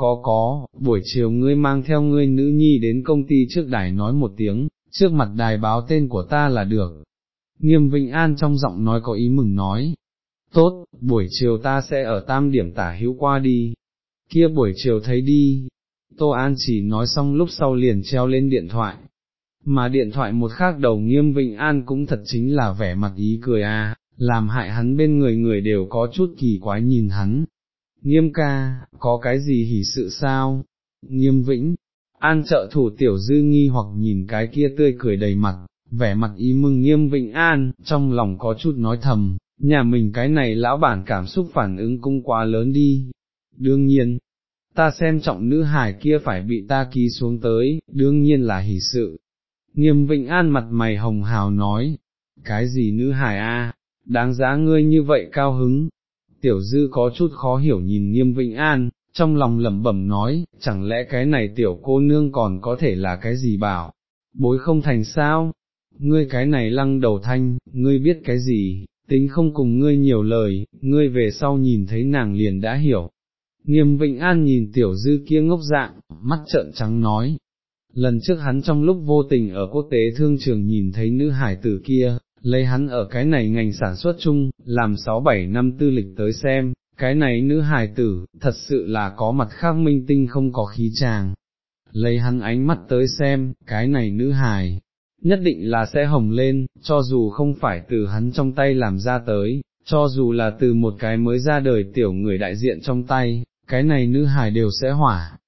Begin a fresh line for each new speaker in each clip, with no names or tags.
có có, buổi chiều ngươi mang theo ngươi nữ nhi đến công ty trước đài nói một tiếng, trước mặt đài báo tên của ta là được. Nghiêm Vĩnh An trong giọng nói có ý mừng nói, tốt, buổi chiều ta sẽ ở tam điểm tả hữu qua đi, kia buổi chiều thấy đi, Tô An chỉ nói xong lúc sau liền treo lên điện thoại, mà điện thoại một khác đầu nghiêm Vịnh An cũng thật chính là vẻ mặt ý cười à, làm hại hắn bên người người đều có chút kỳ quái nhìn hắn. Nghiêm ca, có cái gì hỉ sự sao? Nghiêm Vĩnh, An trợ thủ tiểu dư nghi hoặc nhìn cái kia tươi cười đầy mặt, vẻ mặt ý mừng nghiêm Vịnh An, trong lòng có chút nói thầm, nhà mình cái này lão bản cảm xúc phản ứng cũng quá lớn đi. Đương nhiên, ta xem trọng nữ hải kia phải bị ta ký xuống tới, đương nhiên là hỷ sự. Nghiêm Vịnh An mặt mày hồng hào nói, cái gì nữ hải a, đáng giá ngươi như vậy cao hứng. Tiểu dư có chút khó hiểu nhìn Nghiêm Vịnh An, trong lòng lẩm bẩm nói, chẳng lẽ cái này tiểu cô nương còn có thể là cái gì bảo, bối không thành sao, ngươi cái này lăng đầu thanh, ngươi biết cái gì, tính không cùng ngươi nhiều lời, ngươi về sau nhìn thấy nàng liền đã hiểu, Nghiêm Vịnh An nhìn tiểu dư kia ngốc dạng, mắt trợn trắng nói. Lần trước hắn trong lúc vô tình ở quốc tế thương trường nhìn thấy nữ hải tử kia, lấy hắn ở cái này ngành sản xuất chung, làm 6-7 năm tư lịch tới xem, cái này nữ hài tử, thật sự là có mặt khác minh tinh không có khí chàng Lấy hắn ánh mắt tới xem, cái này nữ hài, nhất định là sẽ hồng lên, cho dù không phải từ hắn trong tay làm ra tới, cho dù là từ một cái mới ra đời tiểu người đại diện trong tay, cái này nữ hài đều sẽ hỏa.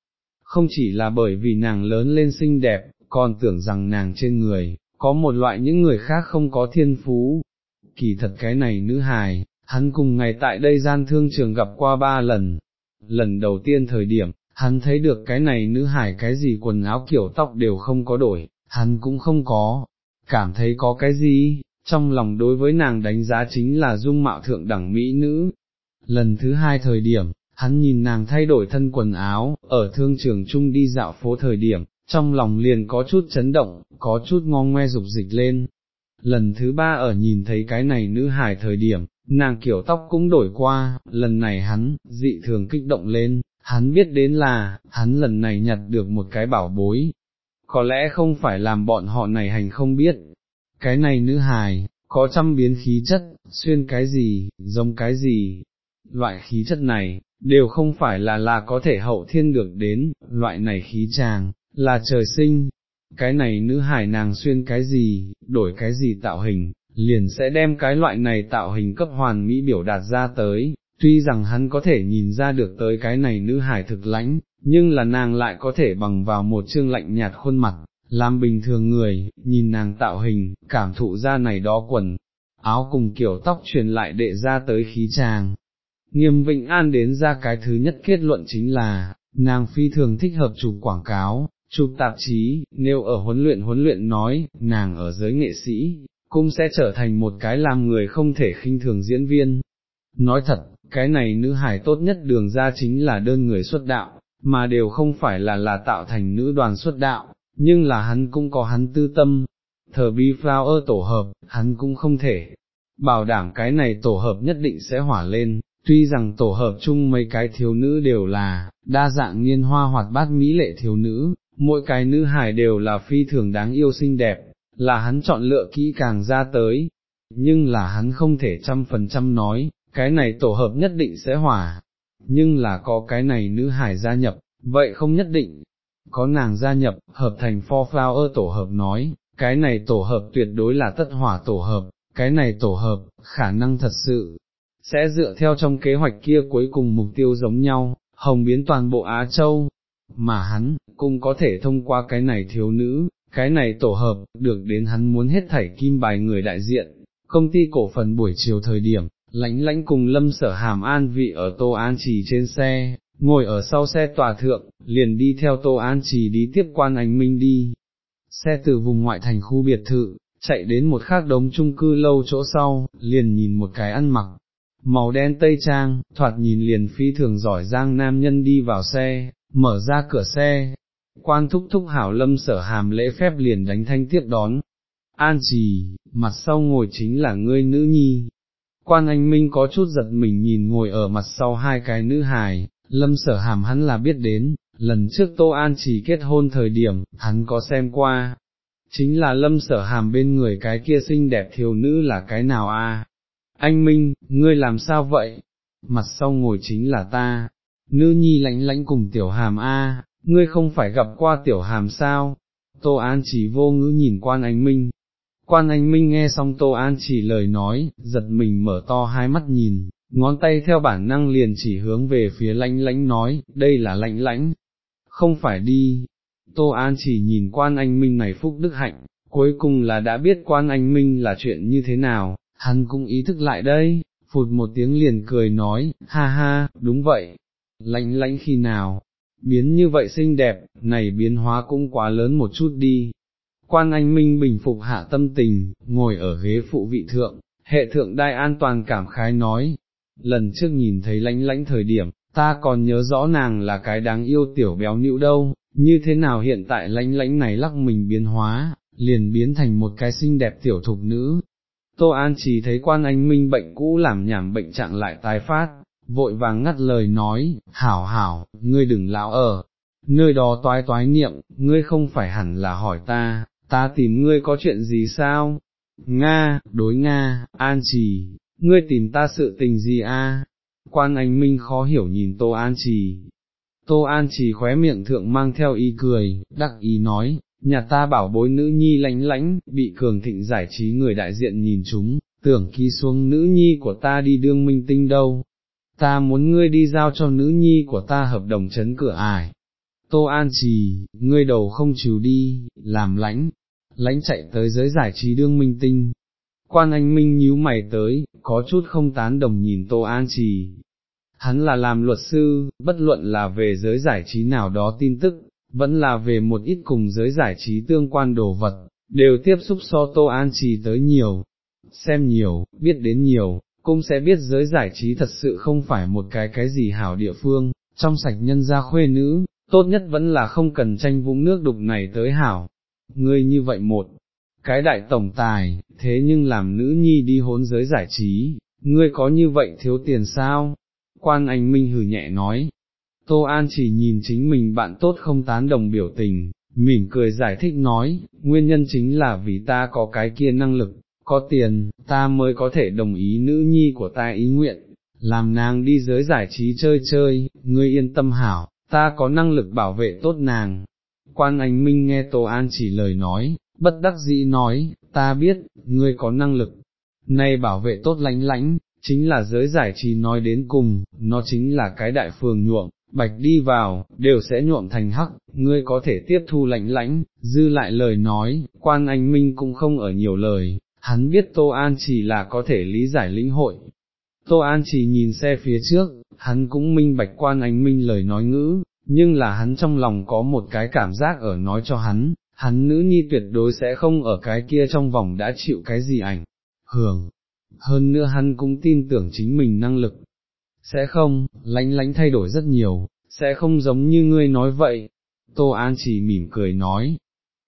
Không chỉ là bởi vì nàng lớn lên xinh đẹp, còn tưởng rằng nàng trên người, có một loại những người khác không có thiên phú. Kỳ thật cái này nữ hài, hắn cùng ngày tại đây gian thương trường gặp qua ba lần. Lần đầu tiên thời điểm, hắn thấy được cái này nữ hài cái gì quần áo kiểu tóc đều không có đổi, hắn cũng không có, cảm thấy có cái gì, trong lòng đối với nàng đánh giá chính là dung mạo thượng đẳng mỹ nữ. Lần thứ hai thời điểm, hắn nhìn nàng thay đổi thân quần áo, ở thương trường chung đi dạo phố thời điểm, trong lòng liền có chút chấn động, có chút ngon ngoe dục dịch lên. Lần thứ ba ở nhìn thấy cái này nữ hài thời điểm, nàng kiểu tóc cũng đổi qua, lần này hắn, dị thường kích động lên, hắn biết đến là, hắn lần này nhặt được một cái bảo bối. Có lẽ không phải làm bọn họ này hành không biết, cái này nữ hài, có trăm biến khí chất, xuyên cái gì, giống cái gì, loại khí chất này, đều không phải là là có thể hậu thiên được đến, loại này khí tràng, là trời sinh, cái này nữ hải nàng xuyên cái gì, đổi cái gì tạo hình, liền sẽ đem cái loại này tạo hình cấp hoàn mỹ biểu đạt ra tới, tuy rằng hắn có thể nhìn ra được tới cái này nữ hải thực lãnh, nhưng là nàng lại có thể bằng vào một chương lạnh nhạt khuôn mặt, làm bình thường người, nhìn nàng tạo hình, cảm thụ ra này đó quần, áo cùng kiểu tóc truyền lại đệ ra tới khí tràng, Nghiêm Vịnh An đến ra cái thứ nhất kết luận chính là, nàng phi thường thích hợp chụp quảng cáo, chụp tạp chí, nếu ở huấn luyện huấn luyện nói, nàng ở giới nghệ sĩ, cũng sẽ trở thành một cái làm người không thể khinh thường diễn viên. Nói thật, cái này nữ hải tốt nhất đường ra chính là đơn người xuất đạo, mà đều không phải là là tạo thành nữ đoàn xuất đạo, nhưng là hắn cũng có hắn tư tâm, thờ bi flower tổ hợp, hắn cũng không thể, bảo đảm cái này tổ hợp nhất định sẽ hỏa lên, tuy rằng tổ hợp chung mấy cái thiếu nữ đều là, đa dạng niên hoa hoạt bát mỹ lệ thiếu nữ, mỗi cái nữ hải đều là phi thường đáng yêu xinh đẹp, là hắn chọn lựa kỹ càng ra tới, nhưng là hắn không thể trăm phần trăm nói, cái này tổ hợp nhất định sẽ hòa, nhưng là có cái này nữ hải gia nhập, vậy không nhất định, có nàng gia nhập, hợp thành Four Flower tổ hợp nói, cái này tổ hợp tuyệt đối là tất hỏa tổ hợp, cái này tổ hợp, khả năng thật sự, sẽ dựa theo trong kế hoạch kia cuối cùng mục tiêu giống nhau, hồng biến toàn bộ Á Châu, mà hắn, cũng có thể thông qua cái này thiếu nữ, cái này tổ hợp, được đến hắn muốn hết thảy kim bài người đại diện, công ty cổ phần buổi chiều thời điểm, lãnh lãnh cùng lâm sở hàm an vị ở Tô An Trì trên xe, ngồi ở sau xe tòa thượng, liền đi theo Tô An Trì đi tiếp quan ánh minh đi. Xe từ vùng ngoại thành khu biệt thự, chạy đến một khác đống chung cư lâu chỗ sau, liền nhìn một cái ăn mặc, màu đen tây trang, thoạt nhìn liền phi thường giỏi giang nam nhân đi vào xe, mở ra cửa xe, quan thúc thúc hảo lâm sở hàm lễ phép liền đánh thanh tiếp đón, an trì, mặt sau ngồi chính là ngươi nữ nhi. Quan anh minh có chút giật mình nhìn ngồi ở mặt sau hai cái nữ hài, lâm sở hàm hắn là biết đến, lần trước Tô An chỉ kết hôn thời điểm, hắn có xem qua, chính là lâm sở hàm bên người cái kia xinh đẹp thiếu nữ là cái nào a? Anh Minh, ngươi làm sao vậy? Mặt sau ngồi chính là ta, nữ nhi lãnh lãnh cùng tiểu hàm a, ngươi không phải gặp qua tiểu hàm sao? Tô An chỉ vô ngữ nhìn quan anh Minh. Quan anh Minh nghe xong Tô An chỉ lời nói, giật mình mở to hai mắt nhìn, ngón tay theo bản năng liền chỉ hướng về phía lãnh lãnh nói, đây là lãnh lãnh, không phải đi. Tô An chỉ nhìn quan anh Minh này phúc đức hạnh, cuối cùng là đã biết quan anh Minh là chuyện như thế nào, hắn cũng ý thức lại đây, phụt một tiếng liền cười nói, ha ha, đúng vậy, lãnh lãnh khi nào, biến như vậy xinh đẹp, này biến hóa cũng quá lớn một chút đi. Quan anh Minh bình phục hạ tâm tình, ngồi ở ghế phụ vị thượng, hệ thượng đai an toàn cảm khái nói, lần trước nhìn thấy lãnh lãnh thời điểm, ta còn nhớ rõ nàng là cái đáng yêu tiểu béo nịu đâu, như thế nào hiện tại lãnh lãnh này lắc mình biến hóa, liền biến thành một cái xinh đẹp tiểu thục nữ. Tô An chỉ thấy quan anh minh bệnh cũ làm nhảm bệnh trạng lại tái phát, vội vàng ngắt lời nói, hảo hảo, ngươi đừng lão ở, nơi đó toái toái niệm, ngươi không phải hẳn là hỏi ta, ta tìm ngươi có chuyện gì sao? Nga, đối Nga, An trì, ngươi tìm ta sự tình gì a? Quan anh minh khó hiểu nhìn Tô An trì. Tô An trì khóe miệng thượng mang theo y cười, đắc ý nói, nhà ta bảo bối nữ nhi lánh lánh, bị cường thịnh giải trí người đại diện nhìn chúng, tưởng ký xuống nữ nhi của ta đi đương minh tinh đâu, ta muốn ngươi đi giao cho nữ nhi của ta hợp đồng chấn cửa ải. Tô An Trì, ngươi đầu không chịu đi, làm lãnh, lãnh chạy tới giới giải trí đương minh tinh. Quan anh minh nhíu mày tới, có chút không tán đồng nhìn Tô An Trì. Hắn là làm luật sư, bất luận là về giới giải trí nào đó tin tức, vẫn là về một ít cùng giới giải trí tương quan đồ vật, đều tiếp xúc so Tô An Trì tới nhiều, xem nhiều, biết đến nhiều, cũng sẽ biết giới giải trí thật sự không phải một cái cái gì hảo địa phương, trong sạch nhân gia khuê nữ, tốt nhất vẫn là không cần tranh vũng nước đục này tới hảo. Ngươi như vậy một, cái đại tổng tài, thế nhưng làm nữ nhi đi hốn giới giải trí, ngươi có như vậy thiếu tiền sao? Quan anh Minh hừ nhẹ nói. Tô An chỉ nhìn chính mình bạn tốt không tán đồng biểu tình, mỉm cười giải thích nói, nguyên nhân chính là vì ta có cái kia năng lực, có tiền, ta mới có thể đồng ý nữ nhi của ta ý nguyện, làm nàng đi giới giải trí chơi chơi, ngươi yên tâm hảo, ta có năng lực bảo vệ tốt nàng. Quan Anh Minh nghe Tô An chỉ lời nói, bất đắc dĩ nói, ta biết, ngươi có năng lực, nay bảo vệ tốt lãnh lãnh chính là giới giải trí nói đến cùng, nó chính là cái đại phường nhuộm, bạch đi vào, đều sẽ nhuộm thành hắc, ngươi có thể tiếp thu lãnh lãnh dư lại lời nói, quan anh minh cũng không ở nhiều lời, hắn biết Tô An chỉ là có thể lý giải lĩnh hội. Tô An chỉ nhìn xe phía trước, hắn cũng minh bạch quan ánh minh lời nói ngữ, nhưng là hắn trong lòng có một cái cảm giác ở nói cho hắn, hắn nữ nhi tuyệt đối sẽ không ở cái kia trong vòng đã chịu cái gì ảnh, hưởng. Hơn nữa hắn cũng tin tưởng chính mình năng lực. Sẽ không, lánh lánh thay đổi rất nhiều, sẽ không giống như ngươi nói vậy. Tô An chỉ mỉm cười nói,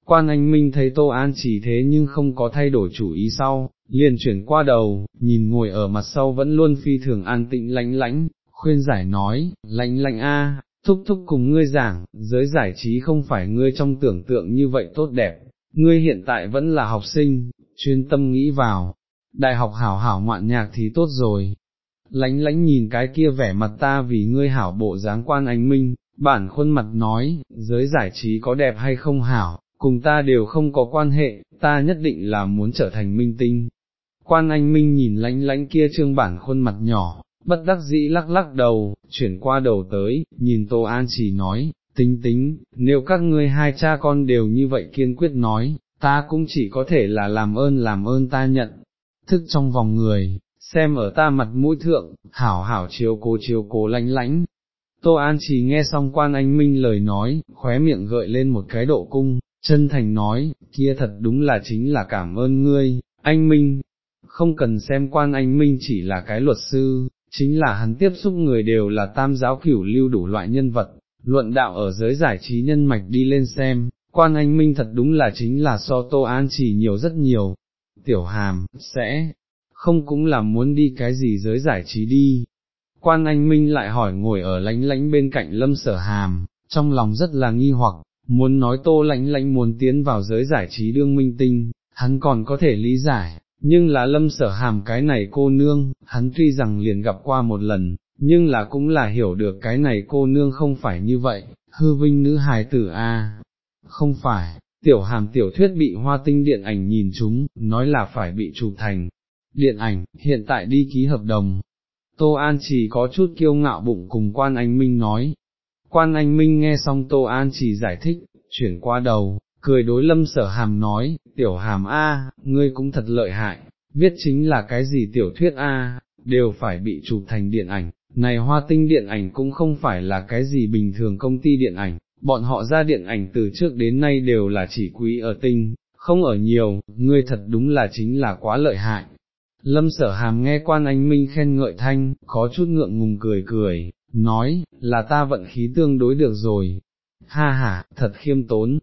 Quan anh Minh thấy Tô An chỉ thế nhưng không có thay đổi chủ ý sau, liền chuyển qua đầu, nhìn ngồi ở mặt sau vẫn luôn phi thường an tịnh lánh lánh, khuyên giải nói, lánh lánh a, thúc thúc cùng ngươi giảng, giới giải trí không phải ngươi trong tưởng tượng như vậy tốt đẹp, ngươi hiện tại vẫn là học sinh, chuyên tâm nghĩ vào, đại học hảo hảo ngoạn nhạc thì tốt rồi. Lánh lánh nhìn cái kia vẻ mặt ta vì ngươi hảo bộ dáng quan anh minh, bản khuôn mặt nói, giới giải trí có đẹp hay không hảo, cùng ta đều không có quan hệ, ta nhất định là muốn trở thành minh tinh. Quan anh minh nhìn lánh lánh kia trương bản khuôn mặt nhỏ, bất đắc dĩ lắc lắc đầu, chuyển qua đầu tới, nhìn Tô An chỉ nói, tính tính, nếu các ngươi hai cha con đều như vậy kiên quyết nói, ta cũng chỉ có thể là làm ơn làm ơn ta nhận, thức trong vòng người, xem ở ta mặt mũi thượng, hảo hảo chiếu cố chiếu cố lánh lánh. Tô An chỉ nghe xong quan anh minh lời nói, khóe miệng gợi lên một cái độ cung, chân thành nói, kia thật đúng là chính là cảm ơn ngươi, anh Minh, không cần xem quan anh Minh chỉ là cái luật sư, chính là hắn tiếp xúc người đều là tam giáo cửu lưu đủ loại nhân vật, luận đạo ở giới giải trí nhân mạch đi lên xem, quan anh Minh thật đúng là chính là so Tô An chỉ nhiều rất nhiều, tiểu hàm, sẽ, không cũng là muốn đi cái gì giới giải trí đi. quan anh minh lại hỏi ngồi ở lánh lánh bên cạnh lâm sở hàm, trong lòng rất là nghi hoặc, muốn nói tô lãnh lãnh muốn tiến vào giới giải trí đương minh tinh, hắn còn có thể lý giải, nhưng là lâm sở hàm cái này cô nương, hắn tuy rằng liền gặp qua một lần, nhưng là cũng là hiểu được cái này cô nương không phải như vậy, hư vinh nữ hài tử a không phải, tiểu hàm tiểu thuyết bị hoa tinh điện ảnh nhìn chúng, nói là phải bị chụp thành, điện ảnh, hiện tại đi ký hợp đồng. Tô An chỉ có chút kiêu ngạo bụng cùng quan anh Minh nói. Quan anh Minh nghe xong Tô An chỉ giải thích, chuyển qua đầu, cười đối lâm sở hàm nói, tiểu hàm A, ngươi cũng thật lợi hại, viết chính là cái gì tiểu thuyết A, đều phải bị chụp thành điện ảnh, này hoa tinh điện ảnh cũng không phải là cái gì bình thường công ty điện ảnh, bọn họ ra điện ảnh từ trước đến nay đều là chỉ quý ở tinh, không ở nhiều, ngươi thật đúng là chính là quá lợi hại. Lâm sở hàm nghe quan anh Minh khen ngợi thanh, có chút ngượng ngùng cười cười, nói, là ta vận khí tương đối được rồi. Ha ha, thật khiêm tốn.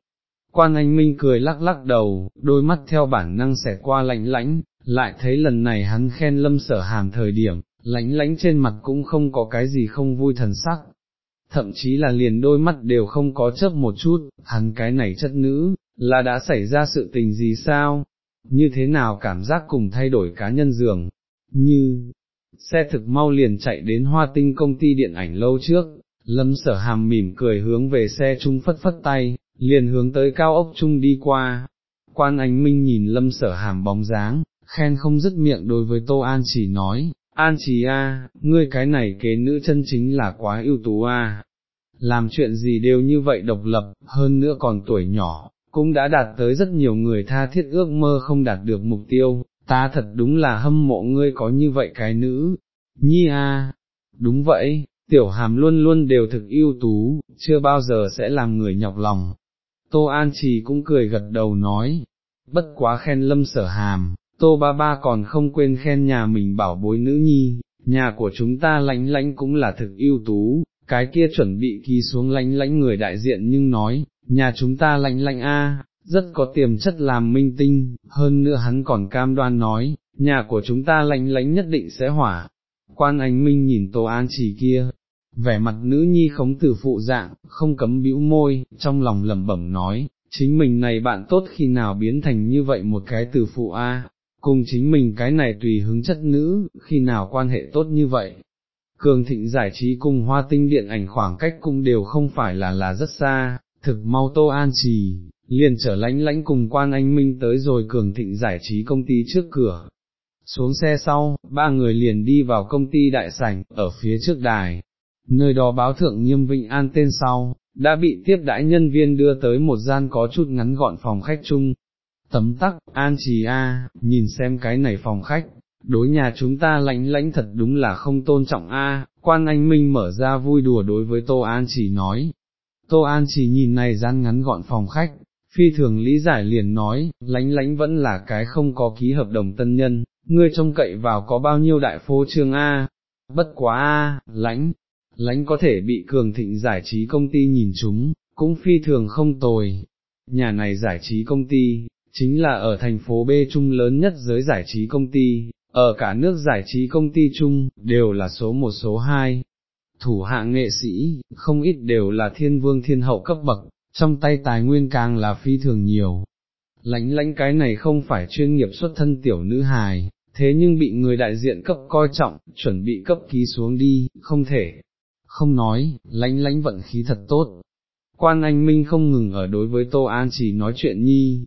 Quan anh Minh cười lắc lắc đầu, đôi mắt theo bản năng xẻ qua lạnh lãnh, lại thấy lần này hắn khen lâm sở hàm thời điểm, lãnh lãnh trên mặt cũng không có cái gì không vui thần sắc, thậm chí là liền đôi mắt đều không có chớp một chút, hắn cái này chất nữ, là đã xảy ra sự tình gì sao, như thế nào cảm giác cùng thay đổi cá nhân giường, như, xe thực mau liền chạy đến hoa tinh công ty điện ảnh lâu trước, lâm sở hàm mỉm cười hướng về xe chung phất phất tay, liền hướng tới cao ốc chung đi qua, quan ánh minh nhìn lâm sở hàm bóng dáng, khen không dứt miệng đối với Tô An chỉ nói, An chỉ a, ngươi cái này kế nữ chân chính là quá ưu tú a, làm chuyện gì đều như vậy độc lập, hơn nữa còn tuổi nhỏ, cũng đã đạt tới rất nhiều người tha thiết ước mơ không đạt được mục tiêu, ta thật đúng là hâm mộ ngươi có như vậy cái nữ, nhi a, đúng vậy, tiểu hàm luôn luôn đều thực ưu tú, chưa bao giờ sẽ làm người nhọc lòng. Tô An Trì cũng cười gật đầu nói, bất quá khen lâm sở hàm, Tô Ba Ba còn không quên khen nhà mình bảo bối nữ nhi, nhà của chúng ta lãnh lãnh cũng là thực ưu tú, cái kia chuẩn bị ký xuống lãnh lãnh người đại diện nhưng nói, nhà chúng ta lãnh lãnh a, rất có tiềm chất làm minh tinh, hơn nữa hắn còn cam đoan nói, nhà của chúng ta lạnh lánh nhất định sẽ hỏa. Quan ánh minh nhìn Tô An chỉ kia, vẻ mặt nữ nhi khống từ phụ dạng, không cấm bĩu môi, trong lòng lẩm bẩm nói, chính mình này bạn tốt khi nào biến thành như vậy một cái từ phụ a, cùng chính mình cái này tùy hứng chất nữ, khi nào quan hệ tốt như vậy. Cường thịnh giải trí cùng hoa tinh điện ảnh khoảng cách cũng đều không phải là là rất xa, thực mau tô an trì, liền trở lánh lãnh cùng quan anh minh tới rồi cường thịnh giải trí công ty trước cửa. Xuống xe sau, ba người liền đi vào công ty đại sảnh, ở phía trước đài, nơi đó báo thượng nghiêm vịnh an tên sau, đã bị tiếp đãi nhân viên đưa tới một gian có chút ngắn gọn phòng khách chung, tấm tắc, an trì a, nhìn xem cái này phòng khách, đối nhà chúng ta lãnh lãnh thật đúng là không tôn trọng a. quan anh minh mở ra vui đùa đối với Tô An chỉ nói. Tô An chỉ nhìn này gian ngắn gọn phòng khách, phi thường lý giải liền nói, lánh lánh vẫn là cái không có ký hợp đồng tân nhân, ngươi trông cậy vào có bao nhiêu đại phô trương a, bất quá a, lánh lánh có thể bị cường thịnh giải trí công ty nhìn chúng, cũng phi thường không tồi. Nhà này giải trí công ty, chính là ở thành phố B Trung lớn nhất giới giải trí công ty, ở cả nước giải trí công ty chung, đều là số một số hai. Thủ hạng nghệ sĩ, không ít đều là thiên vương thiên hậu cấp bậc, trong tay tài nguyên càng là phi thường nhiều. Lãnh lãnh cái này không phải chuyên nghiệp xuất thân tiểu nữ hài, thế nhưng bị người đại diện cấp coi trọng, chuẩn bị cấp ký xuống đi, không thể. Không nói, lãnh lãnh vận khí thật tốt. Quan anh Minh không ngừng ở đối với Tô An chỉ nói chuyện nhi,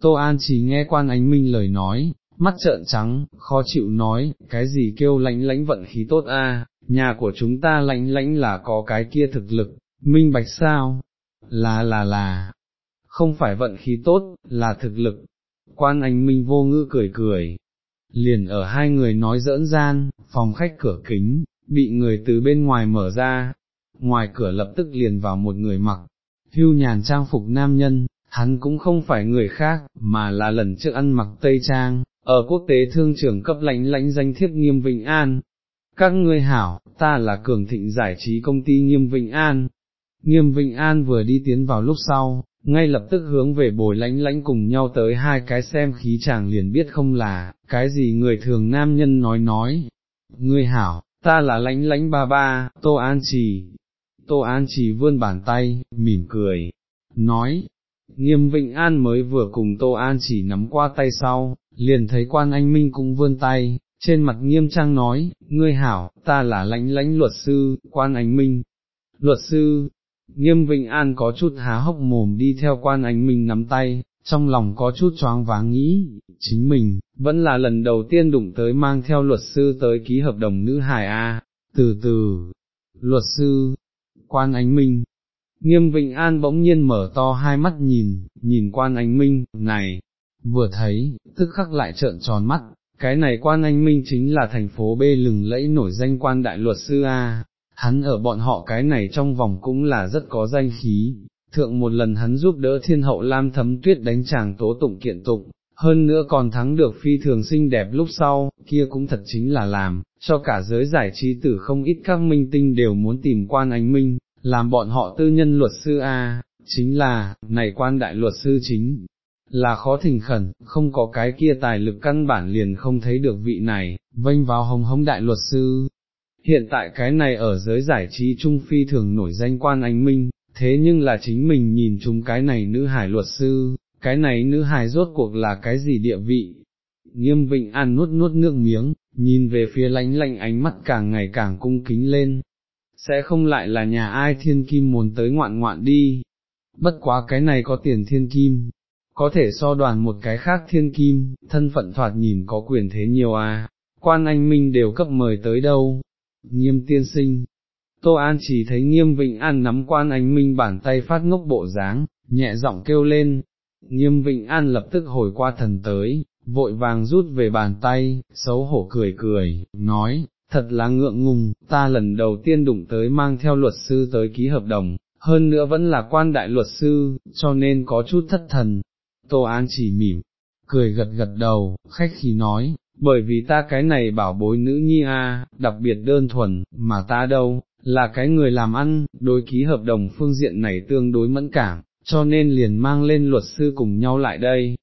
Tô An chỉ nghe quan anh minh lời nói, mắt trợn trắng, khó chịu nói, cái gì kêu lãnh lãnh vận khí tốt a, nhà của chúng ta lãnh lãnh là có cái kia thực lực, minh bạch sao, là là là, không phải vận khí tốt, là thực lực, quan ánh minh vô ngữ cười cười, liền ở hai người nói dỡn gian, phòng khách cửa kính, bị người từ bên ngoài mở ra, ngoài cửa lập tức liền vào một người mặc, hưu nhàn trang phục nam nhân, hắn cũng không phải người khác, mà là lần trước ăn mặc Tây Trang, ở quốc tế thương trưởng cấp lãnh lãnh danh thiếp nghiêm Vĩnh An. Các ngươi hảo, ta là cường thịnh giải trí công ty nghiêm Vĩnh An. Nghiêm Vịnh An vừa đi tiến vào lúc sau, ngay lập tức hướng về bồi lãnh lãnh cùng nhau tới hai cái xem khí chàng liền biết không là, cái gì người thường nam nhân nói nói. Ngươi hảo, ta là lãnh lãnh ba ba, Tô An Trì. Tô An Trì vươn bàn tay, mỉm cười, nói, nghiêm Vịnh An mới vừa cùng Tô An Chỉ nắm qua tay sau, liền thấy quan anh Minh cũng vươn tay, trên mặt nghiêm trang nói, ngươi hảo, ta là lãnh lãnh luật sư, quan anh Minh. Luật sư, nghiêm Vịnh An có chút há hốc mồm đi theo quan anh Minh nắm tay, trong lòng có chút choáng váng nghĩ, chính mình, vẫn là lần đầu tiên đụng tới mang theo luật sư tới ký hợp đồng nữ hài A, từ từ, luật sư, quan ánh minh, nghiêm Vịnh An bỗng nhiên mở to hai mắt nhìn, nhìn quan ánh minh, này, vừa thấy, tức khắc lại trợn tròn mắt, cái này quan ánh minh chính là thành phố B lừng lẫy nổi danh quan đại luật sư A, hắn ở bọn họ cái này trong vòng cũng là rất có danh khí, thượng một lần hắn giúp đỡ thiên hậu Lam thấm tuyết đánh chàng tố tụng kiện tụng, hơn nữa còn thắng được phi thường xinh đẹp lúc sau, kia cũng thật chính là làm, cho cả giới giải trí tử không ít các minh tinh đều muốn tìm quan ánh minh, làm bọn họ tư nhân luật sư A, chính là, này quan đại luật sư chính, là khó thỉnh khẩn, không có cái kia tài lực căn bản liền không thấy được vị này, vênh vào hồng hống đại luật sư. Hiện tại cái này ở giới giải trí Trung Phi thường nổi danh quan ánh minh, thế nhưng là chính mình nhìn chúng cái này nữ hải luật sư, cái này nữ hải rốt cuộc là cái gì địa vị. Nghiêm Vịnh An nuốt nuốt nước miếng, nhìn về phía lánh lạnh ánh mắt càng ngày càng cung kính lên, sẽ không lại là nhà ai thiên kim muốn tới ngoạn ngoạn đi, bất quá cái này có tiền thiên kim, có thể so đoàn một cái khác thiên kim, thân phận thoạt nhìn có quyền thế nhiều à, quan anh minh đều cấp mời tới đâu, nghiêm tiên sinh, Tô An chỉ thấy nghiêm Vịnh An nắm quan ánh minh bàn tay phát ngốc bộ dáng, nhẹ giọng kêu lên, nghiêm Vịnh An lập tức hồi qua thần tới, vội vàng rút về bàn tay, xấu hổ cười cười, nói, thật là ngượng ngùng, ta lần đầu tiên đụng tới mang theo luật sư tới ký hợp đồng, hơn nữa vẫn là quan đại luật sư, cho nên có chút thất thần. Tô An chỉ mỉm, cười gật gật đầu, khách khí nói, bởi vì ta cái này bảo bối nữ nhi a, đặc biệt đơn thuần, mà ta đâu, là cái người làm ăn, đối ký hợp đồng phương diện này tương đối mẫn cảm, cho nên liền mang lên luật sư cùng nhau lại đây.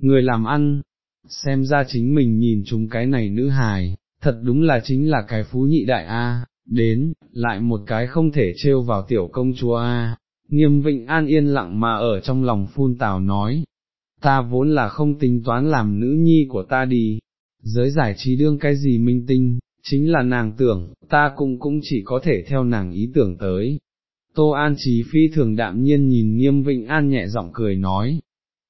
Người làm ăn, xem ra chính mình nhìn chúng cái này nữ hài, thật đúng là chính là cái phú nhị đại A, đến, lại một cái không thể trêu vào tiểu công chúa A, nghiêm vịnh an yên lặng mà ở trong lòng phun tào nói, ta vốn là không tính toán làm nữ nhi của ta đi, giới giải trí đương cái gì minh tinh, chính là nàng tưởng, ta cũng cũng chỉ có thể theo nàng ý tưởng tới. Tô An Chí phi thường đạm nhiên nhìn Nghiêm Vịnh An nhẹ giọng cười nói.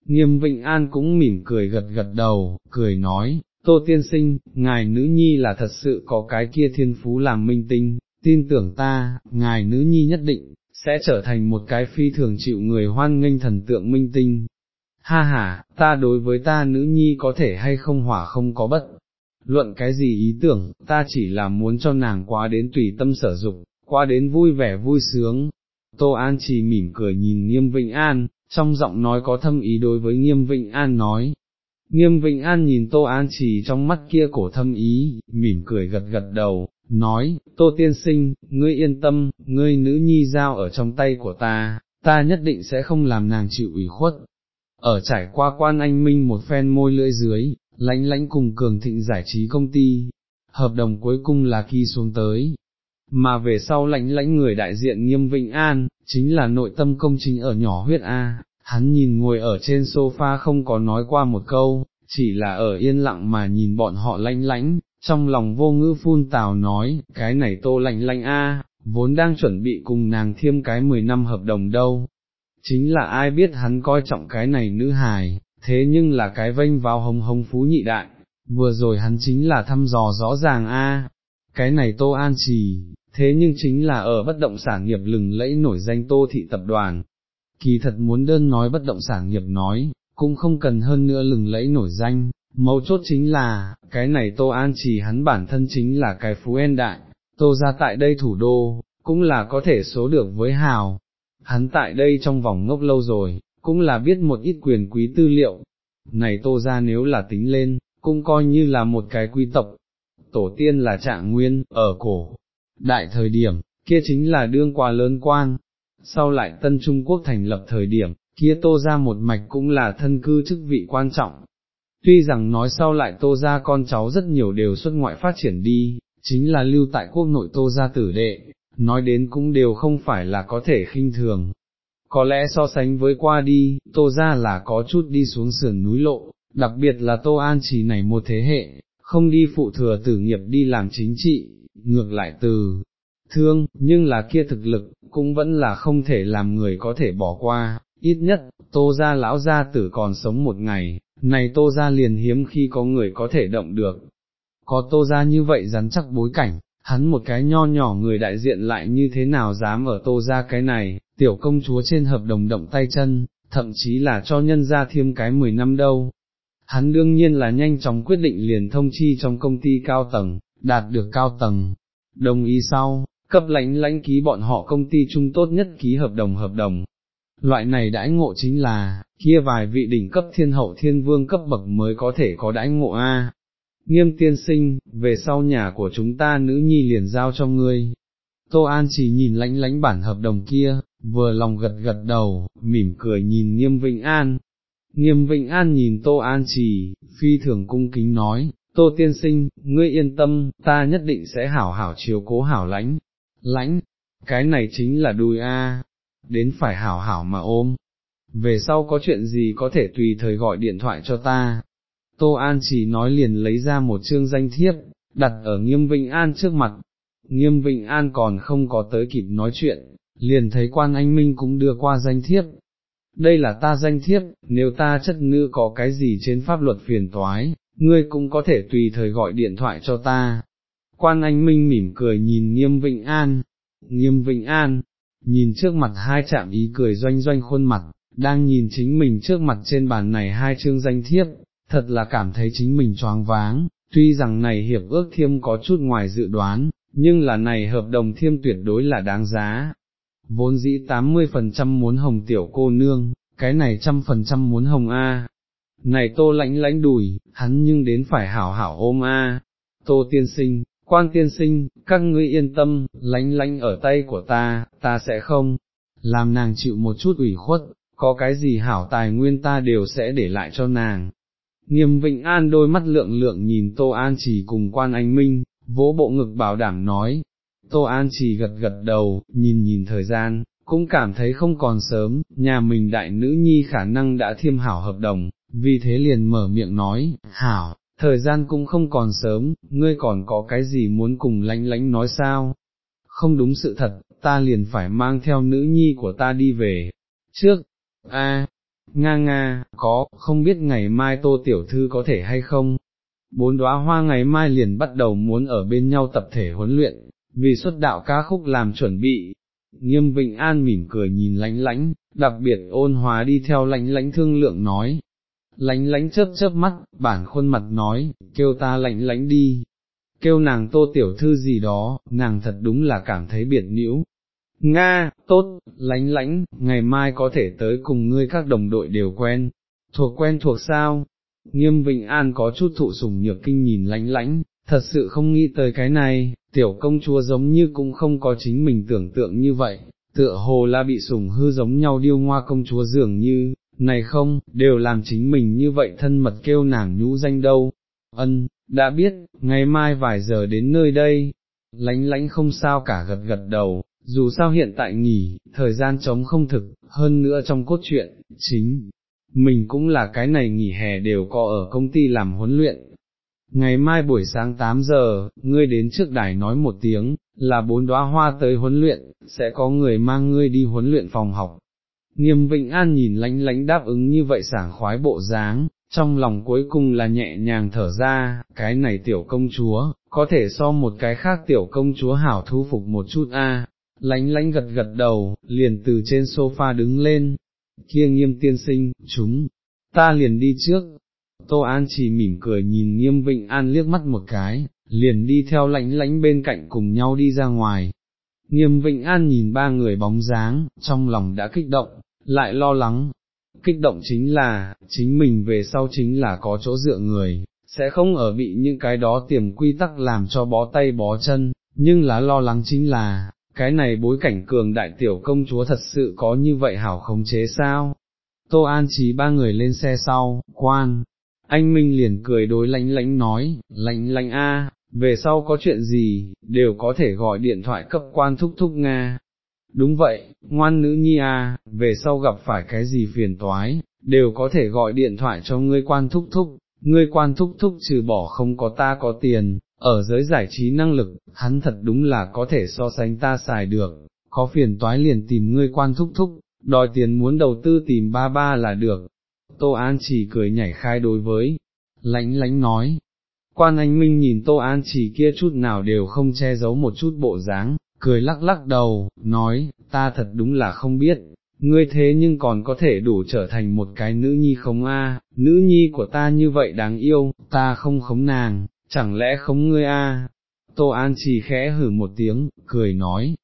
Nghiêm Vịnh An cũng mỉm cười gật gật đầu, cười nói, Tô Tiên Sinh, ngài nữ nhi là thật sự có cái kia thiên phú làm minh tinh, tin tưởng ta, ngài nữ nhi nhất định, sẽ trở thành một cái phi thường chịu người hoan nghênh thần tượng minh tinh. Ha ha, ta đối với ta nữ nhi có thể hay không hỏa không có bất luận cái gì ý tưởng, ta chỉ là muốn cho nàng quá đến tùy tâm sở dục, qua đến vui vẻ vui sướng. Tô An chỉ mỉm cười nhìn Nghiêm Vịnh An, trong giọng nói có thâm ý đối với Nghiêm Vịnh An nói. Nghiêm Vịnh An nhìn Tô An chỉ trong mắt kia cổ thâm ý, mỉm cười gật gật đầu, nói, Tô Tiên Sinh, ngươi yên tâm, ngươi nữ nhi giao ở trong tay của ta, ta nhất định sẽ không làm nàng chịu ủy khuất. Ở trải qua quan anh minh một phen môi lưỡi dưới, lãnh lãnh cùng cường thịnh giải trí công ty, hợp đồng cuối cùng là kỳ xuống tới. Mà về sau lãnh lãnh người đại diện nghiêm Vịnh An, chính là nội tâm công chính ở nhỏ huyết A, hắn nhìn ngồi ở trên sofa không có nói qua một câu, chỉ là ở yên lặng mà nhìn bọn họ lãnh lãnh, trong lòng vô ngữ phun tào nói, cái này tô lãnh lãnh A, vốn đang chuẩn bị cùng nàng thiêm cái 10 năm hợp đồng đâu. Chính là ai biết hắn coi trọng cái này nữ hài, thế nhưng là cái vênh vào hồng hồng phú nhị đại, vừa rồi hắn chính là thăm dò rõ ràng a, cái này Tô An Trì, thế nhưng chính là ở bất động sản nghiệp lừng lẫy nổi danh Tô Thị Tập đoàn. Kỳ thật muốn đơn nói bất động sản nghiệp nói, cũng không cần hơn nữa lừng lẫy nổi danh, mấu chốt chính là, cái này Tô An Trì hắn bản thân chính là cái phú en đại, Tô ra tại đây thủ đô, cũng là có thể số được với hào. Hắn tại đây trong vòng ngốc lâu rồi, cũng là biết một ít quyền quý tư liệu, này tô ra nếu là tính lên, cũng coi như là một cái quý tộc, tổ tiên là trạng nguyên, ở cổ, đại thời điểm, kia chính là đương qua lớn quan, sau lại tân Trung Quốc thành lập thời điểm, kia tô ra một mạch cũng là thân cư chức vị quan trọng. Tuy rằng nói sau lại tô ra con cháu rất nhiều đều xuất ngoại phát triển đi, chính là lưu tại quốc nội tô gia tử đệ, nói đến cũng đều không phải là có thể khinh thường. Có lẽ so sánh với qua đi, tô ra là có chút đi xuống sườn núi lộ, đặc biệt là tô an chỉ này một thế hệ, không đi phụ thừa tử nghiệp đi làm chính trị, ngược lại từ thương, nhưng là kia thực lực, cũng vẫn là không thể làm người có thể bỏ qua, ít nhất, tô ra lão gia tử còn sống một ngày, này tô ra liền hiếm khi có người có thể động được. Có tô ra như vậy rắn chắc bối cảnh, hắn một cái nho nhỏ người đại diện lại như thế nào dám ở tô ra cái này, tiểu công chúa trên hợp đồng động tay chân, thậm chí là cho nhân gia thêm cái 10 năm đâu. Hắn đương nhiên là nhanh chóng quyết định liền thông chi trong công ty cao tầng, đạt được cao tầng, đồng ý sau, cấp lãnh lãnh ký bọn họ công ty chung tốt nhất ký hợp đồng hợp đồng. Loại này đãi ngộ chính là, kia vài vị đỉnh cấp thiên hậu thiên vương cấp bậc mới có thể có đãi ngộ A. Nghiêm tiên sinh, về sau nhà của chúng ta nữ nhi liền giao cho ngươi. Tô An chỉ nhìn lãnh lãnh bản hợp đồng kia, vừa lòng gật gật đầu, mỉm cười nhìn Nghiêm Vịnh An. Nghiêm Vịnh An nhìn Tô An chỉ, phi thường cung kính nói, Tô tiên sinh, ngươi yên tâm, ta nhất định sẽ hảo hảo chiếu cố hảo lãnh, lãnh, cái này chính là đùi a, đến phải hảo hảo mà ôm, về sau có chuyện gì có thể tùy thời gọi điện thoại cho ta. Tô An chỉ nói liền lấy ra một chương danh thiếp, đặt ở Nghiêm vịnh An trước mặt, Nghiêm vịnh An còn không có tới kịp nói chuyện, liền thấy quan anh Minh cũng đưa qua danh thiếp. Đây là ta danh thiếp, nếu ta chất nữ có cái gì trên pháp luật phiền toái, ngươi cũng có thể tùy thời gọi điện thoại cho ta. Quan Anh Minh mỉm cười nhìn Nghiêm Vịnh An, Nghiêm Vịnh An, nhìn trước mặt hai chạm ý cười doanh doanh khuôn mặt, đang nhìn chính mình trước mặt trên bàn này hai chương danh thiếp, thật là cảm thấy chính mình choáng váng, tuy rằng này hiệp ước thiêm có chút ngoài dự đoán, nhưng là này hợp đồng thiêm tuyệt đối là đáng giá. Vốn dĩ 80% muốn hồng tiểu cô nương, cái này trăm phần trăm muốn hồng A. Này tô lãnh lãnh đùi, hắn nhưng đến phải hảo hảo ôm A. Tô tiên sinh, quan tiên sinh, các ngươi yên tâm, lãnh lãnh ở tay của ta, ta sẽ không, làm nàng chịu một chút ủy khuất, có cái gì hảo tài nguyên ta đều sẽ để lại cho nàng. Nghiêm Vịnh An đôi mắt lượng lượng nhìn Tô An chỉ cùng quan anh Minh, vỗ bộ ngực bảo đảm nói, Tô An chỉ gật gật đầu, nhìn nhìn thời gian, cũng cảm thấy không còn sớm, nhà mình đại nữ nhi khả năng đã thiêm hảo hợp đồng, vì thế liền mở miệng nói, hảo, thời gian cũng không còn sớm, ngươi còn có cái gì muốn cùng lánh lánh nói sao? Không đúng sự thật, ta liền phải mang theo nữ nhi của ta đi về. Trước, a, nga nga, có, không biết ngày mai tô tiểu thư có thể hay không? Bốn đóa hoa ngày mai liền bắt đầu muốn ở bên nhau tập thể huấn luyện, vì xuất đạo ca khúc làm chuẩn bị. Nghiêm Vịnh An mỉm cười nhìn lánh lánh, đặc biệt ôn hóa đi theo lánh lánh thương lượng nói, lánh lánh chớp chớp mắt, bản khuôn mặt nói, kêu ta lánh lánh đi, kêu nàng tô tiểu thư gì đó, nàng thật đúng là cảm thấy biệt nhiễu. Nga, tốt, lánh lánh, ngày mai có thể tới cùng ngươi các đồng đội đều quen, thuộc quen thuộc sao? Nghiêm Vịnh An có chút thụ sủng nhược kinh nhìn lánh lánh, thật sự không nghĩ tới cái này, tiểu công chúa giống như cũng không có chính mình tưởng tượng như vậy, tựa hồ là bị sủng hư giống nhau điêu ngoa công chúa dường như, này không, đều làm chính mình như vậy thân mật kêu nàng nhũ danh đâu, ân, đã biết, ngày mai vài giờ đến nơi đây, lánh lánh không sao cả gật gật đầu, dù sao hiện tại nghỉ, thời gian trống không thực, hơn nữa trong cốt truyện, chính, mình cũng là cái này nghỉ hè đều có ở công ty làm huấn luyện. Ngày mai buổi sáng 8 giờ, ngươi đến trước đài nói một tiếng, là bốn đóa hoa tới huấn luyện, sẽ có người mang ngươi đi huấn luyện phòng học, Nghiêm Vịnh An nhìn lánh lánh đáp ứng như vậy sảng khoái bộ dáng, trong lòng cuối cùng là nhẹ nhàng thở ra, cái này tiểu công chúa, có thể so một cái khác tiểu công chúa hảo thu phục một chút a. Lánh lánh gật gật đầu, liền từ trên sofa đứng lên, kia nghiêm tiên sinh, chúng, ta liền đi trước. Tô An chỉ mỉm cười nhìn nghiêm Vịnh An liếc mắt một cái, liền đi theo lánh lánh bên cạnh cùng nhau đi ra ngoài. Nghiêm Vịnh An nhìn ba người bóng dáng, trong lòng đã kích động, lại lo lắng, kích động chính là, chính mình về sau chính là có chỗ dựa người, sẽ không ở bị những cái đó tiềm quy tắc làm cho bó tay bó chân, nhưng là lo lắng chính là, cái này bối cảnh cường đại tiểu công chúa thật sự có như vậy hảo khống chế sao? Tô An trí ba người lên xe sau, quan, anh Minh liền cười đối lãnh lãnh nói, lãnh lãnh a, về sau có chuyện gì, đều có thể gọi điện thoại cấp quan thúc thúc Nga. Đúng vậy, ngoan nữ nhi à, về sau gặp phải cái gì phiền toái, đều có thể gọi điện thoại cho ngươi quan thúc thúc, ngươi quan thúc thúc trừ bỏ không có ta có tiền, ở giới giải trí năng lực, hắn thật đúng là có thể so sánh ta xài được, có phiền toái liền tìm ngươi quan thúc thúc, đòi tiền muốn đầu tư tìm ba ba là được. Tô An chỉ cười nhảy khai đối với, lãnh lãnh nói. Quan anh Minh nhìn Tô An chỉ kia chút nào đều không che giấu một chút bộ dáng, cười lắc lắc đầu, nói, ta thật đúng là không biết, ngươi thế nhưng còn có thể đủ trở thành một cái nữ nhi không a, nữ nhi của ta như vậy đáng yêu, ta không khống nàng, chẳng lẽ khống ngươi a? Tô An chỉ khẽ hử một tiếng, cười nói,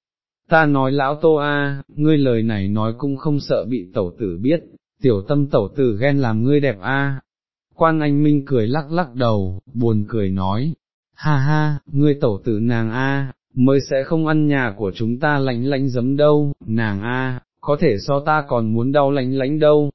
ta nói lão Tô a, ngươi lời này nói cũng không sợ bị tẩu tử biết, tiểu tâm tẩu tử ghen làm ngươi đẹp a. Quan anh Minh cười lắc lắc đầu, buồn cười nói, ha ha, ngươi tẩu tử nàng a, mới sẽ không ăn nhà của chúng ta lánh lánh giấm đâu, nàng a, có thể so ta còn muốn đau lánh lánh đâu.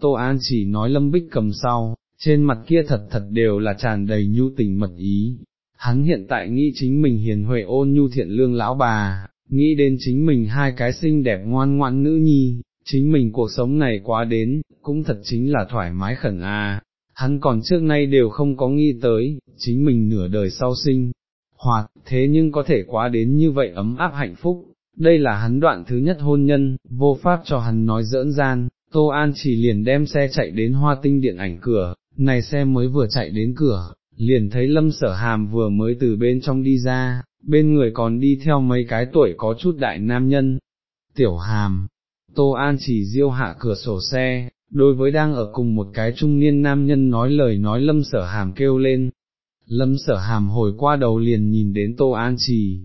Tô An chỉ nói lâm bích cầm sau, trên mặt kia thật thật đều là tràn đầy nhu tình mật ý. Hắn hiện tại nghĩ chính mình hiền huệ ôn nhu thiện lương lão bà, nghĩ đến chính mình hai cái xinh đẹp ngoan ngoãn nữ nhi, chính mình cuộc sống này quá đến, cũng thật chính là thoải mái khẩn a. Hắn còn trước nay đều không có nghĩ tới, chính mình nửa đời sau sinh, hoạt, thế nhưng có thể quá đến như vậy ấm áp hạnh phúc, đây là hắn đoạn thứ nhất hôn nhân, vô pháp cho hắn nói dỡn gian, Tô An chỉ liền đem xe chạy đến hoa tinh điện ảnh cửa, này xe mới vừa chạy đến cửa, liền thấy lâm sở hàm vừa mới từ bên trong đi ra, bên người còn đi theo mấy cái tuổi có chút đại nam nhân. Tiểu hàm, Tô An chỉ diêu hạ cửa sổ xe, đối với đang ở cùng một cái trung niên nam nhân nói lời nói lâm sở hàm kêu lên. Lâm sở hàm hồi qua đầu liền nhìn đến Tô An chỉ,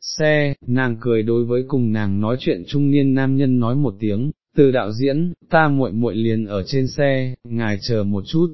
xe, nàng cười đối với cùng nàng nói chuyện trung niên nam nhân nói một tiếng, từ đạo diễn, ta muội muội liền ở trên xe, ngài chờ một chút.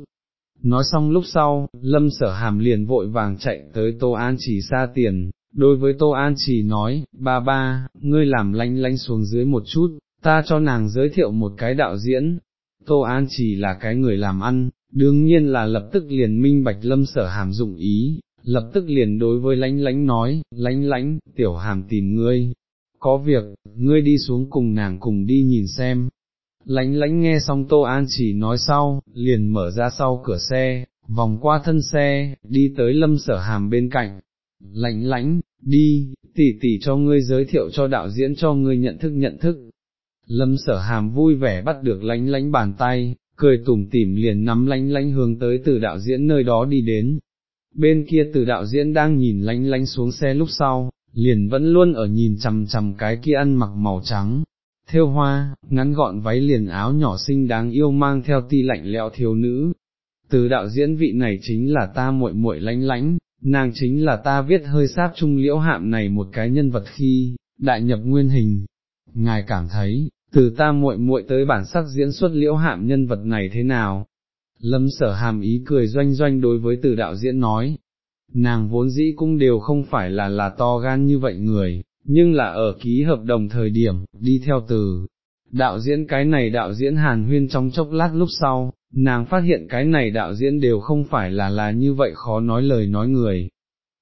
Nói xong lúc sau, lâm sở hàm liền vội vàng chạy tới Tô An chỉ xa tiền, đối với Tô An chỉ nói, ba ba, ngươi làm lanh lanh xuống dưới một chút, ta cho nàng giới thiệu một cái đạo diễn. Tô An chỉ là cái người làm ăn, đương nhiên là lập tức liền minh bạch lâm sở hàm dụng ý, lập tức liền đối với lánh lánh nói, lánh lánh, tiểu hàm tìm ngươi, có việc, ngươi đi xuống cùng nàng cùng đi nhìn xem. Lánh lánh nghe xong Tô An chỉ nói sau, liền mở ra sau cửa xe, vòng qua thân xe, đi tới lâm sở hàm bên cạnh. Lánh lánh, đi, tỉ tỉ cho ngươi giới thiệu cho đạo diễn cho ngươi nhận thức nhận thức. Lâm sở hàm vui vẻ bắt được lánh lánh bàn tay, cười tủm tỉm liền nắm lánh lánh hướng tới từ đạo diễn nơi đó đi đến, bên kia từ đạo diễn đang nhìn lánh lánh xuống xe lúc sau, liền vẫn luôn ở nhìn chằm chằm cái kia ăn mặc màu trắng, theo hoa, ngắn gọn váy liền áo nhỏ xinh đáng yêu mang theo ti lạnh lẽo thiếu nữ. Từ đạo diễn vị này chính là ta muội muội lánh lánh, nàng chính là ta viết hơi sáp trung liễu hạm này một cái nhân vật khi, đại nhập nguyên hình. Ngài cảm thấy, từ ta muội muội tới bản sắc diễn xuất liễu hạm nhân vật này thế nào, Lâm sở hàm ý cười doanh doanh đối với từ đạo diễn nói, nàng vốn dĩ cũng đều không phải là là to gan như vậy người, nhưng là ở ký hợp đồng thời điểm, đi theo từ. Đạo diễn cái này đạo diễn hàn huyên trong chốc lát lúc sau, nàng phát hiện cái này đạo diễn đều không phải là là như vậy khó nói lời nói người.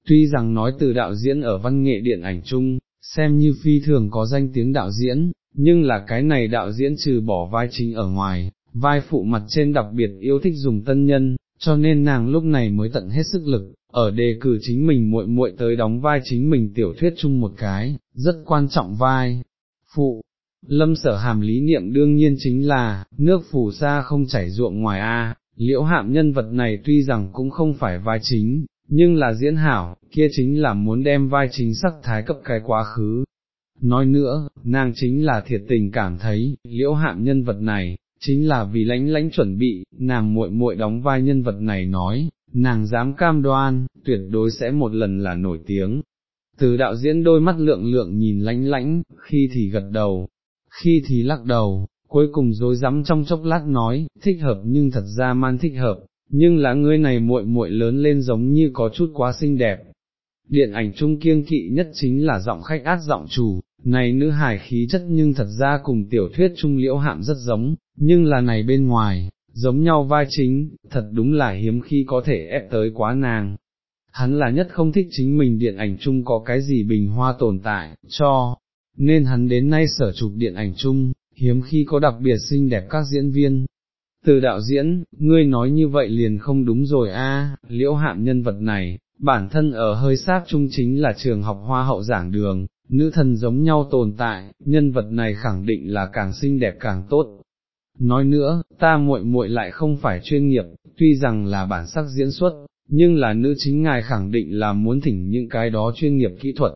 Tuy rằng nói từ đạo diễn ở văn nghệ điện ảnh chung, xem như phi thường có danh tiếng đạo diễn, nhưng là cái này đạo diễn trừ bỏ vai chính ở ngoài, vai phụ mặt trên đặc biệt yêu thích dùng tân nhân, cho nên nàng lúc này mới tận hết sức lực, ở đề cử chính mình muội muội tới đóng vai chính mình tiểu thuyết chung một cái, rất quan trọng vai. Phụ, lâm sở hàm lý niệm đương nhiên chính là, nước phù sa không chảy ruộng ngoài A, liễu hạm nhân vật này tuy rằng cũng không phải vai chính, nhưng là diễn hảo, kia chính là muốn đem vai chính sắc thái cấp cái quá khứ. Nói nữa, nàng chính là thiệt tình cảm thấy, liễu hạm nhân vật này, chính là vì lãnh lãnh chuẩn bị, nàng muội muội đóng vai nhân vật này nói, nàng dám cam đoan, tuyệt đối sẽ một lần là nổi tiếng. Từ đạo diễn đôi mắt lượng lượng nhìn lánh lánh, khi thì gật đầu, khi thì lắc đầu, cuối cùng dối rắm trong chốc lát nói, thích hợp nhưng thật ra man thích hợp, nhưng là ngươi này muội muội lớn lên giống như có chút quá xinh đẹp. Điện ảnh trung kiêng kỵ nhất chính là giọng khách át giọng chủ, này nữ hài khí chất nhưng thật ra cùng tiểu thuyết trung liễu hạm rất giống, nhưng là này bên ngoài, giống nhau vai chính, thật đúng là hiếm khi có thể ép tới quá nàng. hắn là nhất không thích chính mình điện ảnh chung có cái gì bình hoa tồn tại, cho, nên hắn đến nay sở chụp điện ảnh chung, hiếm khi có đặc biệt xinh đẹp các diễn viên. Từ đạo diễn, ngươi nói như vậy liền không đúng rồi a, liễu hạm nhân vật này, bản thân ở hơi sát chung chính là trường học hoa hậu giảng đường, nữ thần giống nhau tồn tại, nhân vật này khẳng định là càng xinh đẹp càng tốt. Nói nữa, ta muội muội lại không phải chuyên nghiệp, tuy rằng là bản sắc diễn xuất, nhưng là nữ chính ngài khẳng định là muốn thỉnh những cái đó chuyên nghiệp kỹ thuật.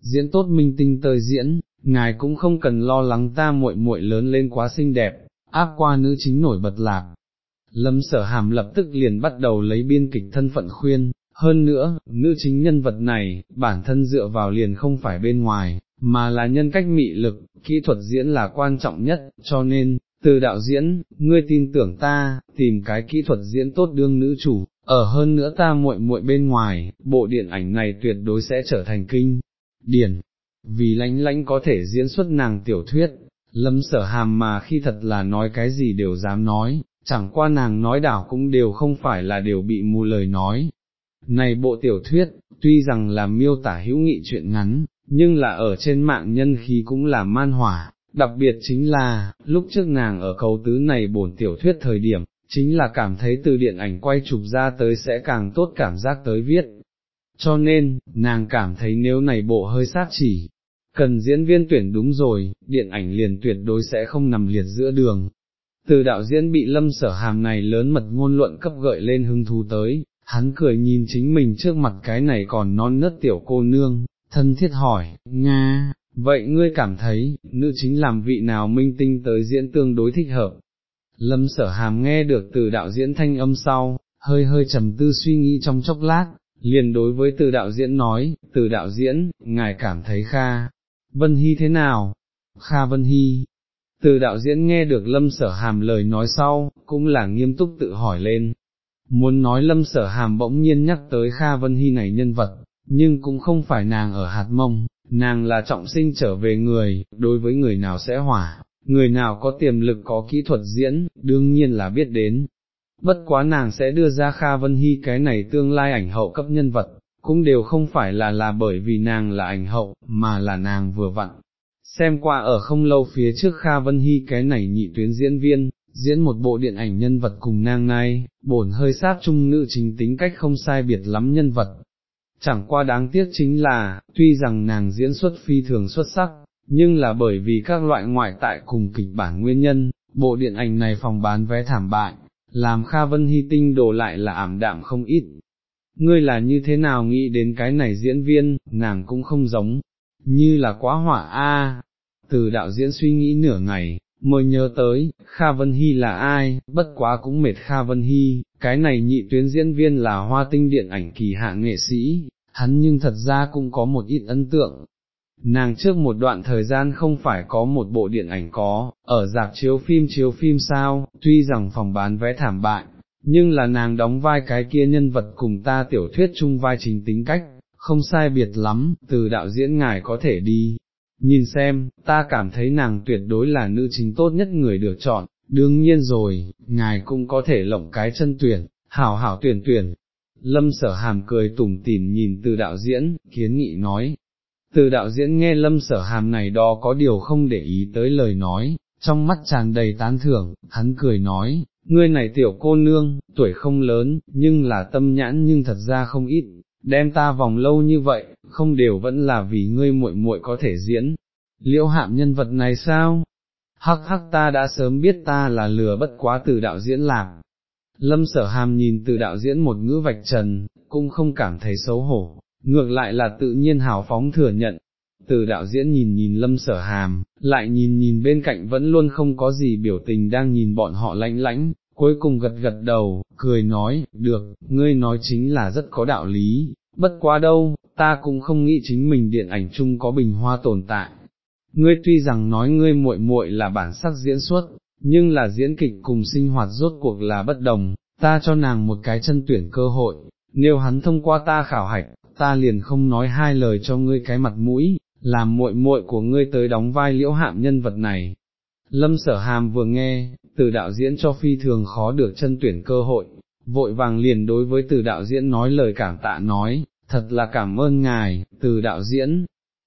Diễn tốt minh tinh tơi diễn, ngài cũng không cần lo lắng ta muội muội lớn lên quá xinh đẹp, áp qua nữ chính nổi bật lạc. Lâm sở hàm lập tức liền bắt đầu lấy biên kịch thân phận khuyên, hơn nữa, nữ chính nhân vật này, bản thân dựa vào liền không phải bên ngoài, mà là nhân cách mị lực, kỹ thuật diễn là quan trọng nhất, cho nên, từ đạo diễn, ngươi tin tưởng ta, tìm cái kỹ thuật diễn tốt đương nữ chủ, ở hơn nữa ta muội muội bên ngoài, bộ điện ảnh này tuyệt đối sẽ trở thành kinh, điển, vì lãnh lãnh có thể diễn xuất nàng tiểu thuyết, lâm sở hàm mà khi thật là nói cái gì đều dám nói, chẳng qua nàng nói đảo cũng đều không phải là đều bị mù lời nói. Này bộ tiểu thuyết, tuy rằng là miêu tả hữu nghị chuyện ngắn, nhưng là ở trên mạng nhân khí cũng là man hỏa, đặc biệt chính là, lúc trước nàng ở cầu tứ này bổn tiểu thuyết thời điểm, chính là cảm thấy từ điện ảnh quay chụp ra tới sẽ càng tốt cảm giác tới viết. Cho nên, nàng cảm thấy nếu này bộ hơi sát chỉ, cần diễn viên tuyển đúng rồi, điện ảnh liền tuyệt đối sẽ không nằm liệt giữa đường. Từ đạo diễn bị lâm sở hàm này lớn mật ngôn luận cấp gợi lên hứng thú tới, hắn cười nhìn chính mình trước mặt cái này còn non nớt tiểu cô nương, thân thiết hỏi, Nga, vậy ngươi cảm thấy, nữ chính làm vị nào minh tinh tới diễn tương đối thích hợp? Lâm sở hàm nghe được từ đạo diễn thanh âm sau, hơi hơi trầm tư suy nghĩ trong chốc lát, liền đối với từ đạo diễn nói, từ đạo diễn, ngài cảm thấy Kha, Vân Hy thế nào? Kha Vân Hy, từ đạo diễn nghe được lâm sở hàm lời nói sau, cũng là nghiêm túc tự hỏi lên. Muốn nói lâm sở hàm bỗng nhiên nhắc tới Kha Vân Hy này nhân vật, nhưng cũng không phải nàng ở hạt mông, nàng là trọng sinh trở về người, đối với người nào sẽ hỏa, người nào có tiềm lực có kỹ thuật diễn, đương nhiên là biết đến. Bất quá nàng sẽ đưa ra Kha Vân Hy cái này tương lai ảnh hậu cấp nhân vật, cũng đều không phải là là bởi vì nàng là ảnh hậu, mà là nàng vừa vặn. Xem qua ở không lâu phía trước Kha Vân Hy cái này nhị tuyến diễn viên, diễn một bộ điện ảnh nhân vật cùng nàng này, bổn hơi sát trung nữ chính tính cách không sai biệt lắm nhân vật. Chẳng qua đáng tiếc chính là, tuy rằng nàng diễn xuất phi thường xuất sắc, nhưng là bởi vì các loại ngoại tại cùng kịch bản nguyên nhân, bộ điện ảnh này phòng bán vé thảm bại, làm Kha Vân Hy tinh đổ lại là ảm đạm không ít. Ngươi là như thế nào nghĩ đến cái này diễn viên, nàng cũng không giống, như là quá hỏa a. Từ đạo diễn suy nghĩ nửa ngày, mới nhớ tới, Kha Vân Hy là ai, bất quá cũng mệt Kha Vân Hy, cái này nhị tuyến diễn viên là hoa tinh điện ảnh kỳ hạ nghệ sĩ, hắn nhưng thật ra cũng có một ít ấn tượng, Nàng trước một đoạn thời gian không phải có một bộ điện ảnh có, ở dạp chiếu phim chiếu phim sao, tuy rằng phòng bán vé thảm bại, nhưng là nàng đóng vai cái kia nhân vật cùng ta tiểu thuyết chung vai chính tính cách, không sai biệt lắm, từ đạo diễn ngài có thể đi. Nhìn xem, ta cảm thấy nàng tuyệt đối là nữ chính tốt nhất người được chọn, đương nhiên rồi, ngài cũng có thể lộng cái chân tuyển, hảo hảo tuyển tuyển. Lâm sở hàm cười tủm tỉm nhìn từ đạo diễn, kiến nghị nói, từ đạo diễn nghe lâm sở hàm này đó có điều không để ý tới lời nói, trong mắt tràn đầy tán thưởng, hắn cười nói, ngươi này tiểu cô nương, tuổi không lớn, nhưng là tâm nhãn nhưng thật ra không ít, đem ta vòng lâu như vậy, không đều vẫn là vì ngươi muội muội có thể diễn. Liễu hạm nhân vật này sao? Hắc hắc ta đã sớm biết ta là lừa bất quá từ đạo diễn lạc. Lâm sở hàm nhìn từ đạo diễn một ngữ vạch trần, cũng không cảm thấy xấu hổ, ngược lại là tự nhiên hào phóng thừa nhận. Từ đạo diễn nhìn nhìn lâm sở hàm, lại nhìn nhìn bên cạnh vẫn luôn không có gì biểu tình đang nhìn bọn họ lãnh lãnh, cuối cùng gật gật đầu, cười nói, được, ngươi nói chính là rất có đạo lý, bất quá đâu, ta cũng không nghĩ chính mình điện ảnh chung có bình hoa tồn tại. Ngươi tuy rằng nói ngươi muội muội là bản sắc diễn xuất, nhưng là diễn kịch cùng sinh hoạt rốt cuộc là bất đồng, ta cho nàng một cái chân tuyển cơ hội, nếu hắn thông qua ta khảo hạch, ta liền không nói hai lời cho ngươi cái mặt mũi, làm muội muội của ngươi tới đóng vai liễu hạm nhân vật này. Lâm sở hàm vừa nghe, từ đạo diễn cho phi thường khó được chân tuyển cơ hội, vội vàng liền đối với từ đạo diễn nói lời cảm tạ nói, thật là cảm ơn ngài, từ đạo diễn,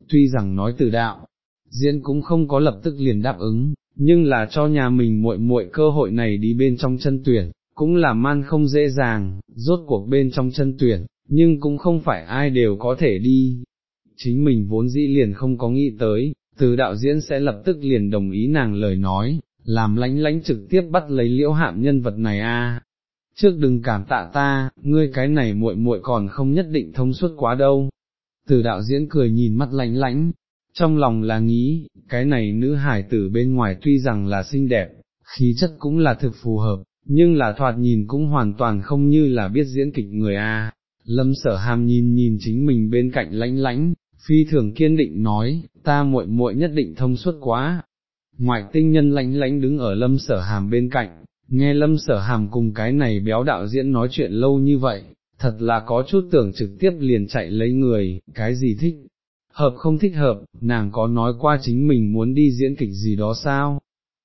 tuy rằng nói từ đạo, diễn cũng không có lập tức liền đáp ứng, nhưng là cho nhà mình muội muội cơ hội này đi bên trong chân tuyển, cũng là man không dễ dàng, rốt cuộc bên trong chân tuyển, nhưng cũng không phải ai đều có thể đi. Chính mình vốn dĩ liền không có nghĩ tới, từ đạo diễn sẽ lập tức liền đồng ý nàng lời nói, làm lánh lánh trực tiếp bắt lấy liễu hạm nhân vật này a. Trước đừng cảm tạ ta, ngươi cái này muội muội còn không nhất định thông suốt quá đâu. Từ đạo diễn cười nhìn mắt lánh lánh, trong lòng là nghĩ, cái này nữ hải tử bên ngoài tuy rằng là xinh đẹp, khí chất cũng là thực phù hợp, nhưng là thoạt nhìn cũng hoàn toàn không như là biết diễn kịch người a. Lâm sở hàm nhìn nhìn chính mình bên cạnh lánh lánh, phi thường kiên định nói, ta muội muội nhất định thông suốt quá. Ngoại tinh nhân lánh lánh đứng ở lâm sở hàm bên cạnh, nghe lâm sở hàm cùng cái này béo đạo diễn nói chuyện lâu như vậy, thật là có chút tưởng trực tiếp liền chạy lấy người, cái gì thích, hợp không thích hợp, nàng có nói qua chính mình muốn đi diễn kịch gì đó sao?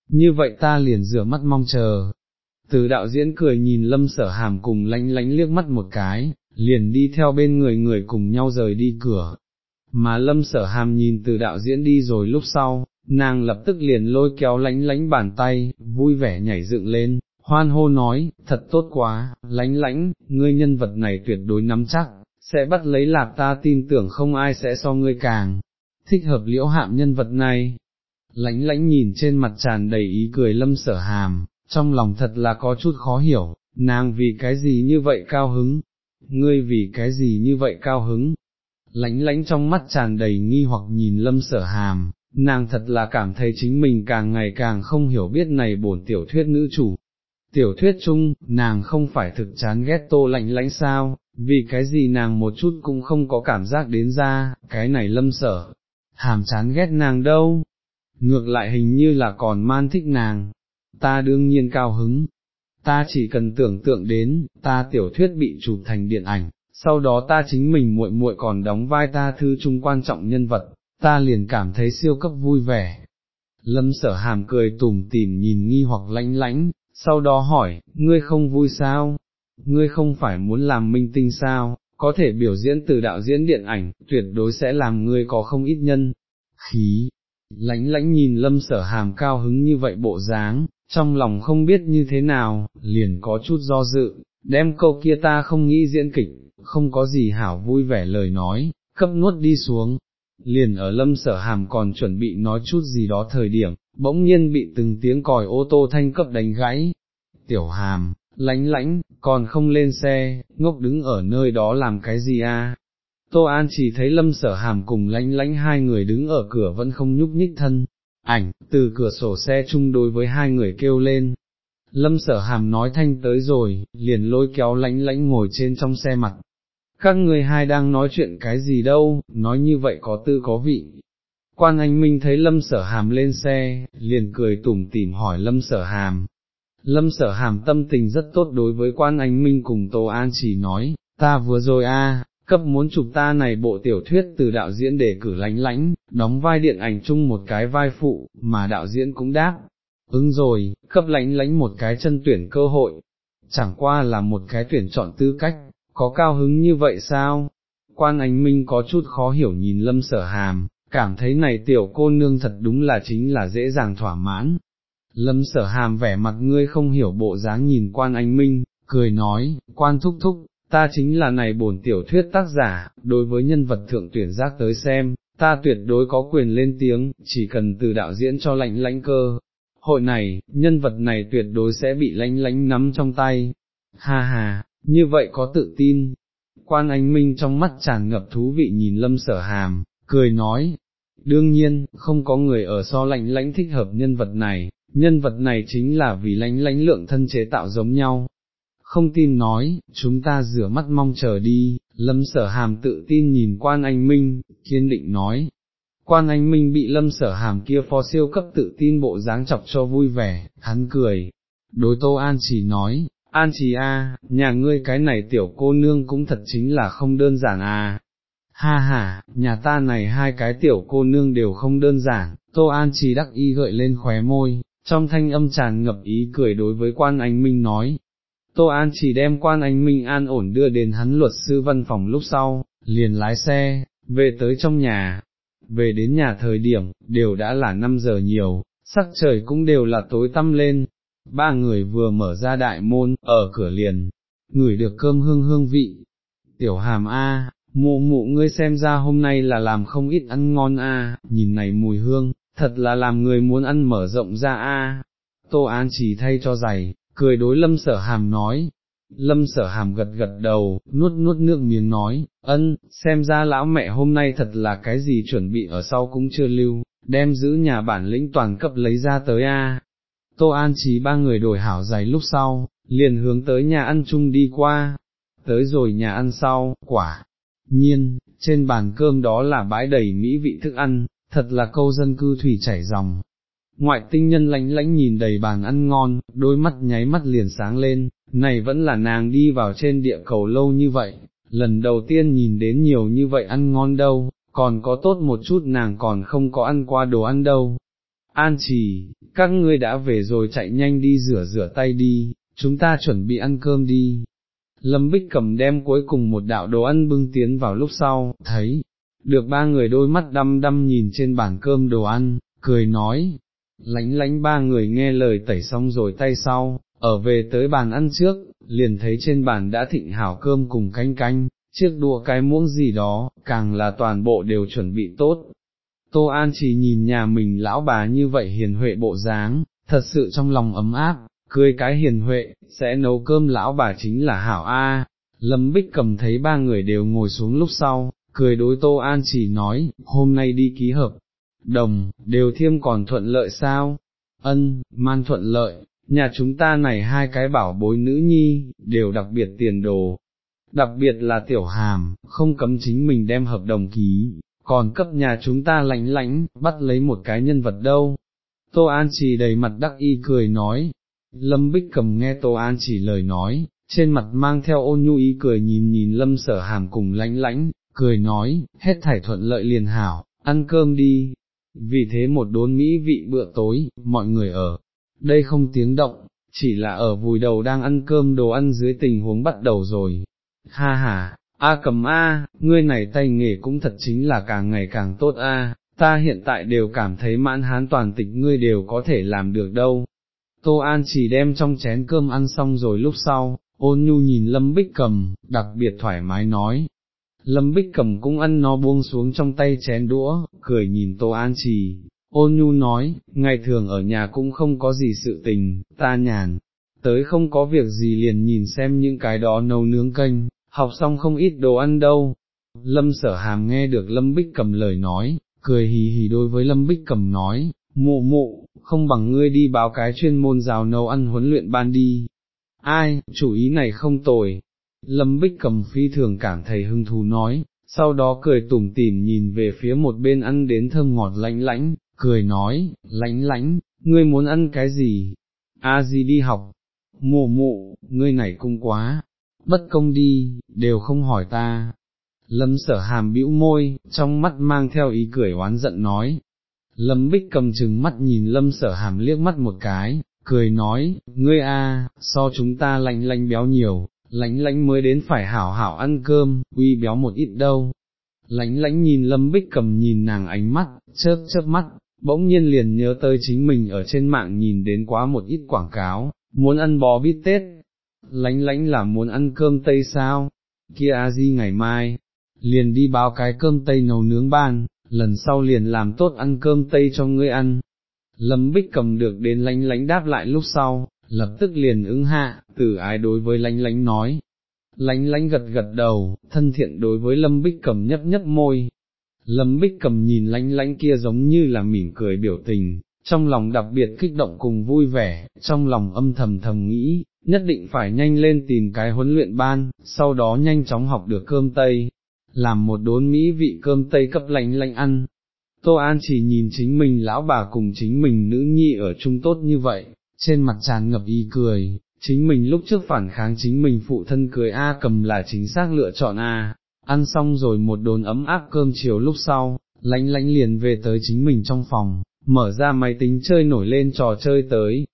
Như vậy ta liền rửa mắt mong chờ. Từ đạo diễn cười nhìn lâm sở hàm cùng lánh lánh liếc mắt một cái, liền đi theo bên người người cùng nhau rời đi cửa. Mà lâm sở hàm nhìn từ đạo diễn đi rồi lúc sau, nàng lập tức liền lôi kéo lánh lánh bàn tay, vui vẻ nhảy dựng lên, hoan hô nói, thật tốt quá, lánh lánh, ngươi nhân vật này tuyệt đối nắm chắc, sẽ bắt lấy lạc ta tin tưởng không ai sẽ so ngươi càng, thích hợp liễu hạm nhân vật này. Lánh lánh nhìn trên mặt tràn đầy ý cười lâm sở hàm, trong lòng thật là có chút khó hiểu, nàng vì cái gì như vậy cao hứng, ngươi vì cái gì như vậy cao hứng. Lánh lánh trong mắt tràn đầy nghi hoặc nhìn lâm sở hàm, nàng thật là cảm thấy chính mình càng ngày càng không hiểu biết này bổn tiểu thuyết nữ chủ. Tiểu thuyết chung, nàng không phải thực chán ghét tô lạnh lãnh sao, vì cái gì nàng một chút cũng không có cảm giác đến ra, cái này lâm sở, hàm chán ghét nàng đâu, ngược lại hình như là còn man thích nàng, ta đương nhiên cao hứng, ta chỉ cần tưởng tượng đến, ta tiểu thuyết bị chụp thành điện ảnh, sau đó ta chính mình muội muội còn đóng vai ta thư chung quan trọng nhân vật, ta liền cảm thấy siêu cấp vui vẻ. Lâm sở hàm cười tủm tỉm nhìn nghi hoặc lãnh lãnh, sau đó hỏi, ngươi không vui sao? Ngươi không phải muốn làm minh tinh sao, có thể biểu diễn từ đạo diễn điện ảnh, tuyệt đối sẽ làm ngươi có không ít nhân, khí. Lãnh lãnh nhìn lâm sở hàm cao hứng như vậy bộ dáng, trong lòng không biết như thế nào, liền có chút do dự, đem câu kia ta không nghĩ diễn kịch, không có gì hảo vui vẻ lời nói, cấp nuốt đi xuống, liền ở lâm sở hàm còn chuẩn bị nói chút gì đó thời điểm, bỗng nhiên bị từng tiếng còi ô tô thanh cấp đánh gãy, tiểu hàm, lánh lãnh, còn không lên xe, ngốc đứng ở nơi đó làm cái gì a? Tô An chỉ thấy lâm sở hàm cùng lánh lãnh hai người đứng ở cửa vẫn không nhúc nhích thân, ảnh, từ cửa sổ xe chung đối với hai người kêu lên. Lâm sở hàm nói thanh tới rồi, liền lôi kéo lánh lãnh ngồi trên trong xe mặt, các người hai đang nói chuyện cái gì đâu, nói như vậy có tư có vị. Quan anh Minh thấy lâm sở hàm lên xe, liền cười tủm tỉm hỏi lâm sở hàm. Lâm sở hàm tâm tình rất tốt đối với quan anh Minh cùng Tô An chỉ nói, ta vừa rồi a cấp muốn chụp ta này bộ tiểu thuyết từ đạo diễn để cử lánh lánh, đóng vai điện ảnh chung một cái vai phụ, mà đạo diễn cũng đáp, ứng rồi, cấp lánh lánh một cái chân tuyển cơ hội, chẳng qua là một cái tuyển chọn tư cách, có cao hứng như vậy sao? Quan ánh minh có chút khó hiểu nhìn lâm sở hàm, cảm thấy này tiểu cô nương thật đúng là chính là dễ dàng thỏa mãn. Lâm sở hàm vẻ mặt ngươi không hiểu bộ dáng nhìn quan ánh minh, cười nói, quan thúc thúc, ta chính là này bổn tiểu thuyết tác giả, đối với nhân vật thượng tuyển giác tới xem, ta tuyệt đối có quyền lên tiếng, chỉ cần từ đạo diễn cho lạnh lãnh cơ. Hội này, nhân vật này tuyệt đối sẽ bị lánh lánh nắm trong tay. Ha ha, như vậy có tự tin. Quan Anh Minh trong mắt tràn ngập thú vị nhìn lâm sở hàm, cười nói, đương nhiên, không có người ở so lạnh lãnh thích hợp nhân vật này, nhân vật này chính là vì lãnh lãnh lượng thân chế tạo giống nhau. Không tin nói, chúng ta rửa mắt mong chờ đi, lâm sở hàm tự tin nhìn quan anh Minh, kiên định nói. Quan anh Minh bị lâm sở hàm kia phó siêu cấp tự tin bộ dáng chọc cho vui vẻ, hắn cười. Đối Tô An chỉ nói, An Trì a, nhà ngươi cái này tiểu cô nương cũng thật chính là không đơn giản à. Ha ha, nhà ta này hai cái tiểu cô nương đều không đơn giản, Tô An Trì đắc y gợi lên khóe môi, trong thanh âm tràn ngập ý cười đối với quan anh Minh nói. Tô An Trì đem quan anh Minh an ổn đưa đến hắn luật sư văn phòng lúc sau, liền lái xe, về tới trong nhà, về đến nhà thời điểm, đều đã là 5 giờ nhiều, sắc trời cũng đều là tối tăm lên, ba người vừa mở ra đại môn, ở cửa liền, ngửi được cơm hương hương vị, tiểu hàm A, mụ mụ ngươi xem ra hôm nay là làm không ít ăn ngon A, nhìn này mùi hương, thật là làm người muốn ăn mở rộng ra A, tô an chỉ thay cho giày, cười đối lâm sở hàm nói, lâm sở hàm gật gật đầu, nuốt nuốt nước miếng nói, ân, xem ra lão mẹ hôm nay thật là cái gì chuẩn bị ở sau cũng chưa lưu, đem giữ nhà bản lĩnh toàn cấp lấy ra tới a. Tô An Chí ba người đổi hảo giày lúc sau, liền hướng tới nhà ăn chung đi qua, tới rồi nhà ăn sau, quả, nhiên, trên bàn cơm đó là bãi đầy mỹ vị thức ăn, thật là câu dân cư thủy chảy dòng. Ngoại tinh nhân lánh lánh nhìn đầy bàn ăn ngon, đôi mắt nháy mắt liền sáng lên, này vẫn là nàng đi vào trên địa cầu lâu như vậy, lần đầu tiên nhìn đến nhiều như vậy ăn ngon đâu, còn có tốt một chút nàng còn không có ăn qua đồ ăn đâu. An chỉ, các ngươi đã về rồi chạy nhanh đi rửa rửa tay đi, chúng ta chuẩn bị ăn cơm đi. Lâm Bích cầm đem cuối cùng một đạo đồ ăn bưng tiến vào lúc sau, thấy, được ba người đôi mắt đăm đăm nhìn trên bàn cơm đồ ăn, cười nói, lánh lánh ba người nghe lời tẩy xong rồi tay sau, ở về tới bàn ăn trước, liền thấy trên bàn đã thịnh hảo cơm cùng canh canh, chiếc đũa cái muỗng gì đó, càng là toàn bộ đều chuẩn bị tốt. Tô An chỉ nhìn nhà mình lão bà như vậy hiền huệ bộ dáng, thật sự trong lòng ấm áp, cười cái hiền huệ, sẽ nấu cơm lão bà chính là hảo A. Lâm Bích cầm thấy ba người đều ngồi xuống lúc sau, cười đối Tô An chỉ nói, hôm nay đi ký hợp, đồng, đều thiêm còn thuận lợi sao? Ân, man thuận lợi, nhà chúng ta này hai cái bảo bối nữ nhi, đều đặc biệt tiền đồ, đặc biệt là tiểu hàm, không cấm chính mình đem hợp đồng ký, còn cấp nhà chúng ta lãnh lãnh, bắt lấy một cái nhân vật đâu. Tô An chỉ đầy mặt đắc y cười nói, Lâm Bích cầm nghe Tô An chỉ lời nói, trên mặt mang theo ôn nhu ý cười nhìn nhìn Lâm sở hàm cùng lãnh lãnh, cười nói, hết thảy thuận lợi liền hảo, ăn cơm đi. Vì thế một đốn mỹ vị bữa tối, mọi người ở đây không tiếng động, chỉ là ở vùi đầu đang ăn cơm đồ ăn dưới tình huống bắt đầu rồi. Ha ha, A cầm A, ngươi này tay nghề cũng thật chính là càng ngày càng tốt A, ta hiện tại đều cảm thấy mãn hán toàn tịch ngươi đều có thể làm được đâu. Tô An chỉ đem trong chén cơm ăn xong rồi lúc sau, ôn nhu nhìn Lâm Bích cầm, đặc biệt thoải mái nói. Lâm Bích cầm cũng ăn nó buông xuống trong tay chén đũa, cười nhìn Tô An trì. ôn nhu nói, ngày thường ở nhà cũng không có gì sự tình, ta nhàn, tới không có việc gì liền nhìn xem những cái đó nấu nướng canh, học xong không ít đồ ăn đâu. Lâm sở hàm nghe được Lâm Bích cầm lời nói, cười hì hì đối với Lâm Bích cầm nói, mụ mụ, không bằng ngươi đi báo cái chuyên môn rào nấu ăn huấn luyện ban đi. Ai, chủ ý này không tồi. Lâm Bích cầm phi thường cảm thấy hưng thú nói, sau đó cười tủm tỉm nhìn về phía một bên ăn đến thơm ngọt lánh lãnh, cười nói, lãnh lãnh, ngươi muốn ăn cái gì? A gì đi học? Mụ mụ, ngươi này cung quá, bất công đi, đều không hỏi ta. Lâm sở hàm bĩu môi, trong mắt mang theo ý cười oán giận nói. Lâm bích cầm chừng mắt nhìn lâm sở hàm liếc mắt một cái, cười nói, ngươi a, so chúng ta lạnh lạnh béo nhiều, lánh lánh mới đến phải hảo hảo ăn cơm, uy béo một ít đâu. Lánh lánh nhìn lâm bích cầm nhìn nàng ánh mắt, chớp chớp mắt, bỗng nhiên liền nhớ tới chính mình ở trên mạng nhìn đến quá một ít quảng cáo, muốn ăn bò bít tết, lánh lánh là muốn ăn cơm tây sao, kia a di ngày mai, liền đi báo cái cơm tây nấu nướng ban, lần sau liền làm tốt ăn cơm tây cho ngươi ăn. Lâm Bích cầm được đến lánh lánh đáp lại lúc sau, lập tức liền ứng hạ, tử ái đối với lánh lánh nói. Lánh lánh gật gật đầu, thân thiện đối với Lâm Bích cầm nhấp nhấp môi. Lâm Bích cầm nhìn lánh lánh kia giống như là mỉm cười biểu tình, trong lòng đặc biệt kích động cùng vui vẻ, trong lòng âm thầm thầm nghĩ, nhất định phải nhanh lên tìm cái huấn luyện ban, sau đó nhanh chóng học được cơm Tây, làm một đốn mỹ vị cơm Tây cấp lạnh lạnh ăn. Tô An chỉ nhìn chính mình lão bà cùng chính mình nữ nhi ở chung tốt như vậy, trên mặt tràn ngập y cười, chính mình lúc trước phản kháng chính mình phụ thân cười A cầm là chính xác lựa chọn A, ăn xong rồi một đồn ấm áp cơm chiều lúc sau, lánh lánh liền về tới chính mình trong phòng, mở ra máy tính chơi nổi lên trò chơi tới,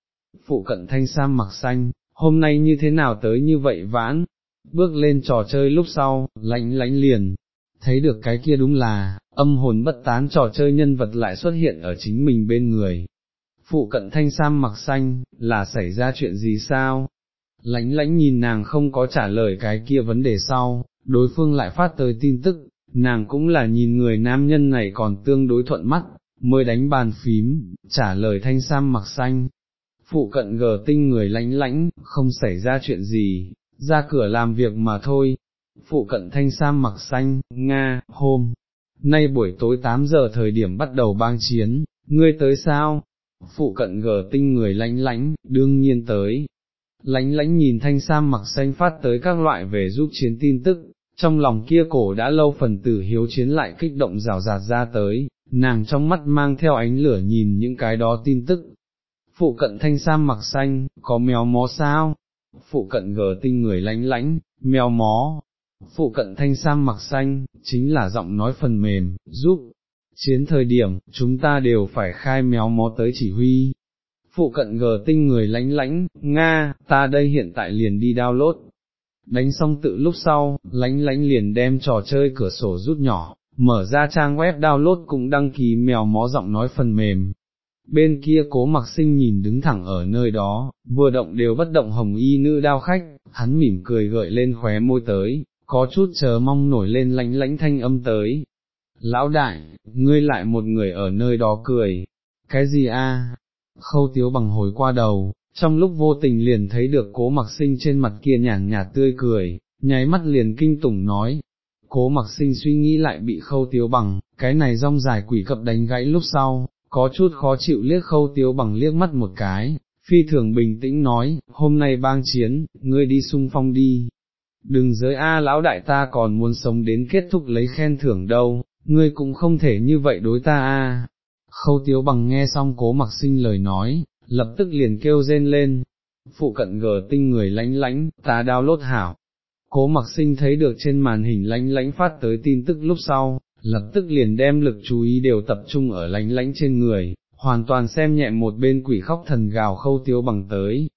phụ cận thanh sam mặc xanh, hôm nay như thế nào tới như vậy vãn, bước lên trò chơi lúc sau, lánh lánh liền, thấy được cái kia đúng là, âm hồn bất tán trò chơi nhân vật lại xuất hiện ở chính mình bên người. Phụ cận thanh sam mặc xanh, là xảy ra chuyện gì sao? Lánh lánh nhìn nàng không có trả lời cái kia vấn đề sau, đối phương lại phát tới tin tức, nàng cũng là nhìn người nam nhân này còn tương đối thuận mắt, mới đánh bàn phím, trả lời thanh sam mặc xanh. Phụ cận gờ tinh người lánh lánh, không xảy ra chuyện gì, ra cửa làm việc mà thôi. Phụ cận thanh sam mặc xanh, Nga, hôm, nay buổi tối 8 giờ thời điểm bắt đầu bang chiến, ngươi tới sao? Phụ cận gờ tinh người lánh lánh, đương nhiên tới. Lánh lánh nhìn thanh sam mặc xanh phát tới các loại về giúp chiến tin tức, trong lòng kia cổ đã lâu phần tử hiếu chiến lại kích động rào rạt ra tới, nàng trong mắt mang theo ánh lửa nhìn những cái đó tin tức. Phụ cận thanh sam mặc xanh, có mèo mó sao? Phụ cận gờ tinh người lánh lánh, mèo mó. Phụ cận thanh sam mặc xanh, chính là giọng nói phần mềm, giúp. Chiến thời điểm, chúng ta đều phải khai méo mó tới chỉ huy. Phụ cận gờ tinh người lánh lánh, Nga, ta đây hiện tại liền đi download. Đánh xong tự lúc sau, lánh lánh liền đem trò chơi cửa sổ rút nhỏ, mở ra trang web download cũng đăng ký mèo mó giọng nói phần mềm. Bên kia cố mặc sinh nhìn đứng thẳng ở nơi đó, vừa động đều bất động hồng y nữ đao khách, hắn mỉm cười gợi lên khóe môi tới, có chút chờ mong nổi lên lánh lánh thanh âm tới. Lão đại, ngươi lại một người ở nơi đó cười, cái gì a? Khâu tiếu bằng hồi qua đầu, trong lúc vô tình liền thấy được cố mặc sinh trên mặt kia nhàn nhạt tươi cười, nháy mắt liền kinh tủng nói, cố mặc sinh suy nghĩ lại bị khâu tiếu bằng, cái này rong dài quỷ cập đánh gãy lúc sau, có chút khó chịu liếc khâu tiếu bằng liếc mắt một cái, phi thường bình tĩnh nói, hôm nay bang chiến, ngươi đi sung phong đi. Đừng giới A lão đại ta còn muốn sống đến kết thúc lấy khen thưởng đâu, ngươi cũng không thể như vậy đối ta A. Khâu tiếu bằng nghe xong cố mặc sinh lời nói, lập tức liền kêu rên lên, phụ cận gờ tinh người lánh lánh, ta đao lốt hảo, cố mặc sinh thấy được trên màn hình lánh lánh phát tới tin tức lúc sau, lập tức liền đem lực chú ý đều tập trung ở lánh lánh trên người, hoàn toàn xem nhẹ một bên quỷ khóc thần gào khâu tiếu bằng tới.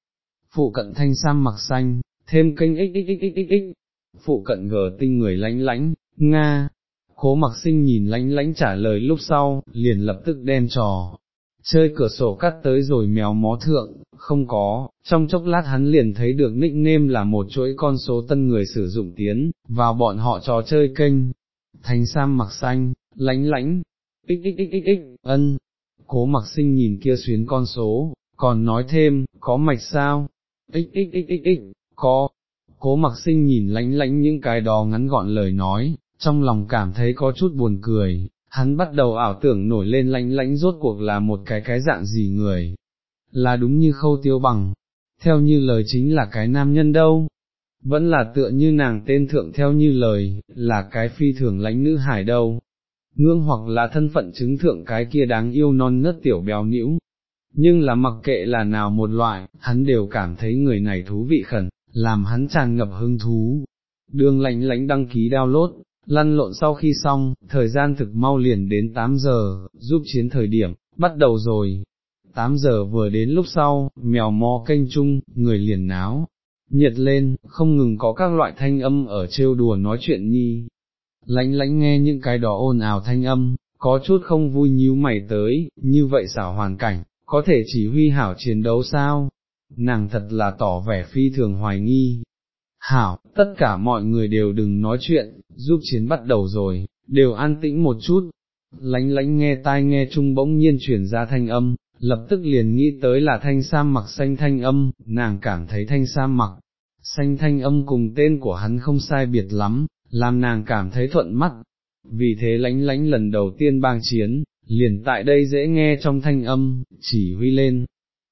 Phụ cận thanh sam mặc xanh, thêm kênh xxxxx, phụ cận gờ tinh người lánh lánh, Nga. Cố mặc sinh nhìn lánh lánh trả lời lúc sau, liền lập tức đen trò, chơi cửa sổ cắt tới rồi mèo mó thượng, không có, trong chốc lát hắn liền thấy được nickname là một chuỗi con số tân người sử dụng tiến, vào bọn họ trò chơi kênh, thành sam mặc xanh, lánh lánh, ích, ân, cố mặc sinh nhìn kia xuyến con số, còn nói thêm, có mạch sao, xxxxx, có, cố mặc sinh nhìn lánh lánh những cái đó ngắn gọn lời nói, trong lòng cảm thấy có chút buồn cười, hắn bắt đầu ảo tưởng nổi lên lánh lánh rốt cuộc là một cái cái dạng gì người, là đúng như khâu tiêu bằng, theo như lời chính là cái nam nhân đâu, vẫn là tựa như nàng tên thượng theo như lời, là cái phi thường lãnh nữ hải đâu, ngương hoặc là thân phận chứng thượng cái kia đáng yêu non nớt tiểu béo nĩu. Nhưng là mặc kệ là nào một loại, hắn đều cảm thấy người này thú vị khẩn, làm hắn tràn ngập hứng thú. Đường lãnh lãnh đăng ký download, lăn lộn sau khi xong, thời gian thực mau liền đến 8 giờ, giúp chiến thời điểm, bắt đầu rồi. 8 giờ vừa đến lúc sau, mèo mò kênh chung, người liền náo, nhiệt lên, không ngừng có các loại thanh âm ở trêu đùa nói chuyện nhi. Lánh lánh nghe những cái đó ồn ào thanh âm, có chút không vui nhíu mày tới, như vậy xảo hoàn cảnh, có thể chỉ huy hảo chiến đấu sao? Nàng thật là tỏ vẻ phi thường hoài nghi, hảo, tất cả mọi người đều đừng nói chuyện, giúp chiến bắt đầu rồi, đều an tĩnh một chút, lánh lánh nghe tai nghe chung bỗng nhiên chuyển ra thanh âm, lập tức liền nghĩ tới là thanh sam mặc xanh thanh âm, nàng cảm thấy thanh sam mặc, xanh thanh âm cùng tên của hắn không sai biệt lắm, làm nàng cảm thấy thuận mắt, vì thế lánh lánh lần đầu tiên bang chiến, liền tại đây dễ nghe trong thanh âm, chỉ huy lên.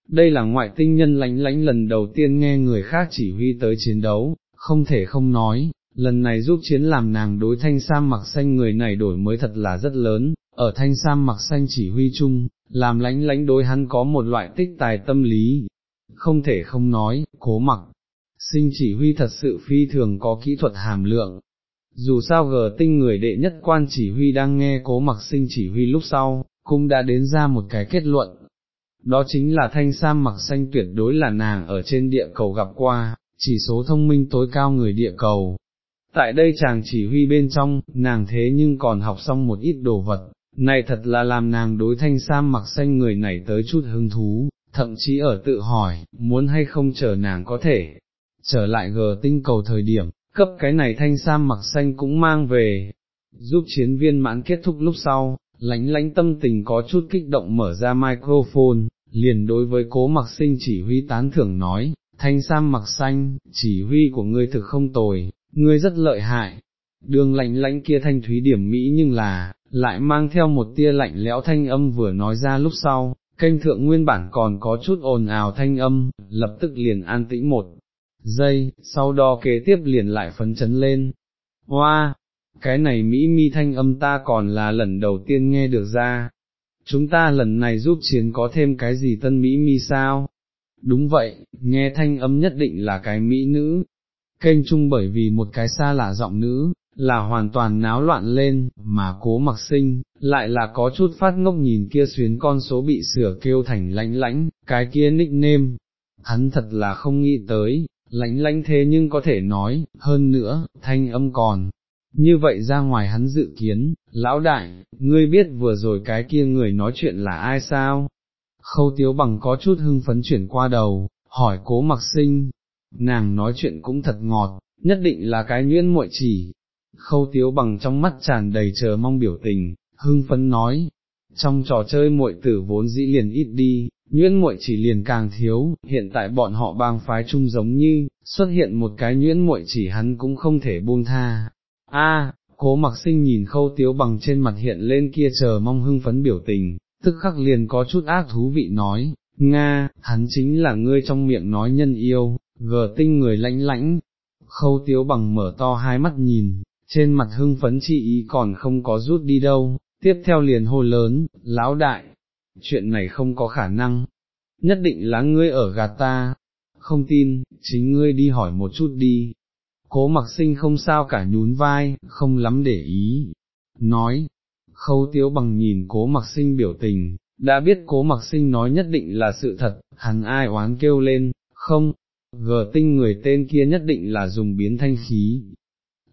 Đây là ngoại tinh nhân lánh lánh lần đầu tiên nghe người khác chỉ huy tới chiến đấu, không thể không nói, lần này giúp chiến làm nàng đối thanh sam mặc xanh người này đổi mới thật là rất lớn, ở thanh sam mặc xanh chỉ huy chung, làm lánh lánh đối hắn có một loại tích tài tâm lý, không thể không nói, cố mặc, sinh chỉ huy thật sự phi thường có kỹ thuật hàm lượng. Dù sao gờ tinh người đệ nhất quan chỉ huy đang nghe cố mặc sinh chỉ huy lúc sau, cũng đã đến ra một cái kết luận. đó chính là thanh sam mặc xanh tuyệt đối là nàng ở trên địa cầu gặp qua, chỉ số thông minh tối cao người địa cầu. Tại đây chàng chỉ huy bên trong, nàng thế nhưng còn học xong một ít đồ vật, này thật là làm nàng đối thanh sam mặc xanh người này tới chút hứng thú, thậm chí ở tự hỏi, muốn hay không chờ nàng có thể, trở lại gờ tinh cầu thời điểm, cấp cái này thanh sam mặc xanh cũng mang về, giúp chiến viên mãn kết thúc lúc sau, lánh lánh tâm tình có chút kích động mở ra microphone, liền đối với cố mặc sinh chỉ huy tán thưởng nói, thanh sam mặc xanh, chỉ huy của ngươi thực không tồi, ngươi rất lợi hại, đường lạnh lãnh kia thanh thúy điểm mỹ nhưng là, lại mang theo một tia lạnh lẽo thanh âm vừa nói ra lúc sau, kênh thượng nguyên bản còn có chút ồn ào thanh âm, lập tức liền an tĩnh một giây, sau đó kế tiếp liền lại phấn chấn lên. Hoa, cái này Mỹ mi thanh âm ta còn là lần đầu tiên nghe được ra. Chúng ta lần này giúp chiến có thêm cái gì tân Mỹ mi sao? Đúng vậy, nghe thanh âm nhất định là cái Mỹ nữ. Kênh chung bởi vì một cái xa lạ giọng nữ, là hoàn toàn náo loạn lên, mà cố mặc sinh, lại là có chút phát ngốc nhìn kia xuyến con số bị sửa kêu thành lãnh lãnh, cái kia nickname, hắn thật là không nghĩ tới, lãnh lãnh thế nhưng có thể nói, hơn nữa, thanh âm còn. Như vậy ra ngoài hắn dự kiến, lão đại, ngươi biết vừa rồi cái kia người nói chuyện là ai sao? Khâu tiếu bằng có chút hưng phấn chuyển qua đầu, hỏi cố mặc sinh, nàng nói chuyện cũng thật ngọt, nhất định là cái nhuyễn muội chỉ, khâu tiếu bằng trong mắt tràn đầy chờ mong biểu tình, hưng phấn nói, trong trò chơi muội tử vốn dĩ liền ít đi, nhuyễn muội chỉ liền càng thiếu, hiện tại bọn họ bang phái chung giống như, xuất hiện một cái nhuyễn muội chỉ hắn cũng không thể buông tha. A, cố mặc sinh nhìn khâu tiếu bằng trên mặt hiện lên kia chờ mong hưng phấn biểu tình, tức khắc liền có chút ác thú vị nói, Nga, hắn chính là ngươi trong miệng nói nhân yêu, gờ tinh người lãnh lãnh, khâu tiếu bằng mở to hai mắt nhìn, trên mặt hưng phấn chị ý còn không có rút đi đâu, tiếp theo liền hô lớn, lão đại, chuyện này không có khả năng, nhất định là ngươi ở gạt ta, không tin, chính ngươi đi hỏi một chút đi. Cố mặc sinh không sao cả nhún vai, không lắm để ý, nói, khâu tiếu bằng nhìn cố mặc sinh biểu tình, đã biết cố mặc sinh nói nhất định là sự thật, hắn ai oán kêu lên, không, gờ tinh người tên kia nhất định là dùng biến thanh khí,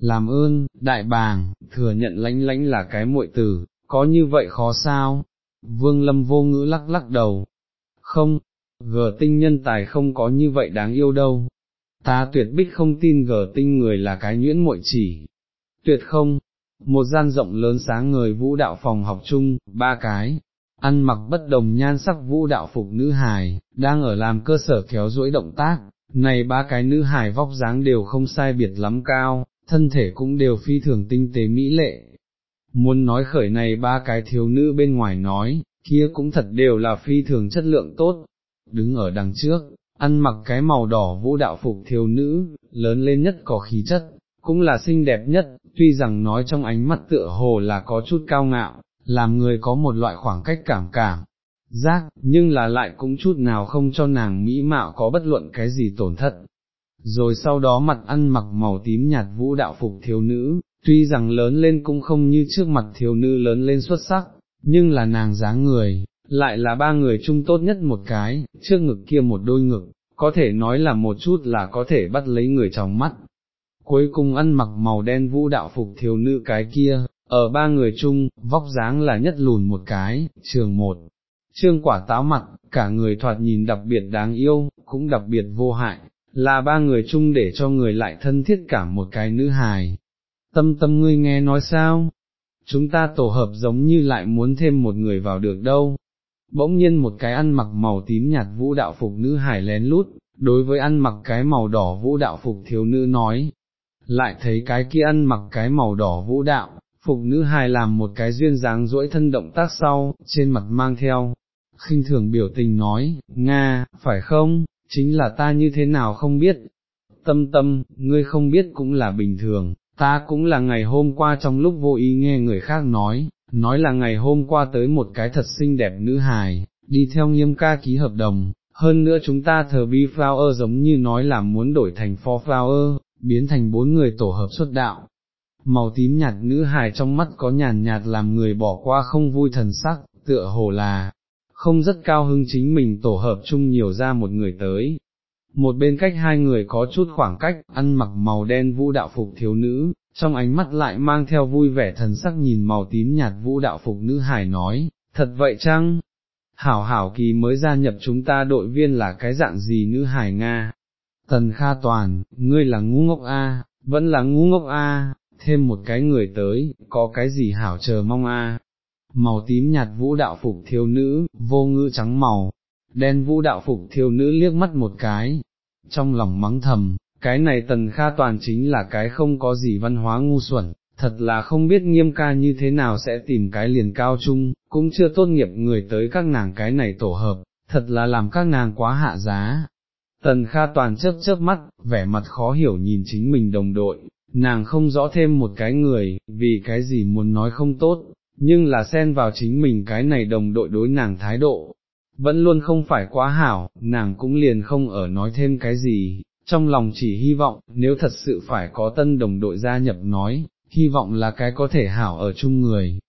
làm ơn, đại bàng, thừa nhận lãnh lãnh là cái muội tử, có như vậy khó sao? Vương lâm vô ngữ lắc lắc đầu, không, gờ tinh nhân tài không có như vậy đáng yêu đâu, ta tuyệt bích không tin gờ tinh người là cái nhuyễn muội chỉ, tuyệt không, một gian rộng lớn sáng người vũ đạo phòng học chung, ba cái, ăn mặc bất đồng nhan sắc vũ đạo phục nữ hài, đang ở làm cơ sở kéo duỗi động tác, này ba cái nữ hài vóc dáng đều không sai biệt lắm cao, thân thể cũng đều phi thường tinh tế mỹ lệ. Muốn nói khởi này ba cái thiếu nữ bên ngoài nói, kia cũng thật đều là phi thường chất lượng tốt, đứng ở đằng trước, ăn mặc cái màu đỏ vũ đạo phục thiếu nữ, lớn lên nhất có khí chất, cũng là xinh đẹp nhất, tuy rằng nói trong ánh mắt tựa hồ là có chút cao ngạo, làm người có một loại khoảng cách cảm cảm, giác, nhưng là lại cũng chút nào không cho nàng mỹ mạo có bất luận cái gì tổn thất, rồi sau đó mặt ăn mặc màu tím nhạt vũ đạo phục thiếu nữ, tuy rằng lớn lên cũng không như trước mặt thiếu nữ lớn lên xuất sắc, nhưng là nàng dáng người, lại là ba người chung tốt nhất một cái, trước ngực kia một đôi ngực, có thể nói là một chút là có thể bắt lấy người trong mắt. Cuối cùng ăn mặc màu đen vũ đạo phục thiếu nữ cái kia, ở ba người chung, vóc dáng là nhất lùn một cái, trường một, trương quả táo mặt, cả người thoạt nhìn đặc biệt đáng yêu, cũng đặc biệt vô hại, là ba người chung để cho người lại thân thiết cả một cái nữ hài. Tâm tâm ngươi nghe nói sao? Chúng ta tổ hợp giống như lại muốn thêm một người vào được đâu. Bỗng nhiên một cái ăn mặc màu tím nhạt vũ đạo phục nữ hài lén lút, đối với ăn mặc cái màu đỏ vũ đạo phục thiếu nữ nói. Lại thấy cái kia ăn mặc cái màu đỏ vũ đạo, phục nữ hài làm một cái duyên dáng duỗi thân động tác sau, trên mặt mang theo, khinh thường biểu tình nói, Nga, phải không, chính là ta như thế nào không biết. Tâm tâm, ngươi không biết cũng là bình thường, ta cũng là ngày hôm qua trong lúc vô ý nghe người khác nói, nói là ngày hôm qua tới một cái thật xinh đẹp nữ hài, đi theo nghiêm ca ký hợp đồng, hơn nữa chúng ta thờ vi flower giống như nói là muốn đổi thành for flower, biến thành bốn người tổ hợp xuất đạo. Màu tím nhạt nữ hài trong mắt có nhàn nhạt làm người bỏ qua không vui thần sắc, tựa hồ là, không rất cao hưng chính mình tổ hợp chung nhiều ra một người tới. Một bên cách hai người có chút khoảng cách, ăn mặc màu đen vũ đạo phục thiếu nữ, trong ánh mắt lại mang theo vui vẻ thần sắc nhìn màu tím nhạt vũ đạo phục nữ hải nói, thật vậy chăng? Hảo hảo kỳ mới gia nhập chúng ta đội viên là cái dạng gì nữ hải Nga? Tần Kha Toàn, ngươi là ngu ngốc A, vẫn là ngu ngốc A, thêm một cái người tới, có cái gì hảo chờ mong A. Màu tím nhạt vũ đạo phục thiếu nữ, vô ngữ trắng màu, đen vũ đạo phục thiếu nữ liếc mắt một cái, trong lòng mắng thầm, cái này tần kha toàn chính là cái không có gì văn hóa ngu xuẩn, thật là không biết nghiêm ca như thế nào sẽ tìm cái liền cao chung, cũng chưa tốt nghiệp người tới các nàng cái này tổ hợp, thật là làm các nàng quá hạ giá. Tần Kha toàn chớp chớp mắt, vẻ mặt khó hiểu nhìn chính mình đồng đội, nàng không rõ thêm một cái người, vì cái gì muốn nói không tốt, nhưng là xen vào chính mình cái này đồng đội đối nàng thái độ, vẫn luôn không phải quá hảo, nàng cũng liền không ở nói thêm cái gì, trong lòng chỉ hy vọng, nếu thật sự phải có tân đồng đội gia nhập nói, hy vọng là cái có thể hảo ở chung người.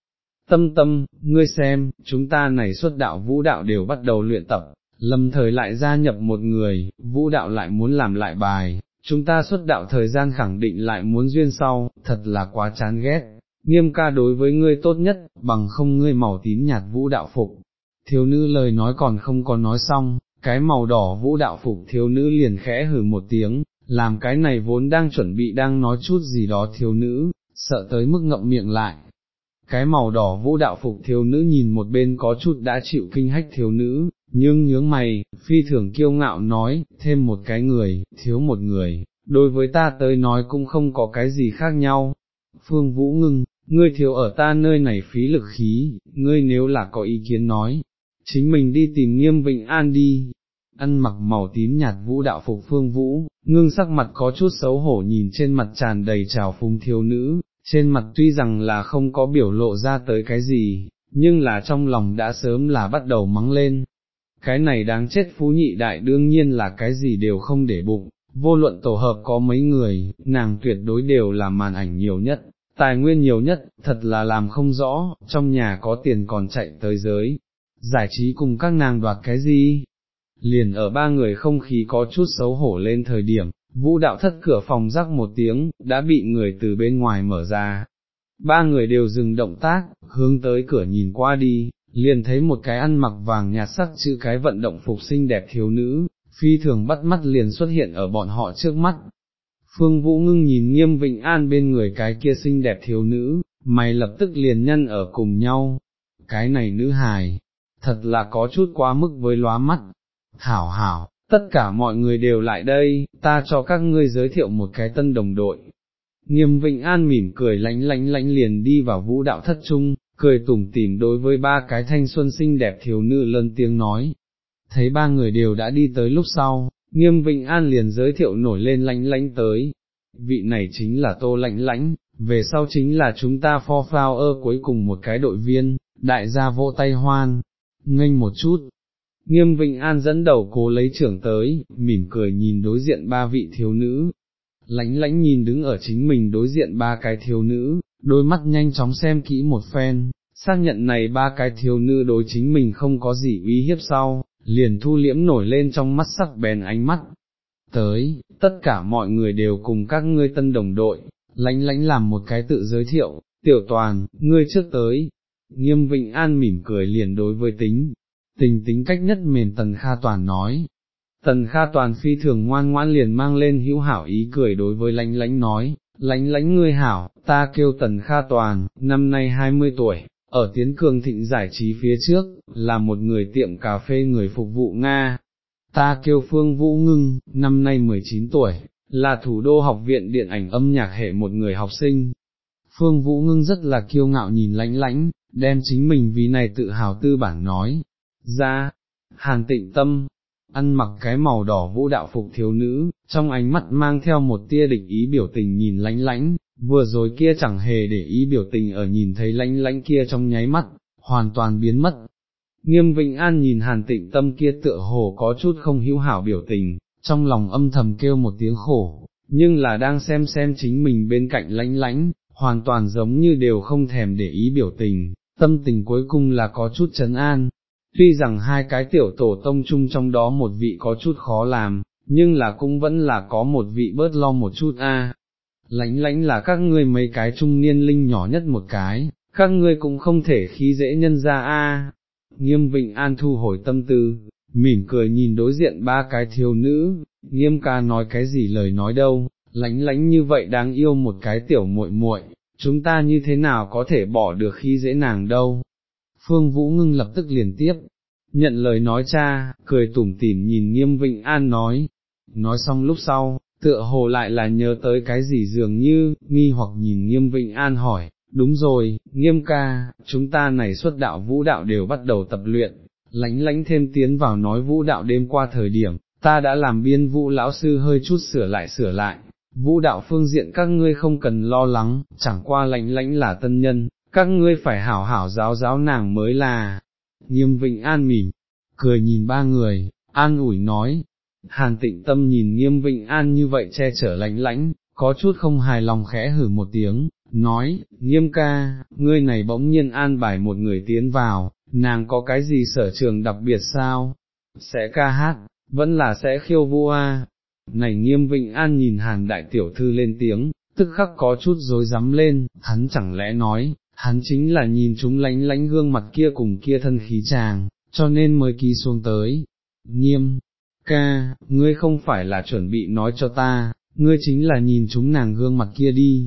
Tâm tâm, ngươi xem, chúng ta này xuất đạo vũ đạo đều bắt đầu luyện tập, lâm thời lại gia nhập một người, vũ đạo lại muốn làm lại bài, chúng ta xuất đạo thời gian khẳng định lại muốn duyên sau, thật là quá chán ghét, nghiêm ca đối với ngươi tốt nhất, bằng không ngươi màu tím nhạt vũ đạo phục. Thiếu nữ lời nói còn không có nói xong, cái màu đỏ vũ đạo phục thiếu nữ liền khẽ hử một tiếng, làm cái này vốn đang chuẩn bị đang nói chút gì đó thiếu nữ, sợ tới mức ngậm miệng lại. Cái màu đỏ vũ đạo phục thiếu nữ nhìn một bên có chút đã chịu kinh hách thiếu nữ, nhưng nhướng mày, phi thường kiêu ngạo nói, thêm một cái người, thiếu một người, đối với ta tới nói cũng không có cái gì khác nhau. Phương Vũ ngưng, ngươi thiếu ở ta nơi này phí lực khí, ngươi nếu là có ý kiến nói, chính mình đi tìm nghiêm vịnh an đi, ăn mặc màu tím nhạt vũ đạo phục phương vũ, ngưng sắc mặt có chút xấu hổ nhìn trên mặt tràn đầy trào phúng thiếu nữ, trên mặt tuy rằng là không có biểu lộ ra tới cái gì, nhưng là trong lòng đã sớm là bắt đầu mắng lên. Cái này đáng chết phú nhị đại đương nhiên là cái gì đều không để bụng, vô luận tổ hợp có mấy người, nàng tuyệt đối đều là màn ảnh nhiều nhất, tài nguyên nhiều nhất, thật là làm không rõ, trong nhà có tiền còn chạy tới giới, giải trí cùng các nàng đoạt cái gì, liền ở ba người không khí có chút xấu hổ lên thời điểm, vũ đạo thất cửa phòng rắc một tiếng, đã bị người từ bên ngoài mở ra. Ba người đều dừng động tác, hướng tới cửa nhìn qua đi, liền thấy một cái ăn mặc vàng nhạt sắc chữ cái vận động phục sinh đẹp thiếu nữ, phi thường bắt mắt liền xuất hiện ở bọn họ trước mắt. Phương Vũ ngưng nhìn nghiêm Vịnh An bên người cái kia xinh đẹp thiếu nữ, mày lập tức liền nhân ở cùng nhau. Cái này nữ hài, thật là có chút quá mức với lóa mắt, hảo hảo, tất cả mọi người đều lại đây, ta cho các ngươi giới thiệu một cái tân đồng đội. Nghiêm Vịnh An mỉm cười lánh lánh lánh liền đi vào vũ đạo thất trung, cười tủm tỉm đối với ba cái thanh xuân xinh đẹp thiếu nữ lớn tiếng nói. Thấy ba người đều đã đi tới lúc sau, Nghiêm Vịnh An liền giới thiệu nổi lên lánh lánh tới. Vị này chính là Tô Lánh Lánh, về sau chính là chúng ta for flower cuối cùng một cái đội viên, đại gia vỗ tay hoan, nghênh một chút, Nghiêm Vịnh An dẫn đầu cố lấy trưởng tới, mỉm cười nhìn đối diện ba vị thiếu nữ, lãnh lãnh nhìn đứng ở chính mình đối diện ba cái thiếu nữ, đôi mắt nhanh chóng xem kỹ một phen, xác nhận này ba cái thiếu nữ đối chính mình không có gì uy hiếp sau, liền thu liễm nổi lên trong mắt sắc bén ánh mắt. Tới, tất cả mọi người đều cùng các ngươi tân đồng đội, lánh lánh làm một cái tự giới thiệu, tiểu toàn, ngươi trước tới. Nghiêm Vịnh An mỉm cười liền đối với tính, tình tính cách nhất mềm Tần Kha Toàn nói. Tần Kha Toàn phi thường ngoan ngoãn liền mang lên hữu hảo ý cười đối với lánh lánh nói, lánh lánh ngươi hảo, ta kêu Tần Kha Toàn, năm nay 20 tuổi, ở Tiến Cường Thịnh giải trí phía trước, là một người tiệm cà phê người phục vụ Nga. Ta kêu Phương Vũ Ngưng, năm nay 19 tuổi, là thủ đô học viện điện ảnh âm nhạc hệ một người học sinh. Phương Vũ Ngưng rất là kiêu ngạo nhìn lánh lánh, đem chính mình vì này tự hào tư bản nói, ra, hàn tịnh tâm, ăn mặc cái màu đỏ vũ đạo phục thiếu nữ, trong ánh mắt mang theo một tia địch ý biểu tình nhìn lánh lánh, vừa rồi kia chẳng hề để ý biểu tình ở nhìn thấy lánh lánh kia trong nháy mắt, hoàn toàn biến mất. Nghiêm Vịnh An nhìn hàn tịnh tâm kia tựa hồ có chút không hữu hảo biểu tình, trong lòng âm thầm kêu một tiếng khổ, nhưng là đang xem xem chính mình bên cạnh lánh lánh, hoàn toàn giống như đều không thèm để ý biểu tình, tâm tình cuối cùng là có chút chấn an, tuy rằng hai cái tiểu tổ tông chung trong đó một vị có chút khó làm, nhưng là cũng vẫn là có một vị bớt lo một chút a. À lãnh lãnh là các ngươi mấy cái trung niên linh nhỏ nhất một cái, các ngươi cũng không thể khí dễ nhân ra a. Nghiêm Vịnh An thu hồi tâm tư, mỉm cười nhìn đối diện ba cái thiếu nữ, nghiêm ca nói cái gì lời nói đâu, lãnh lãnh như vậy đáng yêu một cái tiểu muội muội, chúng ta như thế nào có thể bỏ được khi dễ nàng đâu. Phương Vũ ngưng lập tức liền tiếp, nhận lời nói cha, cười tủm tỉm nhìn nghiêm Vịnh An nói, nói xong lúc sau, tựa hồ lại là nhớ tới cái gì dường như, nghi hoặc nhìn nghiêm Vịnh An hỏi, đúng rồi, nghiêm ca, chúng ta này xuất đạo vũ đạo đều bắt đầu tập luyện, lánh lánh thêm tiến vào nói vũ đạo đêm qua thời điểm, ta đã làm biên vũ lão sư hơi chút sửa lại sửa lại, vũ đạo phương diện các ngươi không cần lo lắng, chẳng qua lánh lánh là tân nhân, các ngươi phải hảo hảo giáo giáo nàng mới là, nghiêm vịnh an mỉm, cười nhìn ba người, an ủi nói, hàn tịnh tâm nhìn nghiêm vịnh an như vậy che chở lánh lánh, có chút không hài lòng khẽ hử một tiếng, nói, nghiêm ca, ngươi này bỗng nhiên an bài một người tiến vào, nàng có cái gì sở trường đặc biệt sao, sẽ ca hát, vẫn là sẽ khiêu vũ a. Này nghiêm vịnh an nhìn hàn đại tiểu thư lên tiếng, tức khắc có chút dối rắm lên, hắn chẳng lẽ nói, hắn chính là nhìn chúng lánh lánh gương mặt kia cùng kia thân khí chàng, cho nên mới ký xuống tới. Nghiêm, ca, ngươi không phải là chuẩn bị nói cho ta, ngươi chính là nhìn chúng nàng gương mặt kia đi.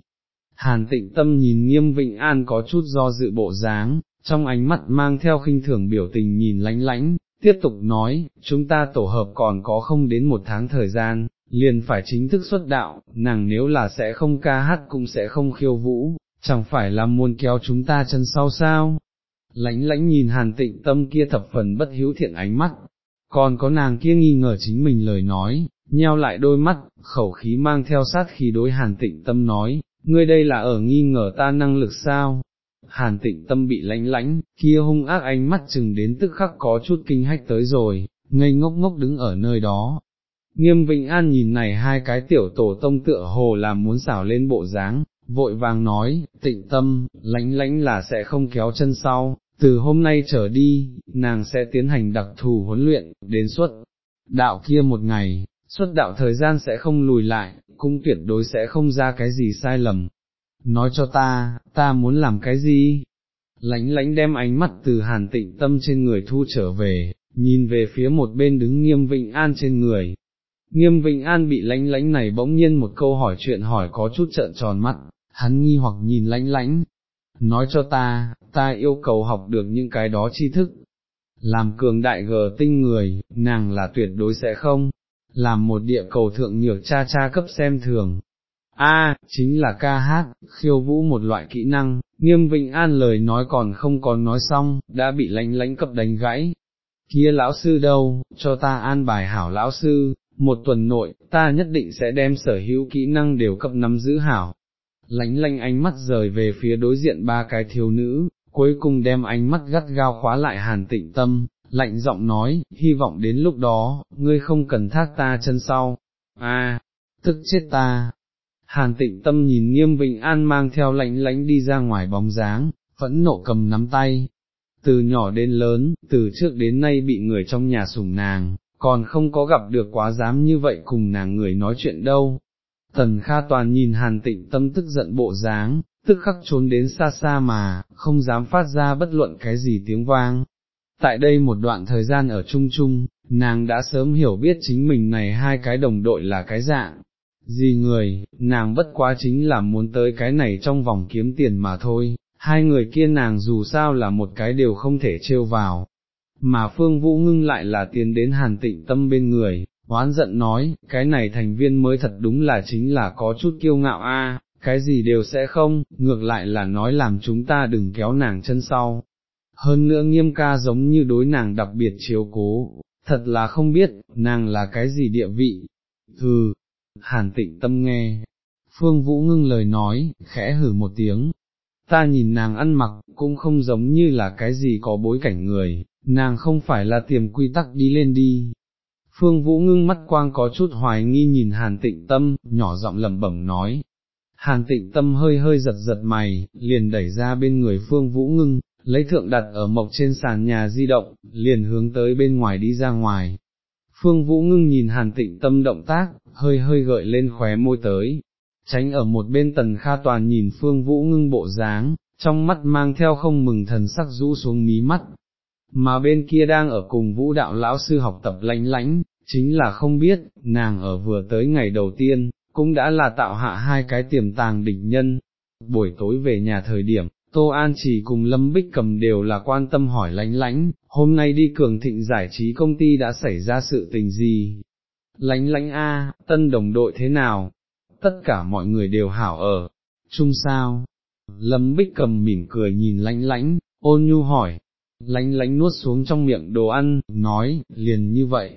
Hàn tịnh tâm nhìn nghiêm vịnh an có chút do dự bộ dáng, trong ánh mắt mang theo khinh thường biểu tình nhìn lánh lánh, tiếp tục nói, chúng ta tổ hợp còn có không đến một tháng thời gian, liền phải chính thức xuất đạo, nàng nếu là sẽ không ca hát cũng sẽ không khiêu vũ, chẳng phải là muốn kéo chúng ta chân sau sao. Lánh lánh nhìn hàn tịnh tâm kia thập phần bất hiếu thiện ánh mắt, còn có nàng kia nghi ngờ chính mình lời nói, nheo lại đôi mắt, khẩu khí mang theo sát khí đối hàn tịnh tâm nói, ngươi đây là ở nghi ngờ ta năng lực sao, hàn tịnh tâm bị lánh lánh, kia hung ác ánh mắt chừng đến tức khắc có chút kinh hách tới rồi, ngây ngốc ngốc đứng ở nơi đó. Nghiêm Vĩnh An nhìn này hai cái tiểu tổ tông tựa hồ là muốn xảo lên bộ dáng, vội vàng nói, tịnh tâm, lánh lánh là sẽ không kéo chân sau, từ hôm nay trở đi, nàng sẽ tiến hành đặc thù huấn luyện, đến suốt đạo kia một ngày, xuất đạo thời gian sẽ không lùi lại, cũng tuyệt đối sẽ không ra cái gì sai lầm, nói cho ta, ta muốn làm cái gì? Lánh lánh đem ánh mắt từ hàn tịnh tâm trên người thu trở về, nhìn về phía một bên đứng nghiêm vịnh an trên người. Nghiêm vịnh an bị lánh lánh này bỗng nhiên một câu hỏi chuyện hỏi có chút trợn tròn mắt, hắn nghi hoặc nhìn lánh lánh. Nói cho ta, ta yêu cầu học được những cái đó tri thức. Làm cường đại gờ tinh người, nàng là tuyệt đối sẽ không. Làm một địa cầu thượng nhược cha cha cấp xem thường, A, chính là ca hát, khiêu vũ một loại kỹ năng, nghiêm vịnh an lời nói còn không còn nói xong, đã bị lánh lánh cập đánh gãy. Kia lão sư đâu, cho ta an bài hảo lão sư, một tuần nội, ta nhất định sẽ đem sở hữu kỹ năng đều cấp nắm giữ hảo. Lánh lanh ánh mắt rời về phía đối diện ba cái thiếu nữ, cuối cùng đem ánh mắt gắt gao khóa lại hàn tịnh tâm, lạnh giọng nói, hy vọng đến lúc đó, ngươi không cần thác ta chân sau. A, tức chết ta, Hàn tịnh tâm nhìn nghiêm vịnh an mang theo lạnh lánh đi ra ngoài bóng dáng, phẫn nộ cầm nắm tay. Từ nhỏ đến lớn, từ trước đến nay bị người trong nhà sủng nàng, còn không có gặp được quá dám như vậy cùng nàng người nói chuyện đâu. Tần Kha Toàn nhìn hàn tịnh tâm tức giận bộ dáng, tức khắc trốn đến xa xa mà, không dám phát ra bất luận cái gì tiếng vang. Tại đây một đoạn thời gian ở chung chung, nàng đã sớm hiểu biết chính mình này hai cái đồng đội là cái dạng, gì người, nàng bất quá chính là muốn tới cái này trong vòng kiếm tiền mà thôi, hai người kia nàng dù sao là một cái đều không thể trêu vào, mà Phương Vũ ngưng lại là tiến đến hàn tịnh tâm bên người, oán giận nói, cái này thành viên mới thật đúng là chính là có chút kiêu ngạo a, cái gì đều sẽ không, ngược lại là nói làm chúng ta đừng kéo nàng chân sau. Hơn nữa nghiêm ca giống như đối nàng đặc biệt chiếu cố, thật là không biết, nàng là cái gì địa vị. Hừ, hàn tịnh tâm nghe, phương vũ ngưng lời nói, khẽ hử một tiếng, ta nhìn nàng ăn mặc, cũng không giống như là cái gì có bối cảnh người, nàng không phải là tiềm quy tắc đi lên đi. Phương Vũ ngưng mắt quang có chút hoài nghi nhìn Hàn Tịnh Tâm, nhỏ giọng lẩm bẩm nói. Hàn Tịnh Tâm hơi hơi giật giật mày, liền đẩy ra bên người Phương Vũ ngưng, lấy thượng đặt ở mộc trên sàn nhà di động, liền hướng tới bên ngoài đi ra ngoài. Phương Vũ ngưng nhìn hàn tịnh tâm động tác, hơi hơi gợi lên khóe môi tới, tránh ở một bên tần kha toàn nhìn Phương Vũ ngưng bộ dáng, trong mắt mang theo không mừng thần sắc rũ xuống mí mắt, mà bên kia đang ở cùng vũ đạo lão sư học tập lánh lánh, chính là không biết, nàng ở vừa tới ngày đầu tiên, cũng đã là tạo hạ hai cái tiềm tàng địch nhân. Buổi tối về nhà thời điểm, Tô An chỉ cùng Lâm Bích cầm đều là quan tâm hỏi lánh lánh, hôm nay đi cường thịnh giải trí công ty đã xảy ra sự tình gì? Lánh lánh A, tân đồng đội thế nào? Tất cả mọi người đều hảo ở, chung sao? Lâm Bích cầm mỉm cười nhìn lánh lánh, ôn nhu hỏi, lánh lánh nuốt xuống trong miệng đồ ăn, nói, liền như vậy,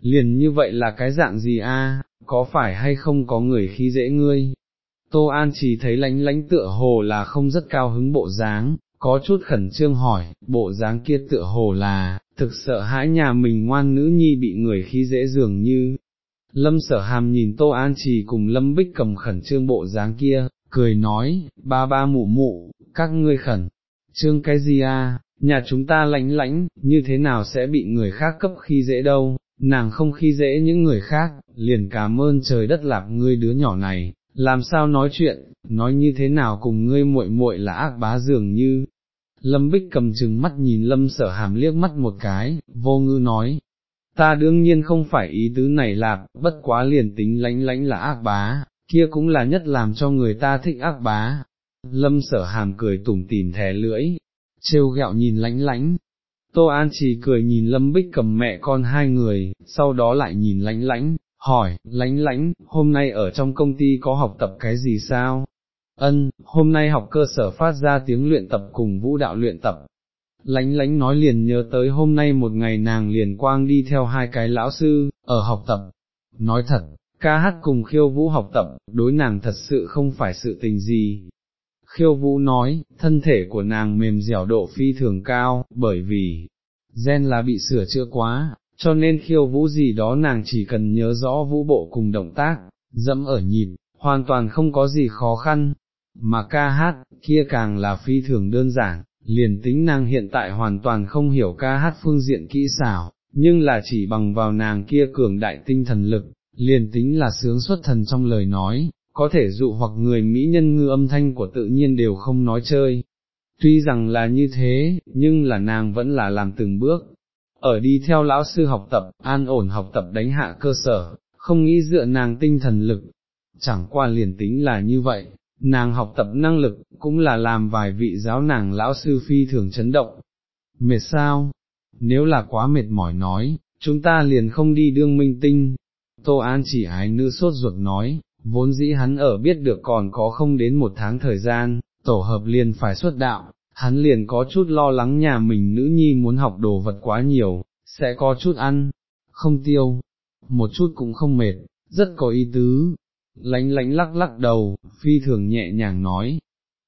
liền như vậy là cái dạng gì a? có phải hay không có người khi dễ ngươi? Tô An chỉ thấy lánh lánh tựa hồ là không rất cao hứng bộ dáng, có chút khẩn trương hỏi, bộ dáng kia tựa hồ là, thực sợ hãi nhà mình ngoan nữ nhi bị người khi dễ dường như. Lâm sở hàm nhìn Tô An chỉ cùng Lâm Bích cầm khẩn trương bộ dáng kia, cười nói, ba ba mụ mụ, các ngươi khẩn, trương cái gì a? Nhà chúng ta lánh lánh, như thế nào sẽ bị người khác cấp khi dễ đâu, nàng không khi dễ những người khác, liền cảm ơn trời đất lạc ngươi đứa nhỏ này, làm sao nói chuyện, nói như thế nào cùng ngươi muội muội là ác bá dường như. Lâm Bích cầm chừng mắt nhìn Lâm sở hàm liếc mắt một cái, vô ngư nói, ta đương nhiên không phải ý tứ này lạc, bất quá liền tính lánh lánh là ác bá, kia cũng là nhất làm cho người ta thích ác bá. Lâm sở hàm cười tủm tỉm thè lưỡi, trêu ghẹo nhìn lánh lánh. Tô An chỉ cười nhìn Lâm Bích cầm mẹ con hai người, sau đó lại nhìn lánh lánh, hỏi, lánh lánh, hôm nay ở trong công ty có học tập cái gì sao? Ân, hôm nay học cơ sở phát ra tiếng luyện tập cùng vũ đạo luyện tập. Lánh lánh nói liền nhớ tới hôm nay một ngày nàng liền quang đi theo hai cái lão sư, ở học tập. Nói thật, ca hát cùng khiêu vũ học tập, đối nàng thật sự không phải sự tình gì, khiêu vũ nói, thân thể của nàng mềm dẻo độ phi thường cao, bởi vì, gen là bị sửa chữa quá, cho nên khiêu vũ gì đó nàng chỉ cần nhớ rõ vũ bộ cùng động tác, dẫm ở nhịp, hoàn toàn không có gì khó khăn, mà ca hát, kia càng là phi thường đơn giản, liền tính nàng hiện tại hoàn toàn không hiểu ca hát phương diện kỹ xảo, nhưng là chỉ bằng vào nàng kia cường đại tinh thần lực, liền tính là sướng xuất thần trong lời nói, có thể dụ hoặc người mỹ nhân ngư âm thanh của tự nhiên đều không nói chơi. Tuy rằng là như thế, nhưng là nàng vẫn là làm từng bước, ở đi theo lão sư học tập, an ổn học tập đánh hạ cơ sở, không nghĩ dựa nàng tinh thần lực, chẳng qua liền tính là như vậy, nàng học tập năng lực, cũng là làm vài vị giáo nàng lão sư phi thường chấn động. Mệt sao? Nếu là quá mệt mỏi nói, chúng ta liền không đi đương minh tinh. Tô An chỉ ái nữ sốt ruột nói, vốn dĩ hắn ở biết được còn có không đến một tháng thời gian, tổ hợp liền phải xuất đạo, hắn liền có chút lo lắng nhà mình nữ nhi muốn học đồ vật quá nhiều, sẽ có chút ăn, không tiêu, một chút cũng không mệt, rất có ý tứ, lánh lánh lắc lắc đầu, phi thường nhẹ nhàng nói,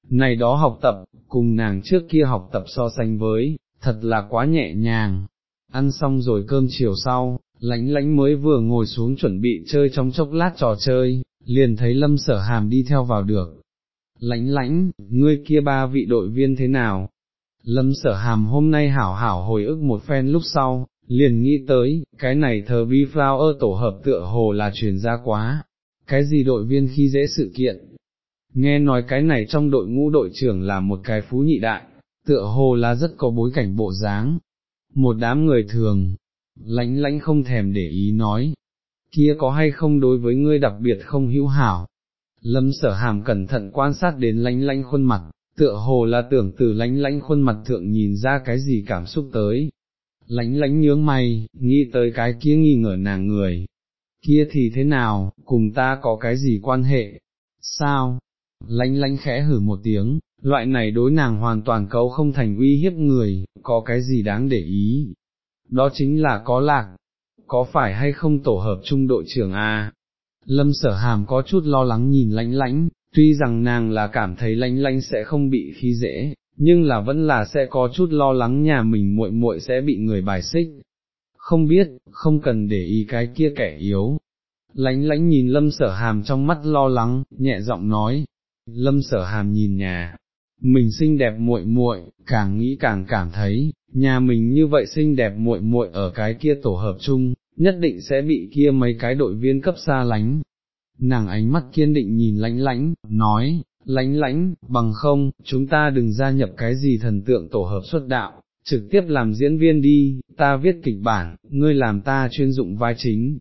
này đó học tập, cùng nàng trước kia học tập so sánh với, thật là quá nhẹ nhàng, ăn xong rồi cơm chiều sau, lánh lánh mới vừa ngồi xuống chuẩn bị chơi trong chốc lát trò chơi, liền thấy lâm sở hàm đi theo vào được. Lãnh lãnh, ngươi kia ba vị đội viên thế nào? Lâm sở hàm hôm nay hảo hảo hồi ức một phen lúc sau, liền nghĩ tới, cái này thờ vi flower tổ hợp tựa hồ là truyền ra quá, cái gì đội viên khi dễ sự kiện. Nghe nói cái này trong đội ngũ đội trưởng là một cái phú nhị đại, tựa hồ là rất có bối cảnh bộ dáng. Một đám người thường, lãnh lãnh không thèm để ý nói, kia có hay không đối với ngươi đặc biệt không hữu hảo. Lâm sở hàm cẩn thận quan sát đến lánh lánh khuôn mặt, tựa hồ là tưởng từ lánh lánh khuôn mặt thượng nhìn ra cái gì cảm xúc tới. Lánh lánh nhướng mày, nghĩ tới cái kia nghi ngờ nàng người. Kia thì thế nào, cùng ta có cái gì quan hệ? Sao? Lánh lánh khẽ hử một tiếng, loại này đối nàng hoàn toàn cấu không thành uy hiếp người, có cái gì đáng để ý? Đó chính là có lạc, có phải hay không tổ hợp trung đội trưởng a? Lâm sở hàm có chút lo lắng nhìn lãnh lãnh tuy rằng nàng là cảm thấy lãnh lãnh sẽ không bị khi dễ, nhưng là vẫn là sẽ có chút lo lắng nhà mình muội muội sẽ bị người bài xích. Không biết, không cần để ý cái kia kẻ yếu. lãnh lãnh nhìn lâm sở hàm trong mắt lo lắng, nhẹ giọng nói, lâm sở hàm nhìn nhà, mình xinh đẹp muội muội, càng nghĩ càng cảm thấy, nhà mình như vậy xinh đẹp muội muội ở cái kia tổ hợp chung, nhất định sẽ bị kia mấy cái đội viên cấp xa lánh. Nàng ánh mắt kiên định nhìn lãnh lãnh, nói, lãnh lãnh, bằng không, chúng ta đừng gia nhập cái gì thần tượng tổ hợp xuất đạo, trực tiếp làm diễn viên đi, ta viết kịch bản, ngươi làm ta chuyên dụng vai chính.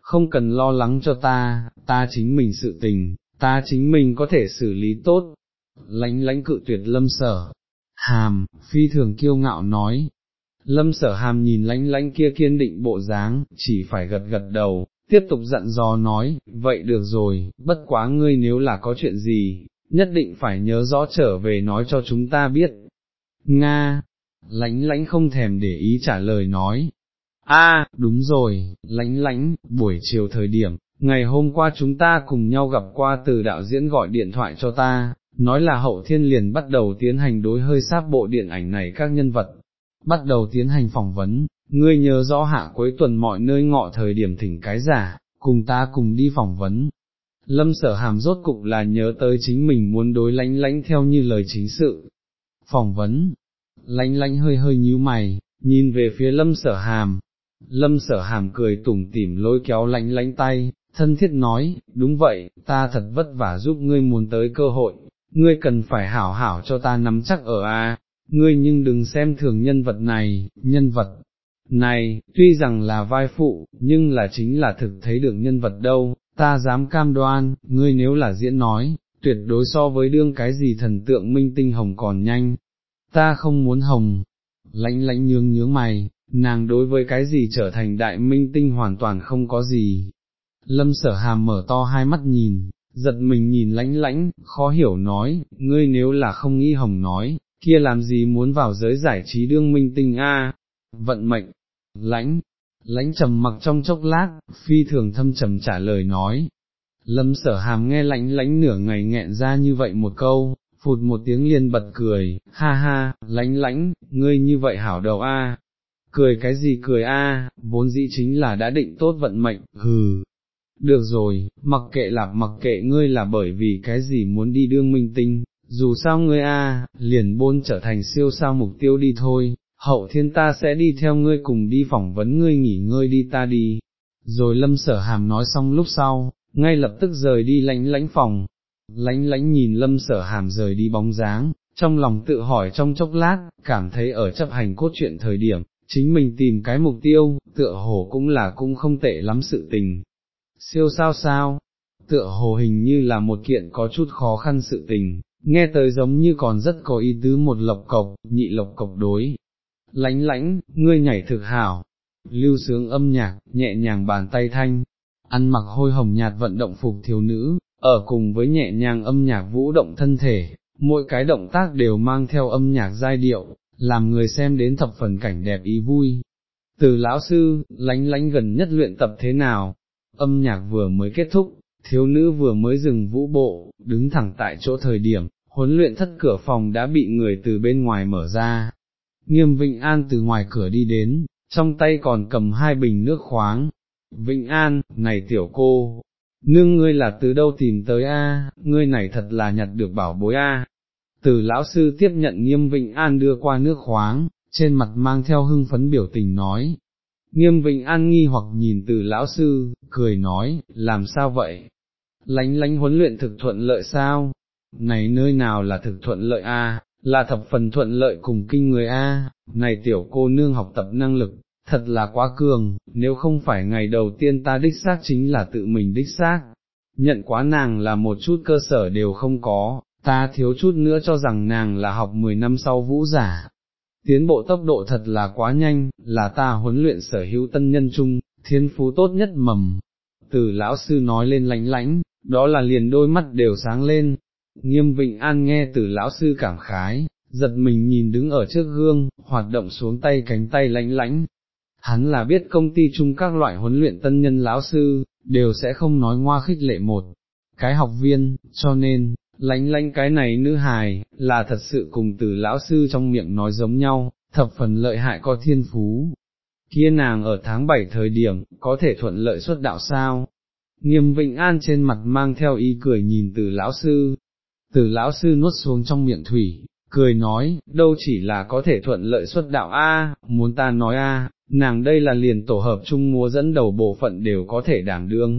Không cần lo lắng cho ta, ta chính mình sự tình, ta chính mình có thể xử lý tốt. lãnh lãnh cự tuyệt lâm sở, hàm, phi thường kiêu ngạo nói. Lâm sở hàm nhìn lánh lánh kia kiên định bộ dáng, chỉ phải gật gật đầu, tiếp tục dặn dò nói, vậy được rồi, bất quá ngươi nếu là có chuyện gì, nhất định phải nhớ rõ trở về nói cho chúng ta biết. Nga, lánh lánh không thèm để ý trả lời nói. A, đúng rồi, lánh lánh, buổi chiều thời điểm, ngày hôm qua chúng ta cùng nhau gặp qua từ đạo diễn gọi điện thoại cho ta, nói là hậu thiên liền bắt đầu tiến hành đối hơi sáp bộ điện ảnh này các nhân vật, bắt đầu tiến hành phỏng vấn, ngươi nhớ rõ hạ cuối tuần mọi nơi ngọ thời điểm thỉnh cái giả, cùng ta cùng đi phỏng vấn. Lâm sở hàm rốt cục là nhớ tới chính mình muốn đối lánh lánh theo như lời chính sự. Phỏng vấn, lánh lánh hơi hơi nhíu mày, nhìn về phía lâm sở hàm. Lâm sở hàm cười tủm tỉm lôi kéo lánh lánh tay, thân thiết nói, đúng vậy, ta thật vất vả giúp ngươi muốn tới cơ hội, ngươi cần phải hảo hảo cho ta nắm chắc ở a ngươi nhưng đừng xem thường nhân vật này, nhân vật này, tuy rằng là vai phụ, nhưng là chính là thực thấy được nhân vật đâu, ta dám cam đoan, ngươi nếu là diễn nói, tuyệt đối so với đương cái gì thần tượng minh tinh hồng còn nhanh, ta không muốn hồng, lãnh lãnh nhướng nhướng mày, nàng đối với cái gì trở thành đại minh tinh hoàn toàn không có gì. Lâm sở hàm mở to hai mắt nhìn, giật mình nhìn lãnh lãnh, khó hiểu nói, ngươi nếu là không nghĩ hồng nói, kia làm gì muốn vào giới giải trí đương minh tinh a? Vận mệnh, lãnh, lãnh trầm mặc trong chốc lát, phi thường thâm trầm trả lời nói. Lâm sở hàm nghe lãnh lãnh nửa ngày nghẹn ra như vậy một câu, phụt một tiếng liền bật cười, ha ha, lãnh lãnh, ngươi như vậy hảo đầu a, cười cái gì cười a, vốn dĩ chính là đã định tốt vận mệnh, hừ. Được rồi, mặc kệ lạc mặc kệ ngươi là bởi vì cái gì muốn đi đương minh tinh, dù sao ngươi a, liền bôn trở thành siêu sao mục tiêu đi thôi, hậu thiên ta sẽ đi theo ngươi cùng đi phỏng vấn ngươi nghỉ ngơi đi ta đi. Rồi lâm sở hàm nói xong lúc sau, ngay lập tức rời đi lánh lánh phòng, lánh lánh nhìn lâm sở hàm rời đi bóng dáng, trong lòng tự hỏi trong chốc lát, cảm thấy ở chấp hành cốt truyện thời điểm, chính mình tìm cái mục tiêu, tựa hồ cũng là cũng không tệ lắm sự tình. Siêu sao sao, tựa hồ hình như là một kiện có chút khó khăn sự tình, nghe tới giống như còn rất có ý tứ một lộc cộc, nhị lộc cộc đối. Lánh lánh, ngươi nhảy thực hảo, lưu sướng âm nhạc, nhẹ nhàng bàn tay thanh, ăn mặc hôi hồng nhạt vận động phục thiếu nữ, ở cùng với nhẹ nhàng âm nhạc vũ động thân thể, mỗi cái động tác đều mang theo âm nhạc giai điệu, làm người xem đến thập phần cảnh đẹp ý vui. Từ lão sư, lánh lánh gần nhất luyện tập thế nào, âm nhạc vừa mới kết thúc, thiếu nữ vừa mới dừng vũ bộ, đứng thẳng tại chỗ thời điểm, huấn luyện thất cửa phòng đã bị người từ bên ngoài mở ra. Nghiêm Vịnh An từ ngoài cửa đi đến, trong tay còn cầm hai bình nước khoáng. Vịnh An, này tiểu cô, nương ngươi là từ đâu tìm tới a? ngươi này thật là nhặt được bảo bối a. Từ lão sư tiếp nhận nghiêm Vịnh An đưa qua nước khoáng, trên mặt mang theo hưng phấn biểu tình nói. Nghiêm Vịnh An nghi hoặc nhìn từ lão sư, cười nói, làm sao vậy? Lánh lánh huấn luyện thực thuận lợi sao? Này nơi nào là thực thuận lợi a? là thập phần thuận lợi cùng kinh người a, này tiểu cô nương học tập năng lực, thật là quá cường, nếu không phải ngày đầu tiên ta đích xác chính là tự mình đích xác, nhận quá nàng là một chút cơ sở đều không có, ta thiếu chút nữa cho rằng nàng là học 10 năm sau vũ giả. Tiến bộ tốc độ thật là quá nhanh, là ta huấn luyện sở hữu tân nhân chung, thiên phú tốt nhất mầm. Từ lão sư nói lên lánh lánh, đó là liền đôi mắt đều sáng lên. Nghiêm Vịnh An nghe từ lão sư cảm khái, giật mình nhìn đứng ở trước gương, hoạt động xuống tay cánh tay lãnh lãnh. hắn là biết công ty chung các loại huấn luyện tân nhân lão sư, đều sẽ không nói ngoa khích lệ một cái học viên, cho nên, lãnh lãnh cái này nữ hài, là thật sự cùng từ lão sư trong miệng nói giống nhau, thập phần lợi hại có thiên phú. Kia nàng ở tháng 7 thời điểm, có thể thuận lợi xuất đạo sao? Nghiêm Vịnh An trên mặt mang theo ý cười nhìn từ lão sư từ lão sư nuốt xuống trong miệng thủy, cười nói, đâu chỉ là có thể thuận lợi xuất đạo a, muốn ta nói a, nàng đây là liền tổ hợp chung múa dẫn đầu bộ phận đều có thể đảm đương.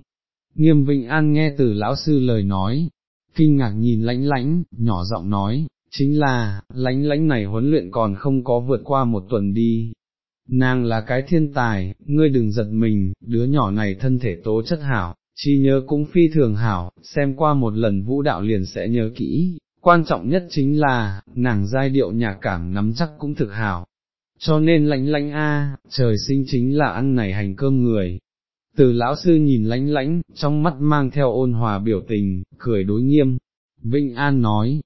Nghiêm vịnh An nghe từ lão sư lời nói, kinh ngạc nhìn lãnh lãnh, nhỏ giọng nói, chính là, lãnh lãnh này huấn luyện còn không có vượt qua một tuần đi. Nàng là cái thiên tài, ngươi đừng giật mình, đứa nhỏ này thân thể tố chất hảo, chi nhớ cũng phi thường hảo, xem qua một lần vũ đạo liền sẽ nhớ kỹ, quan trọng nhất chính là, nàng giai điệu nhạc cảm nắm chắc cũng thực hảo. Cho nên lãnh lãnh a, trời sinh chính là ăn này hành cơm người. Từ lão sư nhìn lãnh lãnh, trong mắt mang theo ôn hòa biểu tình, cười đối nghiêm. Vịnh An nói,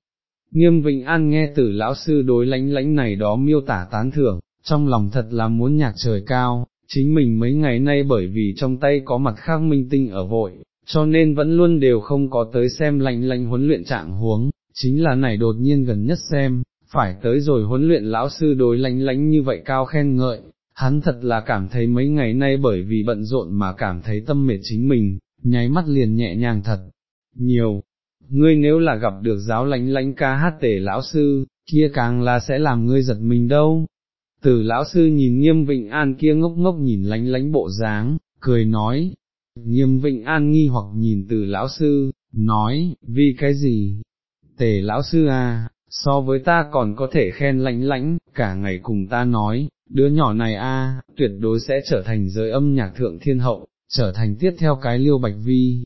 nghiêm Vịnh An nghe từ lão sư đối lãnh lãnh này đó miêu tả tán thưởng, trong lòng thật là muốn nhạc trời cao, chính mình mấy ngày nay bởi vì trong tay có mặt khác minh tinh ở vội, cho nên vẫn luôn đều không có tới xem lạnh lạnh huấn luyện trạng huống, chính là này đột nhiên gần nhất xem, phải tới rồi huấn luyện lão sư đối lạnh lạnh như vậy cao khen ngợi, hắn thật là cảm thấy mấy ngày nay bởi vì bận rộn mà cảm thấy tâm mệt chính mình, nháy mắt liền nhẹ nhàng thật, nhiều. Ngươi nếu là gặp được giáo lánh lánh ca hát tể lão sư, kia càng là sẽ làm ngươi giật mình đâu, từ lão sư nhìn nghiêm vịnh an kia ngốc ngốc nhìn lánh lánh bộ dáng, cười nói, nghiêm vịnh an nghi hoặc nhìn từ lão sư, nói, vì cái gì? Tề lão sư à, so với ta còn có thể khen lánh lánh, cả ngày cùng ta nói, đứa nhỏ này a, tuyệt đối sẽ trở thành giới âm nhạc thượng thiên hậu, trở thành tiếp theo cái liêu bạch vi.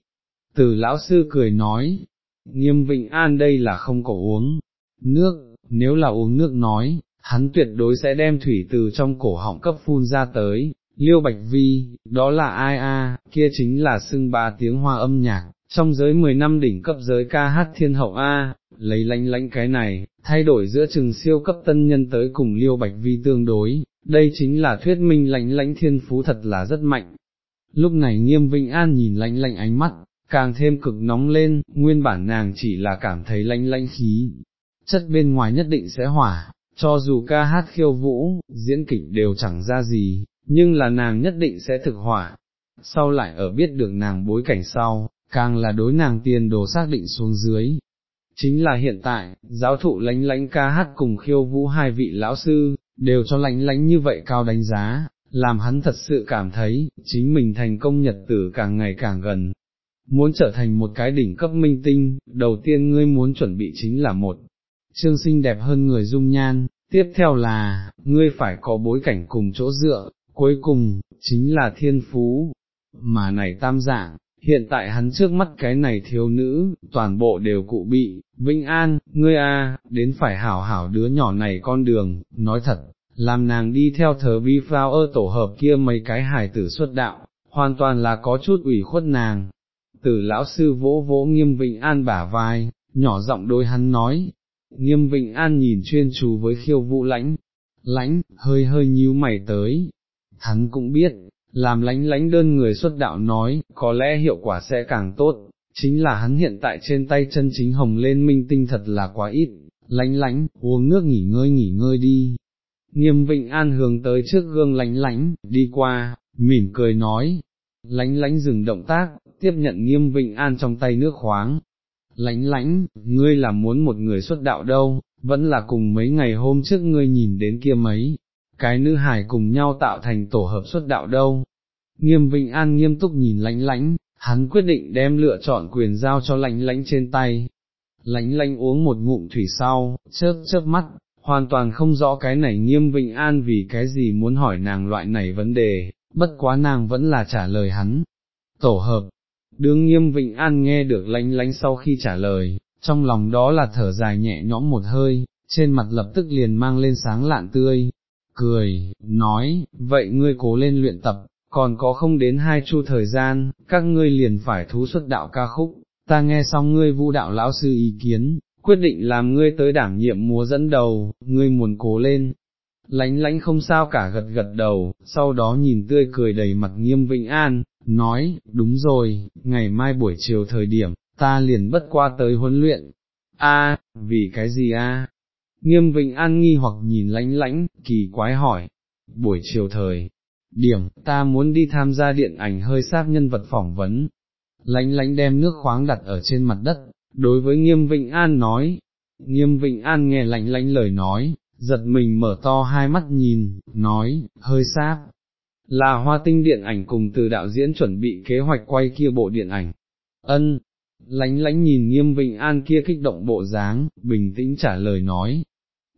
Từ lão sư cười nói, nghiêm vịnh an đây là không có uống nước, nếu là uống nước nói, hắn tuyệt đối sẽ đem thủy từ trong cổ họng cấp phun ra tới, liêu bạch vi, đó là ai a? kia chính là xưng ba tiếng hoa âm nhạc, trong giới 10 năm đỉnh cấp giới ca hát thiên hậu a, lấy lánh lánh cái này, thay đổi giữa chừng siêu cấp tân nhân tới cùng liêu bạch vi tương đối, đây chính là thuyết minh lánh lánh thiên phú thật là rất mạnh. Lúc này nghiêm vĩnh an nhìn lánh lánh ánh mắt, càng thêm cực nóng lên, nguyên bản nàng chỉ là cảm thấy lánh lánh khí, chất bên ngoài nhất định sẽ hỏa, cho dù ca hát khiêu vũ, diễn kịch đều chẳng ra gì, nhưng là nàng nhất định sẽ thực hỏa. Sau lại ở biết được nàng bối cảnh sau, càng là đối nàng tiền đồ xác định xuống dưới. Chính là hiện tại, giáo thụ lánh lánh ca hát cùng khiêu vũ hai vị lão sư, đều cho lánh lánh như vậy cao đánh giá, làm hắn thật sự cảm thấy, chính mình thành công nhật tử càng ngày càng gần. Muốn trở thành một cái đỉnh cấp minh tinh, đầu tiên ngươi muốn chuẩn bị chính là một trương sinh đẹp hơn người dung nhan, tiếp theo là, ngươi phải có bối cảnh cùng chỗ dựa, cuối cùng, chính là thiên phú, mà này tam dạng, hiện tại hắn trước mắt cái này thiếu nữ, toàn bộ đều cụ bị, Vĩnh An, ngươi a, đến phải hảo hảo đứa nhỏ này con đường, nói thật, làm nàng đi theo thờ vi phao ơ tổ hợp kia mấy cái hài tử xuất đạo, hoàn toàn là có chút ủy khuất nàng. Từ lão sư vỗ vỗ nghiêm Vĩnh An bả vai, nhỏ giọng đôi hắn nói, Nghiêm Vịnh An nhìn chuyên chú với khiêu vũ lãnh, lãnh, hơi hơi nhíu mày tới, hắn cũng biết, làm lãnh lãnh đơn người xuất đạo nói, có lẽ hiệu quả sẽ càng tốt, chính là hắn hiện tại trên tay chân chính hồng lên minh tinh thật là quá ít, lãnh lãnh, uống nước nghỉ ngơi nghỉ ngơi đi. Nghiêm Vịnh An hướng tới trước gương lãnh lãnh, đi qua, mỉm cười nói, lãnh lãnh dừng động tác, tiếp nhận Nghiêm Vịnh An trong tay nước khoáng, lãnh lãnh, ngươi là muốn một người xuất đạo đâu, vẫn là cùng mấy ngày hôm trước ngươi nhìn đến kia mấy, cái nữ hải cùng nhau tạo thành tổ hợp xuất đạo đâu. Nghiêm vịnh An nghiêm túc nhìn lãnh lãnh, hắn quyết định đem lựa chọn quyền giao cho lãnh lãnh trên tay. Lãnh lãnh uống một ngụm thủy sau, chớp chớp mắt, hoàn toàn không rõ cái này nghiêm vịnh An vì cái gì muốn hỏi nàng loại này vấn đề, bất quá nàng vẫn là trả lời hắn. Tổ hợp, Đương nghiêm Vịnh An nghe được lánh lánh sau khi trả lời, trong lòng đó là thở dài nhẹ nhõm một hơi, trên mặt lập tức liền mang lên sáng lạn tươi, cười, nói, vậy ngươi cố lên luyện tập, còn có không đến hai chu thời gian, các ngươi liền phải thú xuất đạo ca khúc, ta nghe xong ngươi vu đạo lão sư ý kiến, quyết định làm ngươi tới đảm nhiệm múa dẫn đầu, ngươi muốn cố lên. Lánh lánh không sao cả gật gật đầu, sau đó nhìn tươi cười đầy mặt nghiêm Vịnh An, nói, đúng rồi, ngày mai buổi chiều thời điểm, ta liền bất qua tới huấn luyện. A, vì cái gì a? Nghiêm Vịnh An nghi hoặc nhìn lánh lánh, kỳ quái hỏi, buổi chiều thời, điểm, ta muốn đi tham gia điện ảnh hơi sát nhân vật phỏng vấn. Lánh lánh đem nước khoáng đặt ở trên mặt đất, đối với nghiêm Vịnh An nói, nghiêm Vịnh An nghe lạnh lánh lời nói, giật mình mở to hai mắt nhìn, nói, hơi sáp, là hoa tinh điện ảnh cùng từ đạo diễn chuẩn bị kế hoạch quay kia bộ điện ảnh, ân, lánh lánh nhìn nghiêm Vịnh An kia kích động bộ dáng, bình tĩnh trả lời nói.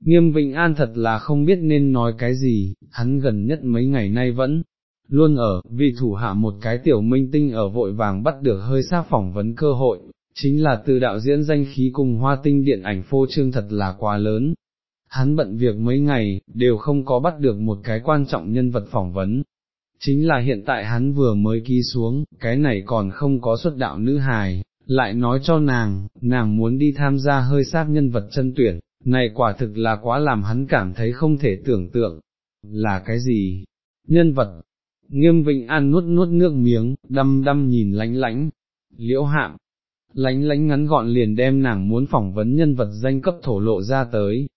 Nghiêm Vịnh An thật là không biết nên nói cái gì, hắn gần nhất mấy ngày nay vẫn luôn ở, vì thủ hạ một cái tiểu minh tinh ở vội vàng bắt được hơi sát phỏng vấn cơ hội, chính là từ đạo diễn danh khí cùng hoa tinh điện ảnh phô trương thật là quá lớn. Hắn bận việc mấy ngày, đều không có bắt được một cái quan trọng nhân vật phỏng vấn. Chính là hiện tại hắn vừa mới ký xuống, cái này còn không có xuất đạo nữ hài, lại nói cho nàng, nàng muốn đi tham gia hơi sát nhân vật chân tuyển, này quả thực là quá làm hắn cảm thấy không thể tưởng tượng, là cái gì, nhân vật, nghiêm vịnh an nuốt nuốt nước miếng, đăm đăm nhìn lánh lánh, liễu hạm, lánh lánh ngắn gọn liền đem nàng muốn phỏng vấn nhân vật danh cấp thổ lộ ra tới.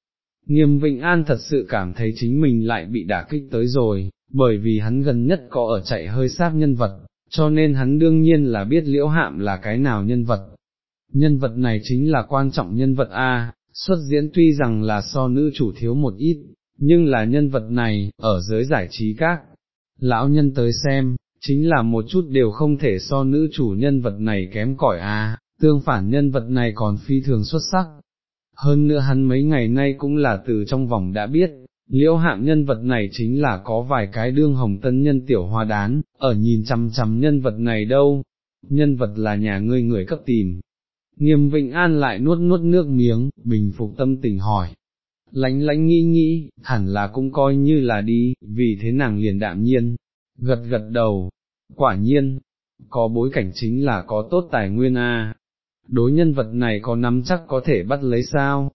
Nghiêm Vịnh An thật sự cảm thấy chính mình lại bị đả kích tới rồi, bởi vì hắn gần nhất có ở chạy hơi sát nhân vật, cho nên hắn đương nhiên là biết liễu hạm là cái nào nhân vật. Nhân vật này chính là quan trọng nhân vật A, xuất diễn tuy rằng là so nữ chủ thiếu một ít, nhưng là nhân vật này, ở giới giải trí các, lão nhân tới xem, chính là một chút đều không thể so nữ chủ nhân vật này kém cỏi A, tương phản nhân vật này còn phi thường xuất sắc. Hơn nữa hắn mấy ngày nay cũng là từ trong vòng đã biết, liễu hạm nhân vật này chính là có vài cái đương hồng tân nhân tiểu hoa đán, ở nhìn chằm chằm nhân vật này đâu, nhân vật là nhà ngươi người cấp tìm. Nghiêm Vịnh An lại nuốt nuốt nước miếng, bình phục tâm tình hỏi. Lánh lánh nghĩ nghĩ, hẳn là cũng coi như là đi, vì thế nàng liền đạm nhiên, gật gật đầu, quả nhiên, có bối cảnh chính là có tốt tài nguyên a. Đối nhân vật này có nắm chắc có thể bắt lấy sao,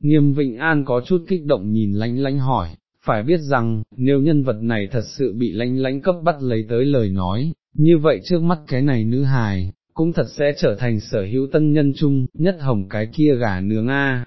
Nghiêm Vịnh An có chút kích động nhìn lánh lánh hỏi, phải biết rằng, nếu nhân vật này thật sự bị lánh lánh cấp bắt lấy tới lời nói, như vậy trước mắt cái này nữ hài, cũng thật sẽ trở thành sở hữu tân nhân chung, nhất hồng cái kia gà nướng a.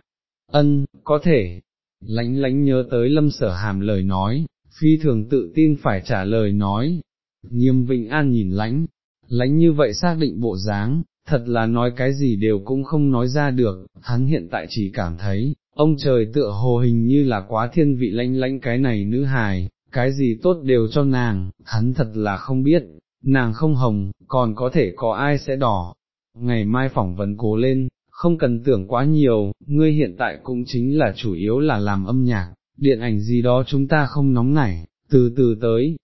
Ân, có thể, lánh lánh nhớ tới lâm sở hàm lời nói, phi thường tự tin phải trả lời nói, nghiêm Vịnh An nhìn lánh, lánh như vậy xác định bộ dáng, thật là nói cái gì đều cũng không nói ra được, hắn hiện tại chỉ cảm thấy, ông trời tựa hồ hình như là quá thiên vị lanh lanh cái này nữ hài, cái gì tốt đều cho nàng, hắn thật là không biết, nàng không hồng, còn có thể có ai sẽ đỏ. Ngày mai phỏng vấn cố lên, không cần tưởng quá nhiều, ngươi hiện tại cũng chính là chủ yếu là làm âm nhạc, điện ảnh gì đó chúng ta không nóng nảy, từ từ tới.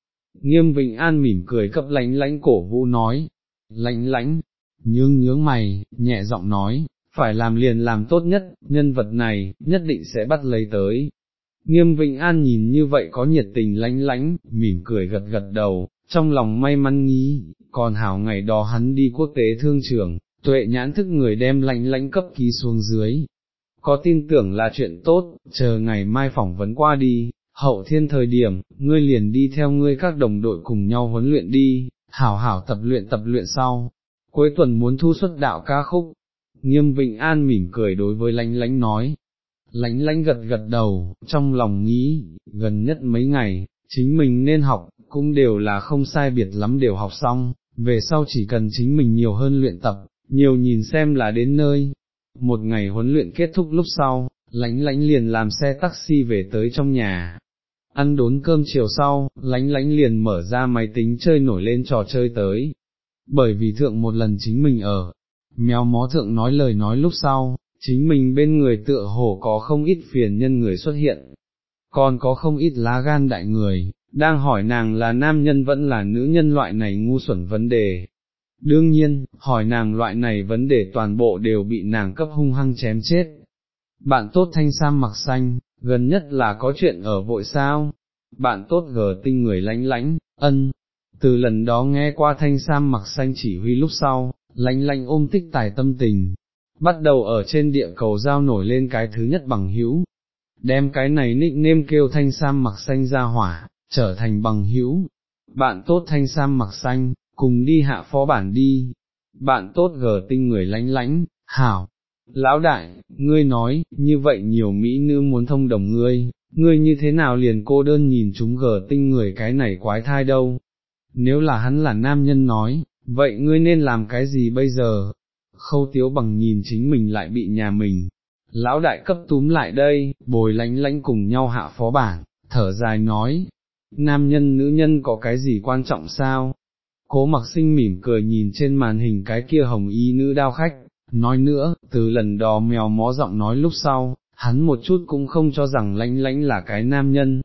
Nghiêm Vịnh An mỉm cười cấp lánh lánh cổ vũ nói, lánh lánh, nhướng nhướng mày, nhẹ giọng nói, phải làm liền làm tốt nhất, nhân vật này, nhất định sẽ bắt lấy tới. Nghiêm Vịnh An nhìn như vậy có nhiệt tình lánh lánh, mỉm cười gật gật đầu, trong lòng may mắn nghĩ, còn hảo ngày đó hắn đi quốc tế thương trường, tuệ nhãn thức người đem lánh lánh cấp ký xuống dưới. Có tin tưởng là chuyện tốt, chờ ngày mai phỏng vấn qua đi, hậu thiên thời điểm, ngươi liền đi theo ngươi các đồng đội cùng nhau huấn luyện đi, hảo hảo tập luyện tập luyện sau. Cuối tuần muốn thu xuất đạo ca khúc, Nghiêm Vịnh An mỉm cười đối với lánh lánh nói, lánh lánh gật gật đầu, trong lòng nghĩ, gần nhất mấy ngày, chính mình nên học, cũng đều là không sai biệt lắm đều học xong, về sau chỉ cần chính mình nhiều hơn luyện tập, nhiều nhìn xem là đến nơi. Một ngày huấn luyện kết thúc lúc sau, lánh lánh liền làm xe taxi về tới trong nhà. Ăn đốn cơm chiều sau, lánh lánh liền mở ra máy tính chơi nổi lên trò chơi tới. Bởi vì thượng một lần chính mình ở, mèo mó thượng nói lời nói lúc sau, chính mình bên người tựa hồ có không ít phiền nhân người xuất hiện, còn có không ít lá gan đại người, đang hỏi nàng là nam nhân vẫn là nữ nhân loại này ngu xuẩn vấn đề. Đương nhiên, hỏi nàng loại này vấn đề toàn bộ đều bị nàng cấp hung hăng chém chết. Bạn tốt thanh sam mặc xanh, gần nhất là có chuyện ở vội sao? Bạn tốt gờ tinh người lánh lánh, ân. Từ lần đó nghe qua thanh sam mặc xanh chỉ huy lúc sau, lánh lánh ôm tích tài tâm tình, bắt đầu ở trên địa cầu giao nổi lên cái thứ nhất bằng hữu, đem cái này nịnh nêm kêu thanh sam mặc xanh ra hỏa, trở thành bằng hữu, bạn tốt thanh sam mặc xanh, cùng đi hạ phó bản đi, bạn tốt gờ tinh người lánh lánh, hảo, lão đại, ngươi nói, như vậy nhiều mỹ nữ muốn thông đồng ngươi, ngươi như thế nào liền cô đơn nhìn chúng gờ tinh người cái này quái thai đâu, nếu là hắn là nam nhân nói, vậy ngươi nên làm cái gì bây giờ? khâu tiếu bằng nhìn chính mình lại bị nhà mình, lão đại cấp túm lại đây, bồi lánh lánh cùng nhau hạ phó bản, thở dài nói, nam nhân nữ nhân có cái gì quan trọng sao? Cố mặc sinh mỉm cười nhìn trên màn hình cái kia hồng y nữ đao khách, nói nữa, từ lần đó mèo mó giọng nói lúc sau, hắn một chút cũng không cho rằng lánh lánh là cái nam nhân.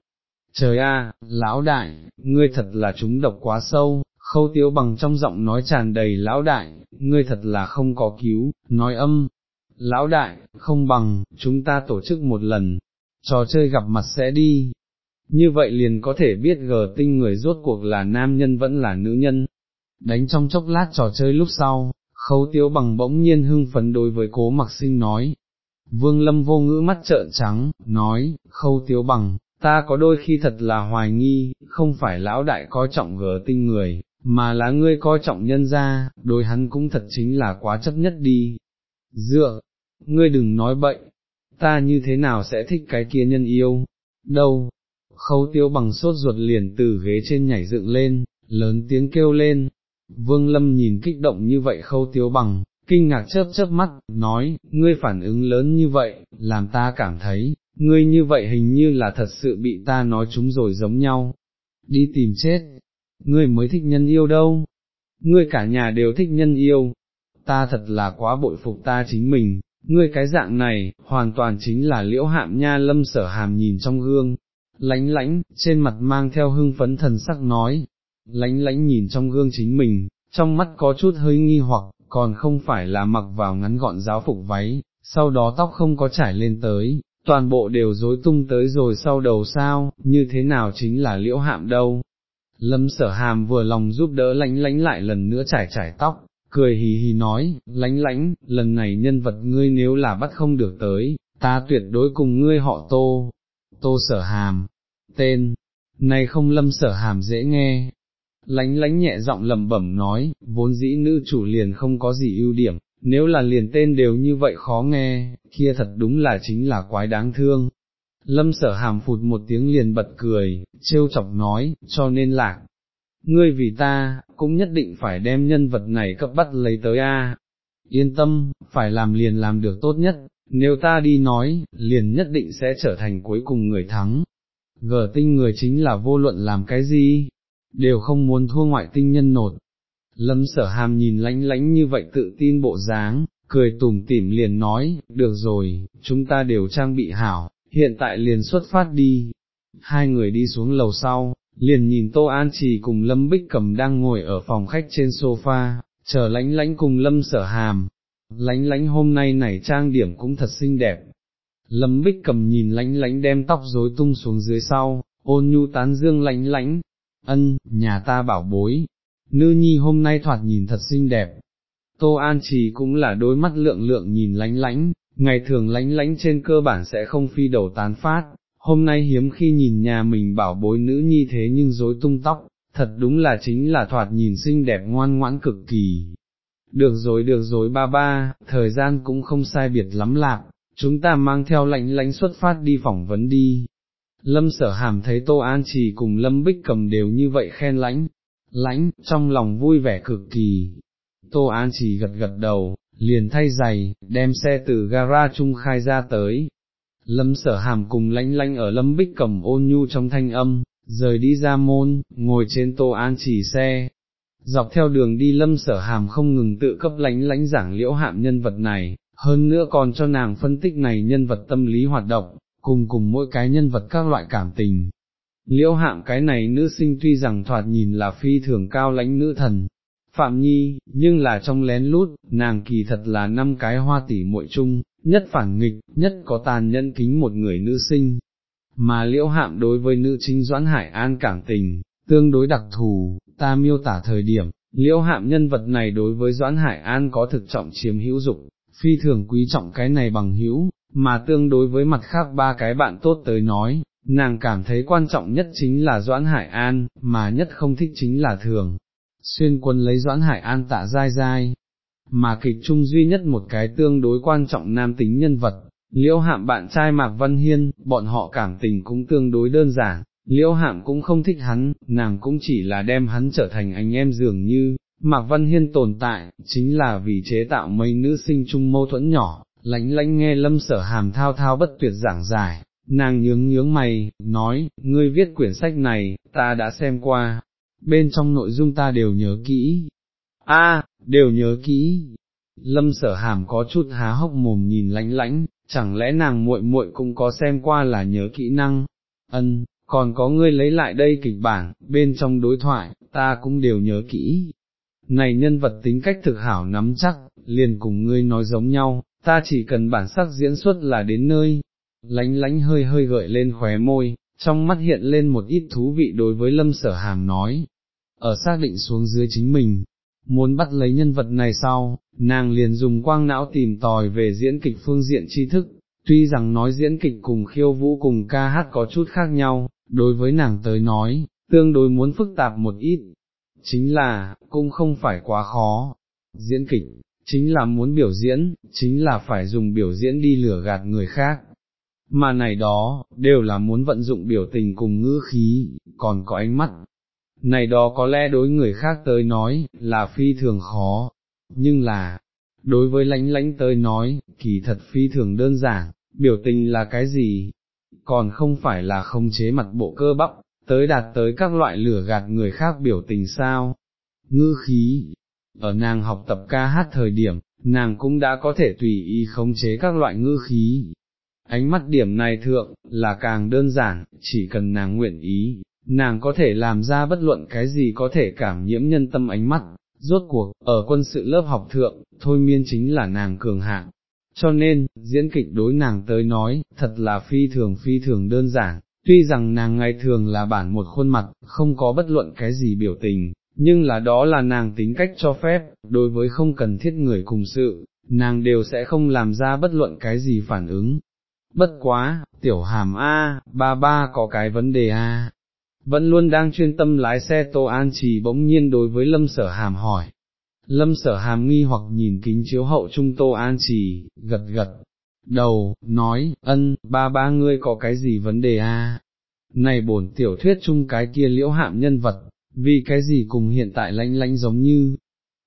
Trời a, lão đại, ngươi thật là chúng độc quá sâu, khâu tiếu bằng trong giọng nói tràn đầy lão đại, ngươi thật là không có cứu, nói âm. Lão đại, không bằng, chúng ta tổ chức một lần, trò chơi gặp mặt sẽ đi. Như vậy liền có thể biết gờ tinh người rốt cuộc là nam nhân vẫn là nữ nhân. Đánh trong chốc lát trò chơi lúc sau, khâu tiếu bằng bỗng nhiên hưng phấn đối với cố mặc sinh nói. Vương lâm vô ngữ mắt trợn trắng, nói, khâu tiếu bằng, ta có đôi khi thật là hoài nghi, không phải lão đại coi trọng gờ tinh người, mà là ngươi coi trọng nhân ra, đối hắn cũng thật chính là quá chấp nhất đi. Dựa, ngươi đừng nói bậy, ta như thế nào sẽ thích cái kia nhân yêu, đâu, khâu tiêu bằng sốt ruột liền từ ghế trên nhảy dựng lên, lớn tiếng kêu lên, vương lâm nhìn kích động như vậy khâu tiêu bằng, kinh ngạc chớp chớp mắt, nói, ngươi phản ứng lớn như vậy, làm ta cảm thấy, ngươi như vậy hình như là thật sự bị ta nói chúng rồi giống nhau, đi tìm chết, ngươi mới thích nhân yêu đâu, ngươi cả nhà đều thích nhân yêu, ta thật là quá bội phục ta chính mình, ngươi cái dạng này, hoàn toàn chính là liễu hạm nha lâm sở hàm nhìn trong gương, lánh lánh, trên mặt mang theo hưng phấn thần sắc nói, lánh lánh nhìn trong gương chính mình, trong mắt có chút hơi nghi hoặc, còn không phải là mặc vào ngắn gọn giáo phục váy, sau đó tóc không có trải lên tới, toàn bộ đều rối tung tới rồi sau đầu sao, như thế nào chính là liễu hạm đâu. Lâm sở hàm vừa lòng giúp đỡ lánh lánh lại lần nữa trải trải tóc, cười hì hì nói, lánh lánh, lần này nhân vật ngươi nếu là bắt không được tới, ta tuyệt đối cùng ngươi họ tô, tô sở hàm, tên, này không lâm sở hàm dễ nghe. Lánh lánh nhẹ giọng lẩm bẩm nói, vốn dĩ nữ chủ liền không có gì ưu điểm, nếu là liền tên đều như vậy khó nghe, kia thật đúng là chính là quái đáng thương. Lâm sở hàm phụt một tiếng liền bật cười, trêu chọc nói, cho nên lạc, ngươi vì ta, cũng nhất định phải đem nhân vật này cấp bắt lấy tới a. Yên tâm, phải làm liền làm được tốt nhất, nếu ta đi nói, liền nhất định sẽ trở thành cuối cùng người thắng. Gờ tinh người chính là vô luận làm cái gì, đều không muốn thua ngoại tinh nhân nột. Lâm sở hàm nhìn lánh lánh như vậy tự tin bộ dáng, cười tủm tỉm liền nói, được rồi, chúng ta đều trang bị hảo, hiện tại liền xuất phát đi. Hai người đi xuống lầu sau, liền nhìn Tô An Trì cùng Lâm Bích Cầm đang ngồi ở phòng khách trên sofa, chờ lánh lánh cùng Lâm sở hàm. Lánh lánh hôm nay này trang điểm cũng thật xinh đẹp. Lâm Bích Cầm nhìn lánh lánh đem tóc rối tung xuống dưới sau, ôn nhu tán dương lánh lánh. Ân, nhà ta bảo bối, nữ nhi hôm nay thoạt nhìn thật xinh đẹp. Tô An Trì cũng là đôi mắt lượng lượng nhìn lánh lánh, ngày thường lánh lánh trên cơ bản sẽ không phi đầu tán phát, hôm nay hiếm khi nhìn nhà mình bảo bối nữ nhi thế nhưng rối tung tóc, thật đúng là chính là thoạt nhìn xinh đẹp ngoan ngoãn cực kỳ. Được rồi được rồi ba ba, thời gian cũng không sai biệt lắm lạc, chúng ta mang theo lạnh lánh xuất phát đi phỏng vấn đi. Lâm sở hàm thấy Tô An Trì cùng Lâm Bích cầm đều như vậy khen lãnh, lãnh, trong lòng vui vẻ cực kỳ. Tô An chỉ gật gật đầu, liền thay giày, đem xe từ gara Chung khai ra tới, Lâm sở hàm cùng lãnh lãnh ở lâm bích cầm ôn nhu trong thanh âm, rời đi ra môn, ngồi trên tô an chỉ xe. Dọc theo đường đi lâm sở hàm không ngừng tự cấp lãnh lãnh giảng liễu hạm nhân vật này, hơn nữa còn cho nàng phân tích này nhân vật tâm lý hoạt động, cùng cùng mỗi cái nhân vật các loại cảm tình. Liễu Hạng cái này nữ sinh tuy rằng thoạt nhìn là phi thường cao lãnh nữ thần, Phạm Nhi, nhưng là trong lén lút, nàng kỳ thật là năm cái hoa tỷ muội chung, nhất phản nghịch, nhất có tàn nhẫn kính một người nữ sinh, mà liễu hạm đối với nữ chính Doãn Hải An cảm tình, tương đối đặc thù, ta miêu tả thời điểm, liễu hạm nhân vật này đối với Doãn Hải An có thực trọng chiếm hữu dụng, phi thường quý trọng cái này bằng hữu, mà tương đối với mặt khác ba cái bạn tốt tới nói, nàng cảm thấy quan trọng nhất chính là Doãn Hải An, mà nhất không thích chính là thường. Xuyên quân lấy Doãn Hải An tạ dai dai, mà kịch trung duy nhất một cái tương đối quan trọng nam tính nhân vật, liễu hạm bạn trai Mạc Văn Hiên, bọn họ cảm tình cũng tương đối đơn giản, liễu hạm cũng không thích hắn, nàng cũng chỉ là đem hắn trở thành anh em dường như, Mạc Văn Hiên tồn tại, chính là vì chế tạo mấy nữ sinh chung mâu thuẫn nhỏ, lánh lánh nghe lâm sở hàm thao thao bất tuyệt giảng giải, nàng nhướng nhướng mày, nói, ngươi viết quyển sách này, ta đã xem qua, bên trong nội dung ta đều nhớ kỹ. A, đều nhớ kỹ. Lâm sở hàm có chút há hốc mồm nhìn lánh lánh, chẳng lẽ nàng muội muội cũng có xem qua là nhớ kỹ năng, ân, còn có ngươi lấy lại đây kịch bản, bên trong đối thoại, ta cũng đều nhớ kỹ. Này nhân vật tính cách thực hảo nắm chắc, liền cùng ngươi nói giống nhau, ta chỉ cần bản sắc diễn xuất là đến nơi, lánh lánh hơi hơi gợi lên khóe môi, trong mắt hiện lên một ít thú vị đối với lâm sở hàm nói, ở xác định xuống dưới chính mình, muốn bắt lấy nhân vật này sau, nàng liền dùng quang não tìm tòi về diễn kịch phương diện tri thức, tuy rằng nói diễn kịch cùng khiêu vũ cùng ca hát có chút khác nhau, đối với nàng tới nói, tương đối muốn phức tạp một ít, chính là, cũng không phải quá khó, diễn kịch, chính là muốn biểu diễn, chính là phải dùng biểu diễn đi lửa gạt người khác. Mà này đó, đều là muốn vận dụng biểu tình cùng ngữ khí, còn có ánh mắt. Này đó có lẽ đối người khác tới nói, là phi thường khó, nhưng là, đối với lãnh lãnh tới nói, kỳ thật phi thường đơn giản, biểu tình là cái gì, còn không phải là không chế mặt bộ cơ bắp, tới đạt tới các loại lửa gạt người khác biểu tình sao. Ngư khí, ở nàng học tập ca hát thời điểm, nàng cũng đã có thể tùy ý khống chế các loại ngư khí. Ánh mắt điểm này thượng, là càng đơn giản, chỉ cần nàng nguyện ý, nàng có thể làm ra bất luận cái gì có thể cảm nhiễm nhân tâm ánh mắt, rốt cuộc, ở quân sự lớp học thượng, thôi miên chính là nàng cường hạng. Cho nên, diễn kịch đối nàng tới nói, thật là phi thường phi thường đơn giản, tuy rằng nàng ngày thường là bản một khuôn mặt, không có bất luận cái gì biểu tình, nhưng là đó là nàng tính cách cho phép, đối với không cần thiết người cùng sự, nàng đều sẽ không làm ra bất luận cái gì phản ứng. Bất quá, tiểu hàm A, ba ba có cái vấn đề A, vẫn luôn đang chuyên tâm lái xe Tô An Trì bỗng nhiên đối với Lâm Sở Hàm hỏi. Lâm Sở Hàm nghi hoặc nhìn kính chiếu hậu trung Tô An Trì, gật gật, đầu, nói, ân, ba ba ngươi có cái gì vấn đề a? Này bổn tiểu thuyết chung cái kia liễu hạm nhân vật, vì cái gì cùng hiện tại lánh lánh giống như.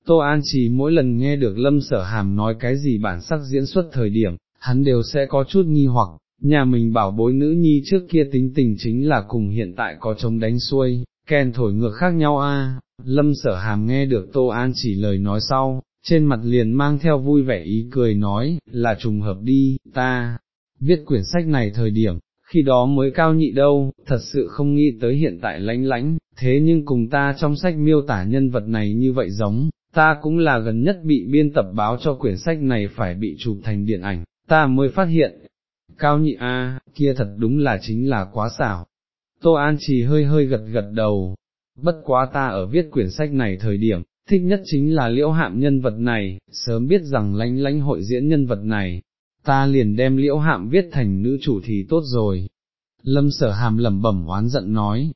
Tô An Trì mỗi lần nghe được Lâm Sở Hàm nói cái gì bản sắc diễn xuất thời điểm, hắn đều sẽ có chút nghi hoặc, nhà mình bảo bối nữ nhi trước kia tính tình chính là cùng hiện tại có chống đánh xuôi, kèn thổi ngược khác nhau a. Lâm sở hàm nghe được Tô An chỉ lời nói sau, trên mặt liền mang theo vui vẻ ý cười nói, là trùng hợp đi, ta, viết quyển sách này thời điểm, khi đó mới cao nhị đâu, thật sự không nghĩ tới hiện tại lãnh lãnh thế nhưng cùng ta trong sách miêu tả nhân vật này như vậy giống, ta cũng là gần nhất bị biên tập báo cho quyển sách này phải bị chụp thành điện ảnh, ta mới phát hiện, cao nhị A, kia thật đúng là chính là quá xảo. Tô An chỉ hơi hơi gật gật đầu, bất quá ta ở viết quyển sách này thời điểm, thích nhất chính là liễu hạm nhân vật này, sớm biết rằng lánh lánh hội diễn nhân vật này, ta liền đem liễu hạm viết thành nữ chủ thì tốt rồi. Lâm sở hàm lẩm bẩm oán giận nói.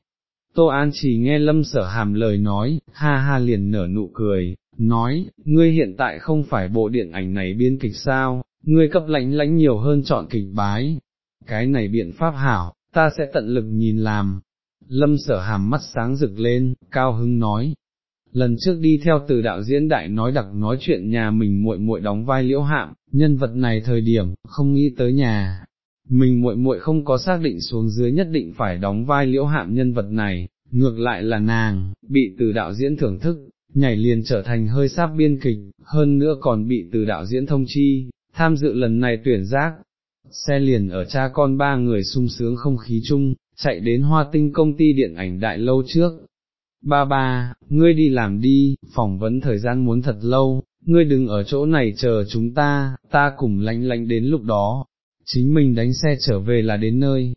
Tô An chỉ nghe lâm sở hàm lời nói, ha ha liền nở nụ cười, nói, ngươi hiện tại không phải bộ điện ảnh này biên kịch sao, ngươi cấp lãnh lãnh nhiều hơn chọn kịch bái, cái này biện pháp hảo, ta sẽ tận lực nhìn làm. Lâm sở hàm mắt sáng rực lên, cao hứng nói. Lần trước đi theo từ đạo diễn đại nói đặc nói chuyện nhà mình muội muội đóng vai liễu hạm, nhân vật này thời điểm, không nghĩ tới nhà. Mình muội muội không có xác định xuống dưới nhất định phải đóng vai liễu hạm nhân vật này, ngược lại là nàng, bị từ đạo diễn thưởng thức, nhảy liền trở thành hơi sáp biên kịch, hơn nữa còn bị từ đạo diễn thông chi, tham dự lần này tuyển giác, xe liền ở cha con ba người sung sướng không khí chung, chạy đến hoa tinh công ty điện ảnh đại lâu trước. Ba ba, ngươi đi làm đi, phỏng vấn thời gian muốn thật lâu, ngươi đừng ở chỗ này chờ chúng ta, ta cùng lánh lánh đến lúc đó, chính mình đánh xe trở về là đến nơi.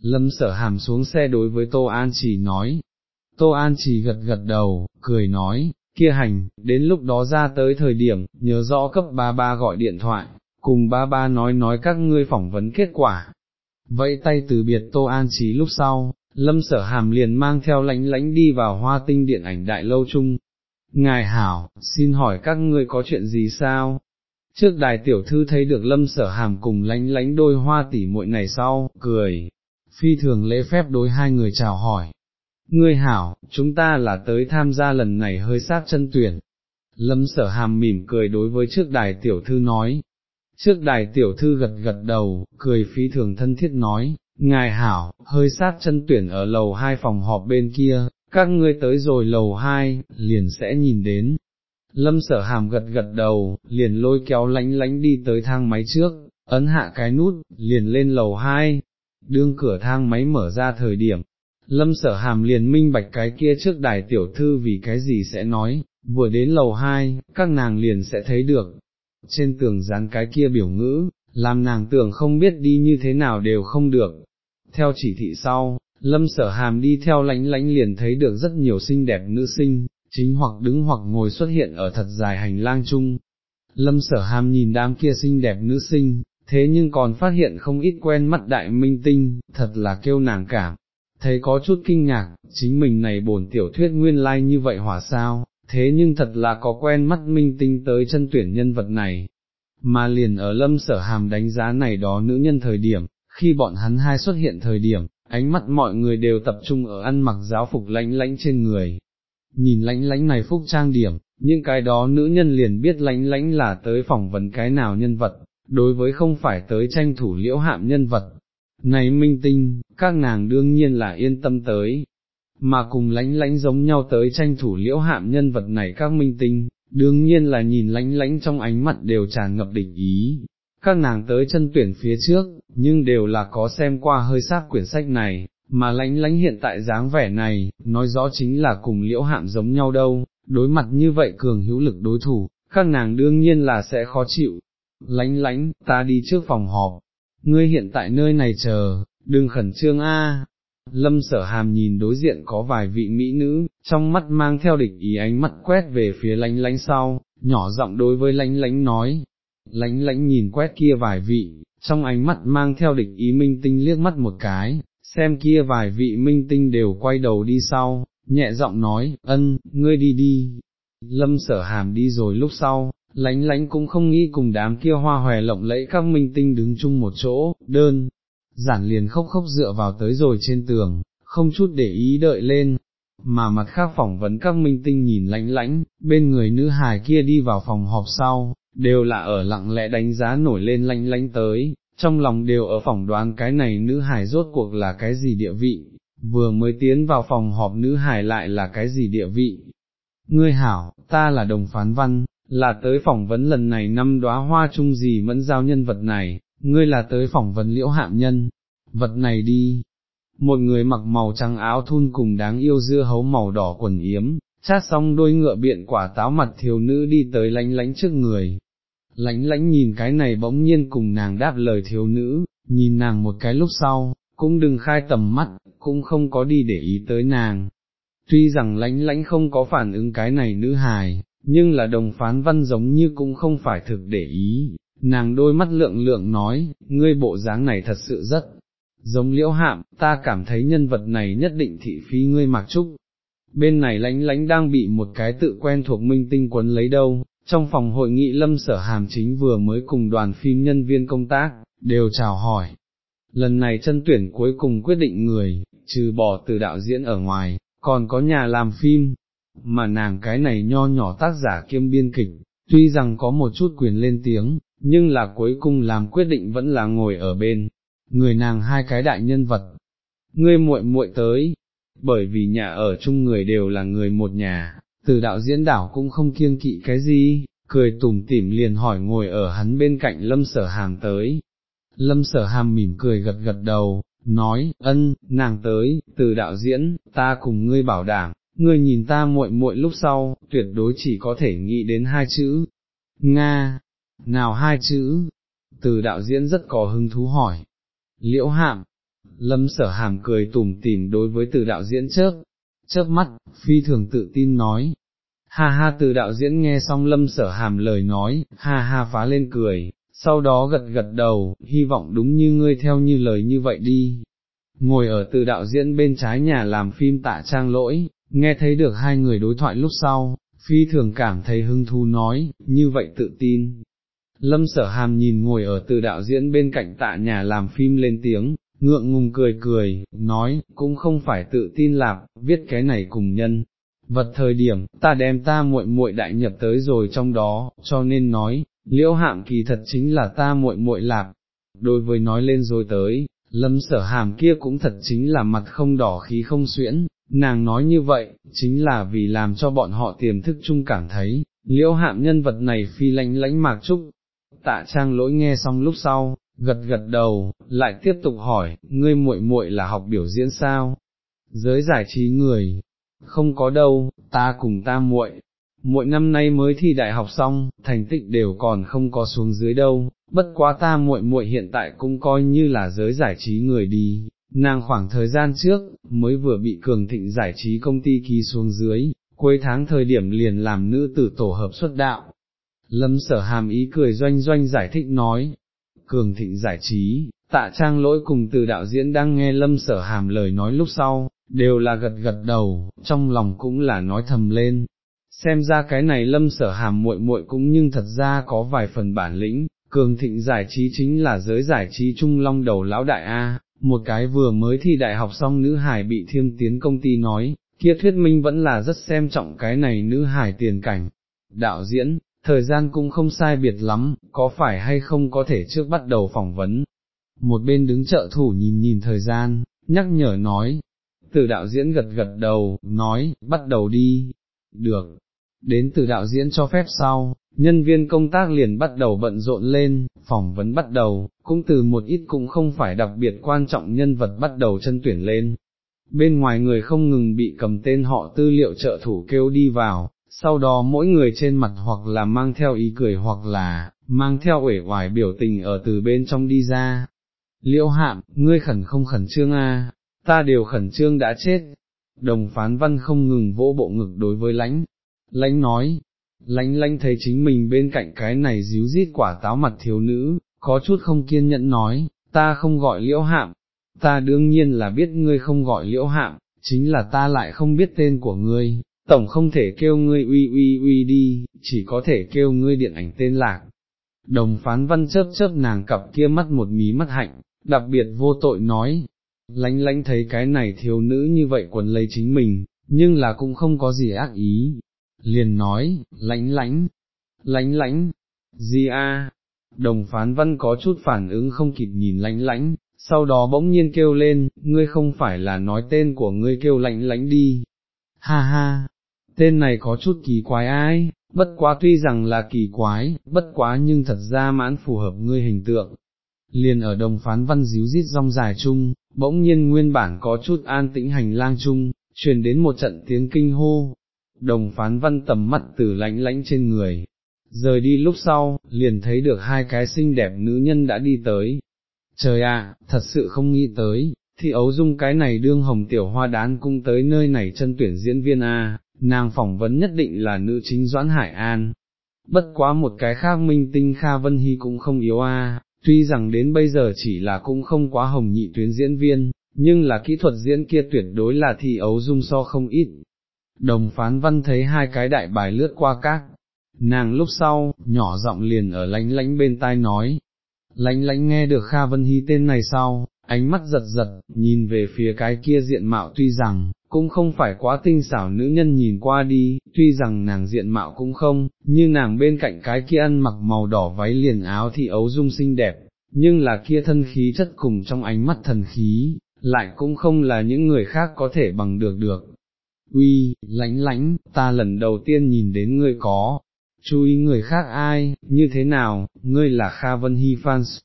Lâm sở hàm xuống xe đối với Tô An chỉ nói, Tô An chỉ gật gật đầu, cười nói, kia hành, đến lúc đó ra tới thời điểm, nhớ rõ cấp ba ba gọi điện thoại, cùng ba ba nói nói các ngươi phỏng vấn kết quả. Vậy tay từ biệt Tô An Trí lúc sau, Lâm Sở Hàm liền mang theo lãnh lãnh đi vào hoa tinh điện ảnh đại lâu chung. Ngài hảo, xin hỏi các ngươi có chuyện gì sao? Trước đài tiểu thư thấy được Lâm Sở Hàm cùng lãnh lãnh đôi hoa tỉ muội này sau, cười, phi thường lễ phép đối hai người chào hỏi. ngươi hảo, chúng ta là tới tham gia lần này hơi sát chân tuyển. Lâm sở hàm mỉm cười đối với trước đài tiểu thư nói. Trước đài tiểu thư gật gật đầu, cười phí thường thân thiết nói, ngài hảo, hơi sát chân tuyển ở lầu hai phòng họp bên kia, các ngươi tới rồi lầu hai, liền sẽ nhìn đến. Lâm sở hàm gật gật đầu, liền lôi kéo lánh lánh đi tới thang máy trước, ấn hạ cái nút, liền lên lầu hai, đương cửa thang máy mở ra thời điểm. Lâm sở hàm liền minh bạch cái kia trước đài tiểu thư vì cái gì sẽ nói, vừa đến lầu hai, các nàng liền sẽ thấy được. Trên tường dán cái kia biểu ngữ, làm nàng tưởng không biết đi như thế nào đều không được. Theo chỉ thị sau, lâm sở hàm đi theo lánh lánh liền thấy được rất nhiều xinh đẹp nữ sinh, chính hoặc đứng hoặc ngồi xuất hiện ở thật dài hành lang chung. Lâm sở hàm nhìn đám kia xinh đẹp nữ sinh, thế nhưng còn phát hiện không ít quen mắt đại minh tinh, thật là kêu nàng cảm. Thấy có chút kinh ngạc, chính mình này bổn tiểu thuyết nguyên lai like như vậy hỏa sao, thế nhưng thật là có quen mắt minh tinh tới chân tuyển nhân vật này. Mà liền ở lâm sở hàm đánh giá này đó nữ nhân thời điểm, khi bọn hắn hai xuất hiện thời điểm, ánh mắt mọi người đều tập trung ở ăn mặc giáo phục lãnh lãnh trên người. Nhìn lãnh lãnh này phúc trang điểm, những cái đó nữ nhân liền biết lãnh lãnh là tới phỏng vấn cái nào nhân vật, đối với không phải tới tranh thủ liễu hạm nhân vật. Này minh tinh, các nàng đương nhiên là yên tâm tới, mà cùng lánh lánh giống nhau tới tranh thủ liễu hạm nhân vật này các minh tinh, đương nhiên là nhìn lánh lánh trong ánh mặt đều tràn ngập đỉnh ý. Các nàng tới chân tuyển phía trước, nhưng đều là có xem qua hơi xác quyển sách này, mà lánh lánh hiện tại dáng vẻ này, nói rõ chính là cùng liễu hạm giống nhau đâu, đối mặt như vậy cường hữu lực đối thủ, các nàng đương nhiên là sẽ khó chịu. Lánh lánh, ta đi trước phòng họp, ngươi hiện tại nơi này chờ, đừng khẩn trương a. Lâm sở hàm nhìn đối diện có vài vị mỹ nữ, trong mắt mang theo địch ý ánh mắt quét về phía lánh lánh sau, nhỏ giọng đối với lánh lánh nói. Lánh lánh nhìn quét kia vài vị, trong ánh mắt mang theo địch ý minh tinh liếc mắt một cái, xem kia vài vị minh tinh đều quay đầu đi sau, nhẹ giọng nói, ân, ngươi đi đi. Lâm sở hàm đi rồi lúc sau, lánh lánh cũng không nghĩ cùng đám kia hoa hòe lộng lẫy các minh tinh đứng chung một chỗ, đơn, giản liền khóc khóc dựa vào tới rồi trên tường, không chút để ý đợi lên, mà mặt khác phỏng vấn các minh tinh nhìn lánh lánh, bên người nữ hài kia đi vào phòng họp sau, đều là ở lặng lẽ đánh giá nổi lên lánh lánh tới, trong lòng đều ở phỏng đoán cái này nữ hài rốt cuộc là cái gì địa vị, vừa mới tiến vào phòng họp nữ hài lại là cái gì địa vị. Ngươi hảo, ta là đồng phán văn, là tới phỏng vấn lần này năm đóa hoa chung gì mẫn giao nhân vật này, ngươi là tới phỏng vấn liễu hạm nhân, vật này đi. Một người mặc màu trắng áo thun cùng đáng yêu dưa hấu màu đỏ quần yếm, chát xong đôi ngựa biện quả táo mặt thiếu nữ đi tới lánh lánh trước người. Lánh lánh nhìn cái này bỗng nhiên cùng nàng đáp lời thiếu nữ, nhìn nàng một cái lúc sau, cũng đừng khai tầm mắt, cũng không có đi để ý tới nàng. Tuy rằng lánh lánh không có phản ứng cái này nữ hài, nhưng là đồng phán văn giống như cũng không phải thực để ý, nàng đôi mắt lượng lượng nói, ngươi bộ dáng này thật sự rất giống liễu hạm, ta cảm thấy nhân vật này nhất định thị phí ngươi mặc trúc. Bên này lánh lánh đang bị một cái tự quen thuộc minh tinh quấn lấy đâu, trong phòng hội nghị lâm sở hàm chính vừa mới cùng đoàn phim nhân viên công tác, đều chào hỏi. Lần này chân tuyển cuối cùng quyết định người, trừ bỏ từ đạo diễn ở ngoài, còn có nhà làm phim, mà nàng cái này nho nhỏ tác giả kiêm biên kịch, tuy rằng có một chút quyền lên tiếng, nhưng là cuối cùng làm quyết định vẫn là ngồi ở bên, người nàng hai cái đại nhân vật. Ngươi muội muội tới, bởi vì nhà ở chung người đều là người một nhà, từ đạo diễn đảo cũng không kiêng kỵ cái gì, cười tủm tỉm liền hỏi ngồi ở hắn bên cạnh lâm sở hàm tới. Lâm sở hàm mỉm cười gật gật đầu, nói, ân, nàng tới, từ đạo diễn, ta cùng ngươi bảo đảm, ngươi nhìn ta muội muội lúc sau, tuyệt đối chỉ có thể nghĩ đến hai chữ, Nga, nào hai chữ, từ đạo diễn rất có hứng thú hỏi, liễu hạm, lâm sở hàm cười tủm tỉm đối với từ đạo diễn chớp, chớp mắt, phi thường tự tin nói, ha ha từ đạo diễn nghe xong lâm sở hàm lời nói, ha ha phá lên cười, sau đó gật gật đầu, hy vọng đúng như ngươi theo như lời như vậy đi. Ngồi ở từ đạo diễn bên trái nhà làm phim tạ trang lỗi, nghe thấy được hai người đối thoại lúc sau, phi thường cảm thấy hứng thú nói, như vậy tự tin. Lâm sở hàm nhìn ngồi ở từ đạo diễn bên cạnh tạ nhà làm phim lên tiếng, ngượng ngùng cười cười, nói, cũng không phải tự tin lạp, viết cái này cùng nhân. Vật thời điểm, ta đem ta muội muội đại nhập tới rồi trong đó, cho nên nói, liễu hạm kỳ thật chính là ta muội muội lạp. Đối với nói lên rồi tới, lâm sở hàm kia cũng thật chính là mặt không đỏ khí không xuyễn, nàng nói như vậy, chính là vì làm cho bọn họ tiềm thức chung cảm thấy, liễu hạm nhân vật này phi lánh lãnh mạc trúc. Tạ trang lỗi nghe xong lúc sau, gật gật đầu, lại tiếp tục hỏi, ngươi muội muội là học biểu diễn sao? Giới giải trí người, không có đâu, ta cùng ta muội, muội năm nay mới thi đại học xong, thành tích đều còn không có xuống dưới đâu, bất quá ta muội muội hiện tại cũng coi như là giới giải trí người đi. Nàng khoảng thời gian trước, mới vừa bị cường thịnh giải trí công ty ký xuống dưới, cuối tháng thời điểm liền làm nữ tử tổ hợp xuất đạo. Lâm sở hàm ý cười doanh doanh giải thích nói, cường thịnh giải trí, tạ trang lỗi cùng từ đạo diễn đang nghe lâm sở hàm lời nói lúc sau, đều là gật gật đầu, trong lòng cũng là nói thầm lên. Xem ra cái này lâm sở hàm muội muội cũng nhưng thật ra có vài phần bản lĩnh, cường thịnh giải trí chính là giới giải trí trung long đầu lão đại A, một cái vừa mới thi đại học xong nữ hải bị thiêm tiến công ty nói, kia thuyết minh vẫn là rất xem trọng cái này nữ hải tiền cảnh. Đạo diễn, thời gian cũng không sai biệt lắm, có phải hay không có thể trước bắt đầu phỏng vấn. Một bên đứng trợ thủ nhìn nhìn thời gian, nhắc nhở nói, từ đạo diễn gật gật đầu, nói, bắt đầu đi, được, đến từ đạo diễn cho phép sau, nhân viên công tác liền bắt đầu bận rộn lên, phỏng vấn bắt đầu, cũng từ một ít cũng không phải đặc biệt quan trọng nhân vật bắt đầu chân tuyển lên. Bên ngoài người không ngừng bị cầm tên họ tư liệu trợ thủ kêu đi vào, sau đó mỗi người trên mặt hoặc là mang theo ý cười hoặc là, mang theo uể oải biểu tình ở từ bên trong đi ra. Liễu hạm, ngươi khẩn không khẩn trương a, ta đều khẩn trương đã chết. Đồng phán văn không ngừng vỗ bộ ngực đối với lãnh, lãnh nói, lãnh lãnh thấy chính mình bên cạnh cái này díu rít quả táo mặt thiếu nữ, có chút không kiên nhẫn nói, ta không gọi liễu hạm, ta đương nhiên là biết ngươi không gọi liễu hạm, chính là ta lại không biết tên của ngươi, tổng không thể kêu ngươi uy uy uy đi, chỉ có thể kêu ngươi điện ảnh tên lạc. Đồng phán văn chớp chớp nàng cặp kia mắt một mí mắt hạnh, đặc biệt vô tội nói, lánh lánh thấy cái này thiếu nữ như vậy quần lấy chính mình, nhưng là cũng không có gì ác ý, liền nói, lánh lánh, lánh lánh, gì a? Đồng phán văn có chút phản ứng không kịp nhìn lánh lánh, sau đó bỗng nhiên kêu lên, ngươi không phải là nói tên của ngươi kêu lánh lánh đi. Ha ha, tên này có chút kỳ quái ai, bất quá tuy rằng là kỳ quái, bất quá nhưng thật ra mãn phù hợp ngươi hình tượng. Liền ở đồng phán văn díu rít rong dài chung, bỗng nhiên nguyên bản có chút an tĩnh hành lang chung, truyền đến một trận tiếng kinh hô, đồng phán văn tầm mắt từ lánh lánh trên người. Rời đi lúc sau, liền thấy được hai cái xinh đẹp nữ nhân đã đi tới. Trời ạ, thật sự không nghĩ tới, thì ấu dung cái này đương hồng tiểu hoa đán cung tới nơi này chân tuyển diễn viên A, nàng phỏng vấn nhất định là nữ chính Doãn Hải An. Bất quá một cái khác minh tinh Kha Vân Hy cũng không yếu a, tuy rằng đến bây giờ chỉ là cũng không quá hồng nhị tuyến diễn viên, nhưng là kỹ thuật diễn kia tuyệt đối là thi ấu dung so không ít. Đồng phán văn thấy hai cái đại bài lướt qua các, nàng lúc sau, nhỏ giọng liền ở lánh lánh bên tai nói, lánh lánh nghe được Kha Vân Hy tên này sau, ánh mắt giật giật, nhìn về phía cái kia diện mạo tuy rằng, cũng không phải quá tinh xảo nữ nhân nhìn qua đi, tuy rằng nàng diện mạo cũng không, như nàng bên cạnh cái kia ăn mặc màu đỏ váy liền áo thì ấu dung xinh đẹp, nhưng là kia thân khí chất cùng trong ánh mắt thần khí, lại cũng không là những người khác có thể bằng được được. Uy, lánh lánh, ta lần đầu tiên nhìn đến ngươi có, chú ý người khác ai, như thế nào, ngươi là Kha Vân Hy fans.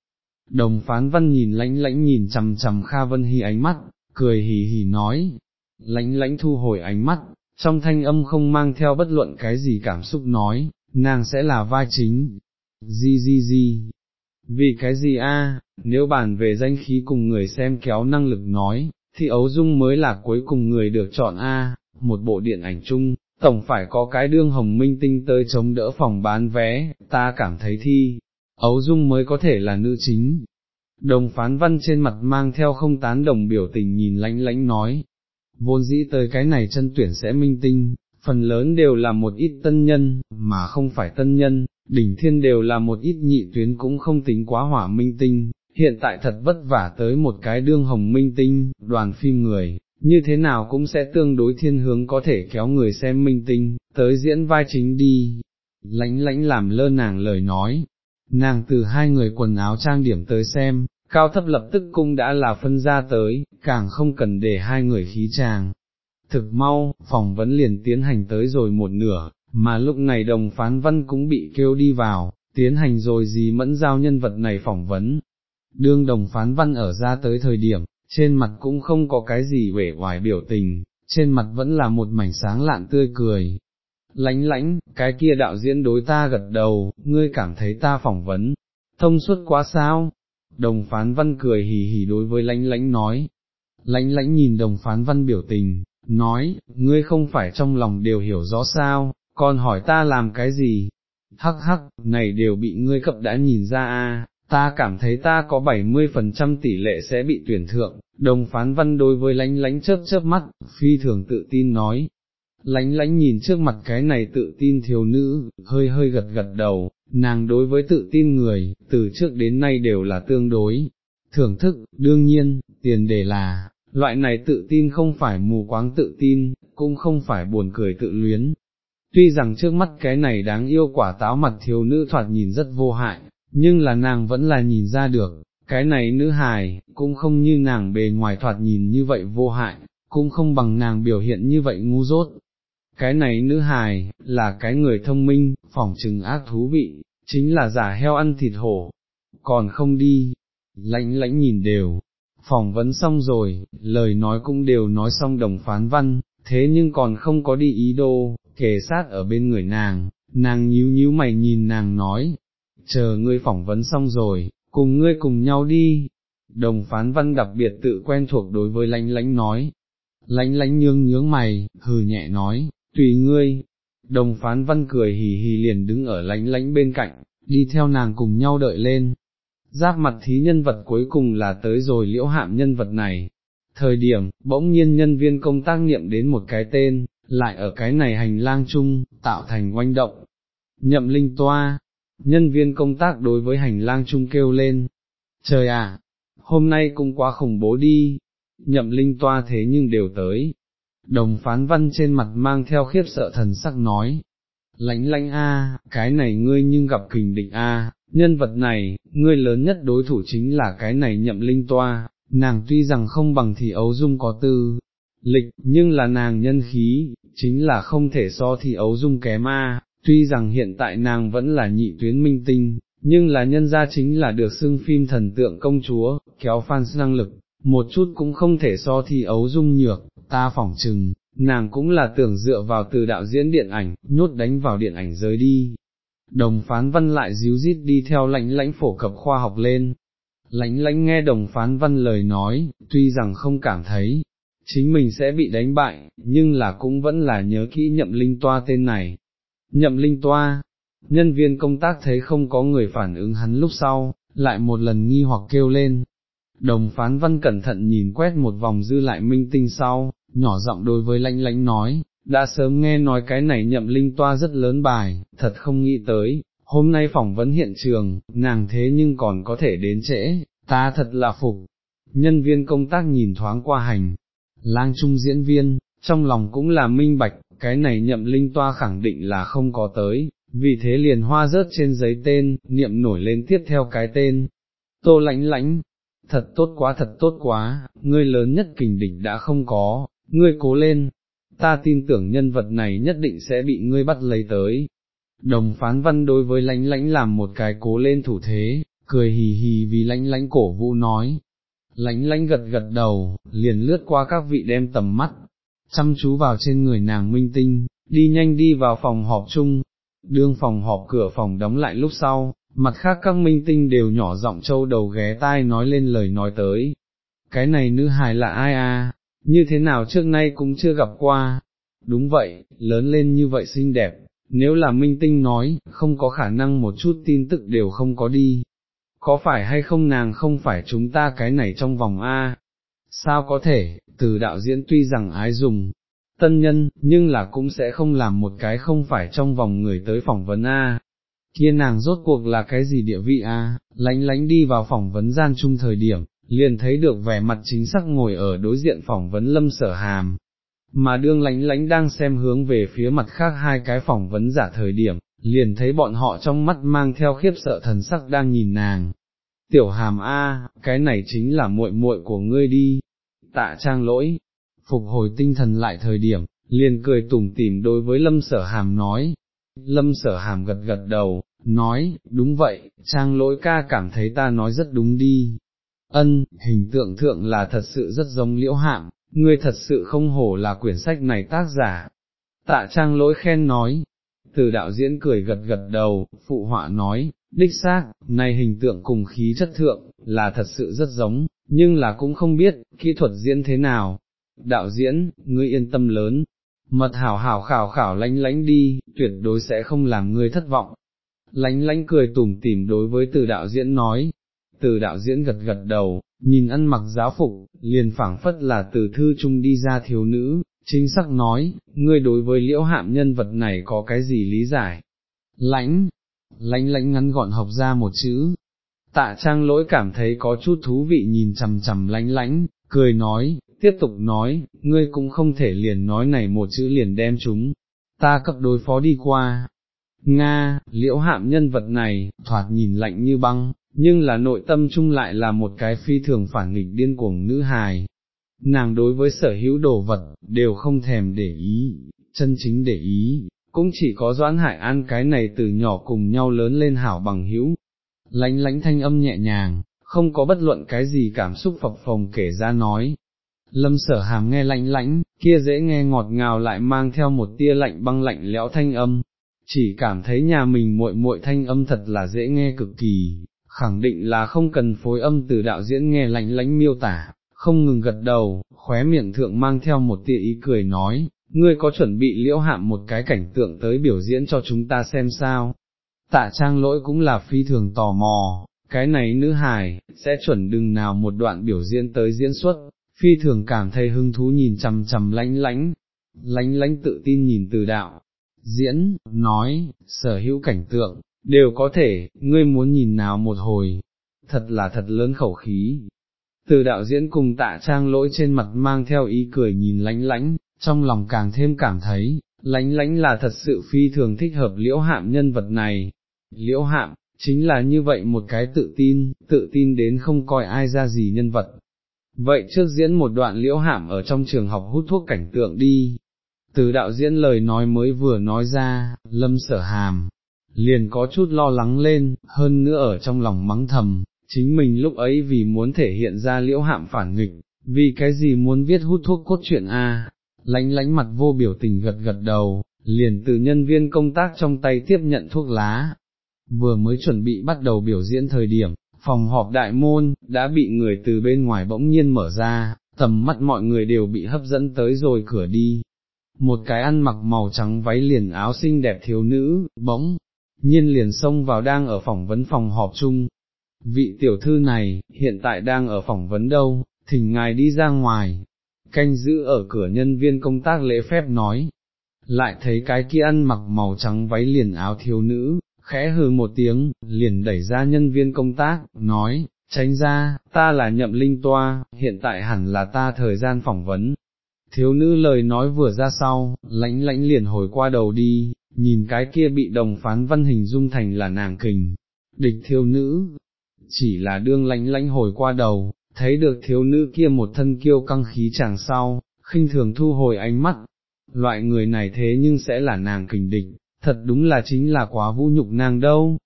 Đồng phán văn nhìn lãnh lãnh nhìn chằm chằm Kha Vân Hy ánh mắt, cười hì hì nói, lãnh lãnh thu hồi ánh mắt, trong thanh âm không mang theo bất luận cái gì cảm xúc nói, nàng sẽ là vai chính, gì gì gì, vì cái gì a? nếu bàn về danh khí cùng người xem kéo năng lực nói, thì ấu dung mới là cuối cùng người được chọn a. một bộ điện ảnh chung, tổng phải có cái đương hồng minh tinh tới chống đỡ phòng bán vé, ta cảm thấy thi, ấu dung mới có thể là nữ chính. Đồng phán văn trên mặt mang theo không tán đồng biểu tình nhìn lánh lánh nói, vốn dĩ tới cái này chân tuyển sẽ minh tinh, phần lớn đều là một ít tân nhân, mà không phải tân nhân, đỉnh thiên đều là một ít nhị tuyến cũng không tính quá hỏa minh tinh, hiện tại thật vất vả tới một cái đương hồng minh tinh, đoàn phim người, như thế nào cũng sẽ tương đối thiên hướng có thể kéo người xem minh tinh, tới diễn vai chính đi. Lánh lánh làm lơ nàng lời nói, nàng từ hai người quần áo trang điểm tới xem, cao thấp lập tức cung đã là phân ra tới, càng không cần để hai người khí chàng. Thực mau, phỏng vấn liền tiến hành tới rồi một nửa, mà lúc này đồng phán văn cũng bị kêu đi vào, tiến hành rồi gì mẫn giao nhân vật này phỏng vấn. Đương đồng phán văn ở ra tới thời điểm, trên mặt cũng không có cái gì vẻ hoài biểu tình, trên mặt vẫn là một mảnh sáng lạn tươi cười. Lánh lánh, cái kia đạo diễn đối ta gật đầu, ngươi cảm thấy ta phỏng vấn, thông suốt quá sao? Đồng phán văn cười hì hì đối với lánh lánh nói. Lánh lánh nhìn đồng phán văn biểu tình, nói, ngươi không phải trong lòng đều hiểu rõ sao, còn hỏi ta làm cái gì? Hắc hắc, này đều bị ngươi cập đã nhìn ra a, ta cảm thấy ta có 70% tỷ lệ sẽ bị tuyển thượng, đồng phán văn đối với lánh lánh chớp chớp mắt, phi thường tự tin nói. Lánh lánh nhìn trước mặt cái này tự tin thiếu nữ, hơi hơi gật gật đầu, nàng đối với tự tin người, từ trước đến nay đều là tương đối, thưởng thức, đương nhiên, tiền đề là, loại này tự tin không phải mù quáng tự tin, cũng không phải buồn cười tự luyến. Tuy rằng trước mắt cái này đáng yêu quả táo mặt thiếu nữ thoạt nhìn rất vô hại, nhưng là nàng vẫn là nhìn ra được, cái này nữ hài, cũng không như nàng bề ngoài thoạt nhìn như vậy vô hại, cũng không bằng nàng biểu hiện như vậy ngu dốt. Cái này nữ hài, là cái người thông minh, phỏng trừng ác thú vị, chính là giả heo ăn thịt hổ, còn không đi, lãnh lãnh nhìn đều, phỏng vấn xong rồi, lời nói cũng đều nói xong đồng phán văn, thế nhưng còn không có đi ý đồ, kề sát ở bên người nàng, nàng nhíu nhíu mày nhìn nàng nói, chờ ngươi phỏng vấn xong rồi, cùng ngươi cùng nhau đi. Đồng phán văn đặc biệt tự quen thuộc đối với lãnh lãnh nói, lãnh lãnh nhương nhướng mày, hừ nhẹ nói, tùy ngươi. Đồng phán văn cười hì hì liền đứng ở lánh lánh bên cạnh, đi theo nàng cùng nhau đợi lên. Giáp mặt thí nhân vật cuối cùng là tới rồi liễu hạm nhân vật này. Thời điểm, bỗng nhiên nhân viên công tác niệm đến một cái tên, lại ở cái này hành lang chung, tạo thành oanh động. Nhậm linh toa, nhân viên công tác đối với hành lang chung kêu lên, trời à, hôm nay cũng quá khủng bố đi, nhậm linh toa thế nhưng đều tới. Đồng phán văn trên mặt mang theo khiếp sợ thần sắc nói, lãnh lãnh a, cái này ngươi nhưng gặp kình địch a, nhân vật này, ngươi lớn nhất đối thủ chính là cái này nhậm linh toa, nàng tuy rằng không bằng thì ấu dung có tư, lịch, nhưng là nàng nhân khí, chính là không thể so thì ấu dung kém a, tuy rằng hiện tại nàng vẫn là nhị tuyến minh tinh, nhưng là nhân gia chính là được xưng phim thần tượng công chúa, kéo fans năng lực, một chút cũng không thể so thi ấu dung nhược, ta phỏng chừng, nàng cũng là tưởng dựa vào từ đạo diễn điện ảnh, nhốt đánh vào điện ảnh giới đi. Đồng phán văn lại díu dít đi theo lãnh lãnh phổ cập khoa học lên. Lãnh lãnh nghe đồng phán văn lời nói, tuy rằng không cảm thấy, chính mình sẽ bị đánh bại, nhưng là cũng vẫn là nhớ kỹ nhậm linh toa tên này, nhậm linh toa, nhân viên công tác thấy không có người phản ứng hắn lúc sau, lại một lần nghi hoặc kêu lên. Đồng phán văn cẩn thận nhìn quét một vòng dư lại minh tinh sau, nhỏ giọng đối với lãnh lãnh nói, đã sớm nghe nói cái này nhậm linh toa rất lớn bài, thật không nghĩ tới, hôm nay phỏng vấn hiện trường, nàng thế nhưng còn có thể đến trễ, ta thật là phục. Nhân viên công tác nhìn thoáng qua hành, lang trung diễn viên, trong lòng cũng là minh bạch, cái này nhậm linh toa khẳng định là không có tới, vì thế liền hoa rớt trên giấy tên, niệm nổi lên tiếp theo cái tên. Tô lãnh lãnh, thật tốt quá thật tốt quá, ngươi lớn nhất kình địch đã không có, ngươi cố lên, ta tin tưởng nhân vật này nhất định sẽ bị ngươi bắt lấy tới. Đồng phán văn đối với lãnh lãnh làm một cái cố lên thủ thế, cười hì hì vì lãnh lãnh cổ vũ nói. Lãnh lãnh gật gật đầu, liền lướt qua các vị đem tầm mắt, chăm chú vào trên người nàng minh tinh, đi nhanh đi vào phòng họp chung, đương phòng họp cửa phòng đóng lại lúc sau, mặt khác các minh tinh đều nhỏ giọng trâu đầu ghé tai nói lên lời nói tới. Cái này nữ hài là ai à, như thế nào trước nay cũng chưa gặp qua, đúng vậy, lớn lên như vậy xinh đẹp, nếu là minh tinh nói, không có khả năng một chút tin tức đều không có đi. Có phải hay không nàng không phải chúng ta cái này trong vòng A, sao có thể, từ đạo diễn tuy rằng ái dùng, tân nhân, nhưng là cũng sẽ không làm một cái không phải trong vòng người tới phỏng vấn A kia nàng rốt cuộc là cái gì địa vị a? lánh lánh đi vào phỏng vấn gian chung thời điểm, liền thấy được vẻ mặt chính xác ngồi ở đối diện phỏng vấn lâm sở hàm, mà đương lánh lánh đang xem hướng về phía mặt khác hai cái phỏng vấn giả thời điểm, liền thấy bọn họ trong mắt mang theo khiếp sợ thần sắc đang nhìn nàng. Tiểu hàm A, cái này chính là muội muội của ngươi đi, tạ trang lỗi, phục hồi tinh thần lại thời điểm, liền cười tủm tỉm đối với lâm sở hàm nói. Lâm sở hàm gật gật đầu, nói, đúng vậy, trang lỗi ca cảm thấy ta nói rất đúng đi. Ân, hình tượng thượng là thật sự rất giống liễu hạm, ngươi thật sự không hổ là quyển sách này tác giả. Tạ trang lỗi khen nói, từ đạo diễn cười gật gật đầu, phụ họa nói, đích xác, này hình tượng cùng khí chất thượng, là thật sự rất giống, nhưng là cũng không biết, kỹ thuật diễn thế nào. Đạo diễn, ngươi yên tâm lớn, mật hảo hảo khảo khảo lánh lánh đi, tuyệt đối sẽ không làm ngươi thất vọng. Lánh lánh cười tủm tỉm đối với từ đạo diễn nói, từ đạo diễn gật gật đầu, nhìn ăn mặc giáo phục, liền phảng phất là từ thư trung đi ra thiếu nữ, chính xác nói, ngươi đối với liễu hạm nhân vật này có cái gì lý giải? Lãnh, lãnh lãnh ngắn gọn học ra một chữ. Tạ trang lỗi cảm thấy có chút thú vị nhìn chầm chầm lánh lánh, cười nói, tiếp tục nói, ngươi cũng không thể liền nói này một chữ liền đem chúng, ta cấp đối phó đi qua. Nga, liễu hạm nhân vật này, thoạt nhìn lạnh như băng, nhưng là nội tâm chung lại là một cái phi thường phản nghịch điên cuồng nữ hài. Nàng đối với sở hữu đồ vật, đều không thèm để ý, chân chính để ý, cũng chỉ có Doãn Hải An cái này từ nhỏ cùng nhau lớn lên hảo bằng hữu. Lánh lánh thanh âm nhẹ nhàng, không có bất luận cái gì cảm xúc phập phồng kể ra nói. Lâm sở hàm nghe lạnh lãnh, kia dễ nghe ngọt ngào lại mang theo một tia lạnh băng lạnh lẽo thanh âm, chỉ cảm thấy nhà mình muội muội thanh âm thật là dễ nghe cực kỳ, khẳng định là không cần phối âm từ đạo diễn nghe lạnh lãnh miêu tả, không ngừng gật đầu, khóe miệng thượng mang theo một tia ý cười nói, ngươi có chuẩn bị liễu hạm một cái cảnh tượng tới biểu diễn cho chúng ta xem sao. Tạ trang lỗi cũng là phi thường tò mò, cái này nữ hài, sẽ chuẩn đừng nào một đoạn biểu diễn tới diễn xuất, phi thường cảm thấy hứng thú nhìn chằm chằm lánh lánh, lánh lánh tự tin nhìn từ đạo, diễn, nói, sở hữu cảnh tượng, đều có thể, ngươi muốn nhìn nào một hồi, thật là thật lớn khẩu khí. Từ đạo diễn cùng tạ trang lỗi trên mặt mang theo ý cười nhìn lánh lánh, trong lòng càng thêm cảm thấy, lánh lánh là thật sự phi thường thích hợp liễu hạm nhân vật này. Liễu hạm, chính là như vậy một cái tự tin, tự tin đến không coi ai ra gì nhân vật. Vậy trước diễn một đoạn liễu hạm ở trong trường học hút thuốc cảnh tượng đi. Từ đạo diễn lời nói mới vừa nói ra, lâm sở hàm, liền có chút lo lắng lên, hơn nữa ở trong lòng mắng thầm, chính mình lúc ấy vì muốn thể hiện ra liễu hạm phản nghịch, vì cái gì muốn viết hút thuốc cốt truyện a? lánh lánh mặt vô biểu tình gật gật đầu, liền từ nhân viên công tác trong tay tiếp nhận thuốc lá. Vừa mới chuẩn bị bắt đầu biểu diễn thời điểm, phòng họp đại môn, đã bị người từ bên ngoài bỗng nhiên mở ra, tầm mắt mọi người đều bị hấp dẫn tới rồi cửa đi. Một cái ăn mặc màu trắng váy liền áo xinh đẹp thiếu nữ, bỗng, nhiên liền xông vào đang ở phỏng vấn phòng họp chung. Vị tiểu thư này, hiện tại đang ở phỏng vấn đâu, thỉnh ngài đi ra ngoài, canh giữ ở cửa nhân viên công tác lễ phép nói, lại thấy cái kia ăn mặc màu trắng váy liền áo thiếu nữ, khẽ hừ một tiếng, liền đẩy ra nhân viên công tác, nói, tránh ra, ta là nhậm linh toa, hiện tại hẳn là ta thời gian phỏng vấn. Thiếu nữ lời nói vừa ra sau, lãnh lãnh liền hồi qua đầu đi, nhìn cái kia bị đồng phán văn hình dung thành là nàng kình, địch thiếu nữ, chỉ là đương lãnh lãnh hồi qua đầu, thấy được thiếu nữ kia một thân kiêu căng khí chàng sau, khinh thường thu hồi ánh mắt, loại người này thế nhưng sẽ là nàng kình địch, thật đúng là chính là quá vũ nhục nàng đâu.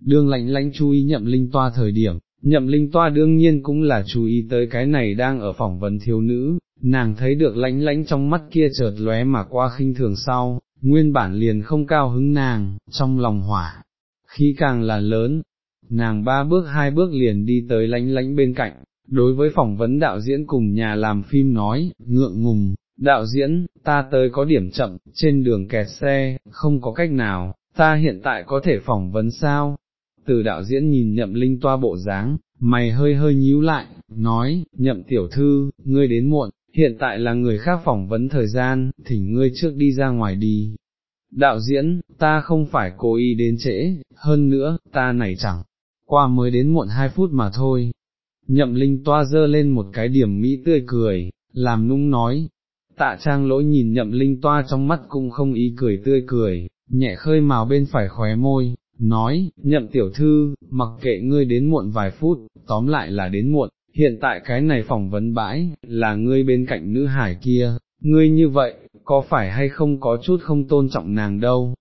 Đương lãnh lãnh chú ý nhậm linh toa thời điểm, nhậm linh toa đương nhiên cũng là chú ý tới cái này đang ở phỏng vấn thiếu nữ, nàng thấy được lãnh lãnh trong mắt kia chợt lóe mà qua khinh thường sau, nguyên bản liền không cao hứng nàng, trong lòng hỏa, khi càng là lớn, nàng ba bước hai bước liền đi tới lánh lánh bên cạnh, đối với phỏng vấn đạo diễn cùng nhà làm phim nói, ngượng ngùng, đạo diễn, ta tới có điểm chậm, trên đường kẹt xe, không có cách nào, ta hiện tại có thể phỏng vấn sao? Từ đạo diễn nhìn nhậm linh toa bộ dáng, mày hơi hơi nhíu lại, nói, nhậm tiểu thư, ngươi đến muộn, hiện tại là người khác phỏng vấn thời gian, thỉnh ngươi trước đi ra ngoài đi. đạo diễn, ta không phải cố ý đến trễ, hơn nữa, ta này chẳng, qua mới đến muộn hai phút mà thôi. Nhậm linh toa dơ lên một cái điểm mỹ tươi cười, làm nung nói, tạ trang lỗi nhìn nhậm linh toa trong mắt cũng không ý cười tươi cười, nhẹ khơi màu bên phải khóe môi, nói, nhậm tiểu thư, mặc kệ ngươi đến muộn vài phút, tóm lại là đến muộn, hiện tại cái này phỏng vấn bãi, là ngươi bên cạnh nữ hải kia, ngươi như vậy, có phải hay không có chút không tôn trọng nàng đâu.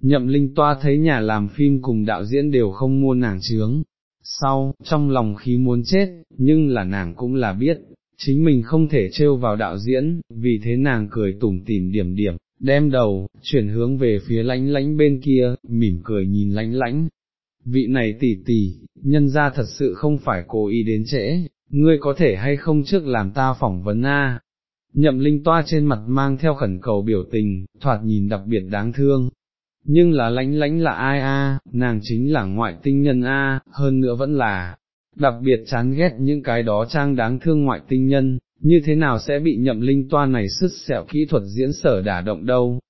Nhậm linh toa thấy nhà làm phim cùng đạo diễn đều không mua nàng trướng, sau, trong lòng khí muốn chết, nhưng là nàng cũng là biết, chính mình không thể trêu vào đạo diễn, vì thế nàng cười tủm tỉm điểm điểm, đem đầu, chuyển hướng về phía lánh lánh bên kia, mỉm cười nhìn lánh lánh. Vị này tỷ tỷ, nhân ra thật sự không phải cố ý đến trễ, ngươi có thể hay không trước làm ta phỏng vấn a? Nhậm linh toa trên mặt mang theo khẩn cầu biểu tình, thoạt nhìn đặc biệt đáng thương. Nhưng là lánh lánh là ai a? nàng chính là ngoại tinh nhân a, hơn nữa vẫn là, đặc biệt chán ghét những cái đó trang đáng thương ngoại tinh nhân, như thế nào sẽ bị nhậm linh toa này sứt sẹo kỹ thuật diễn sở đả động đâu.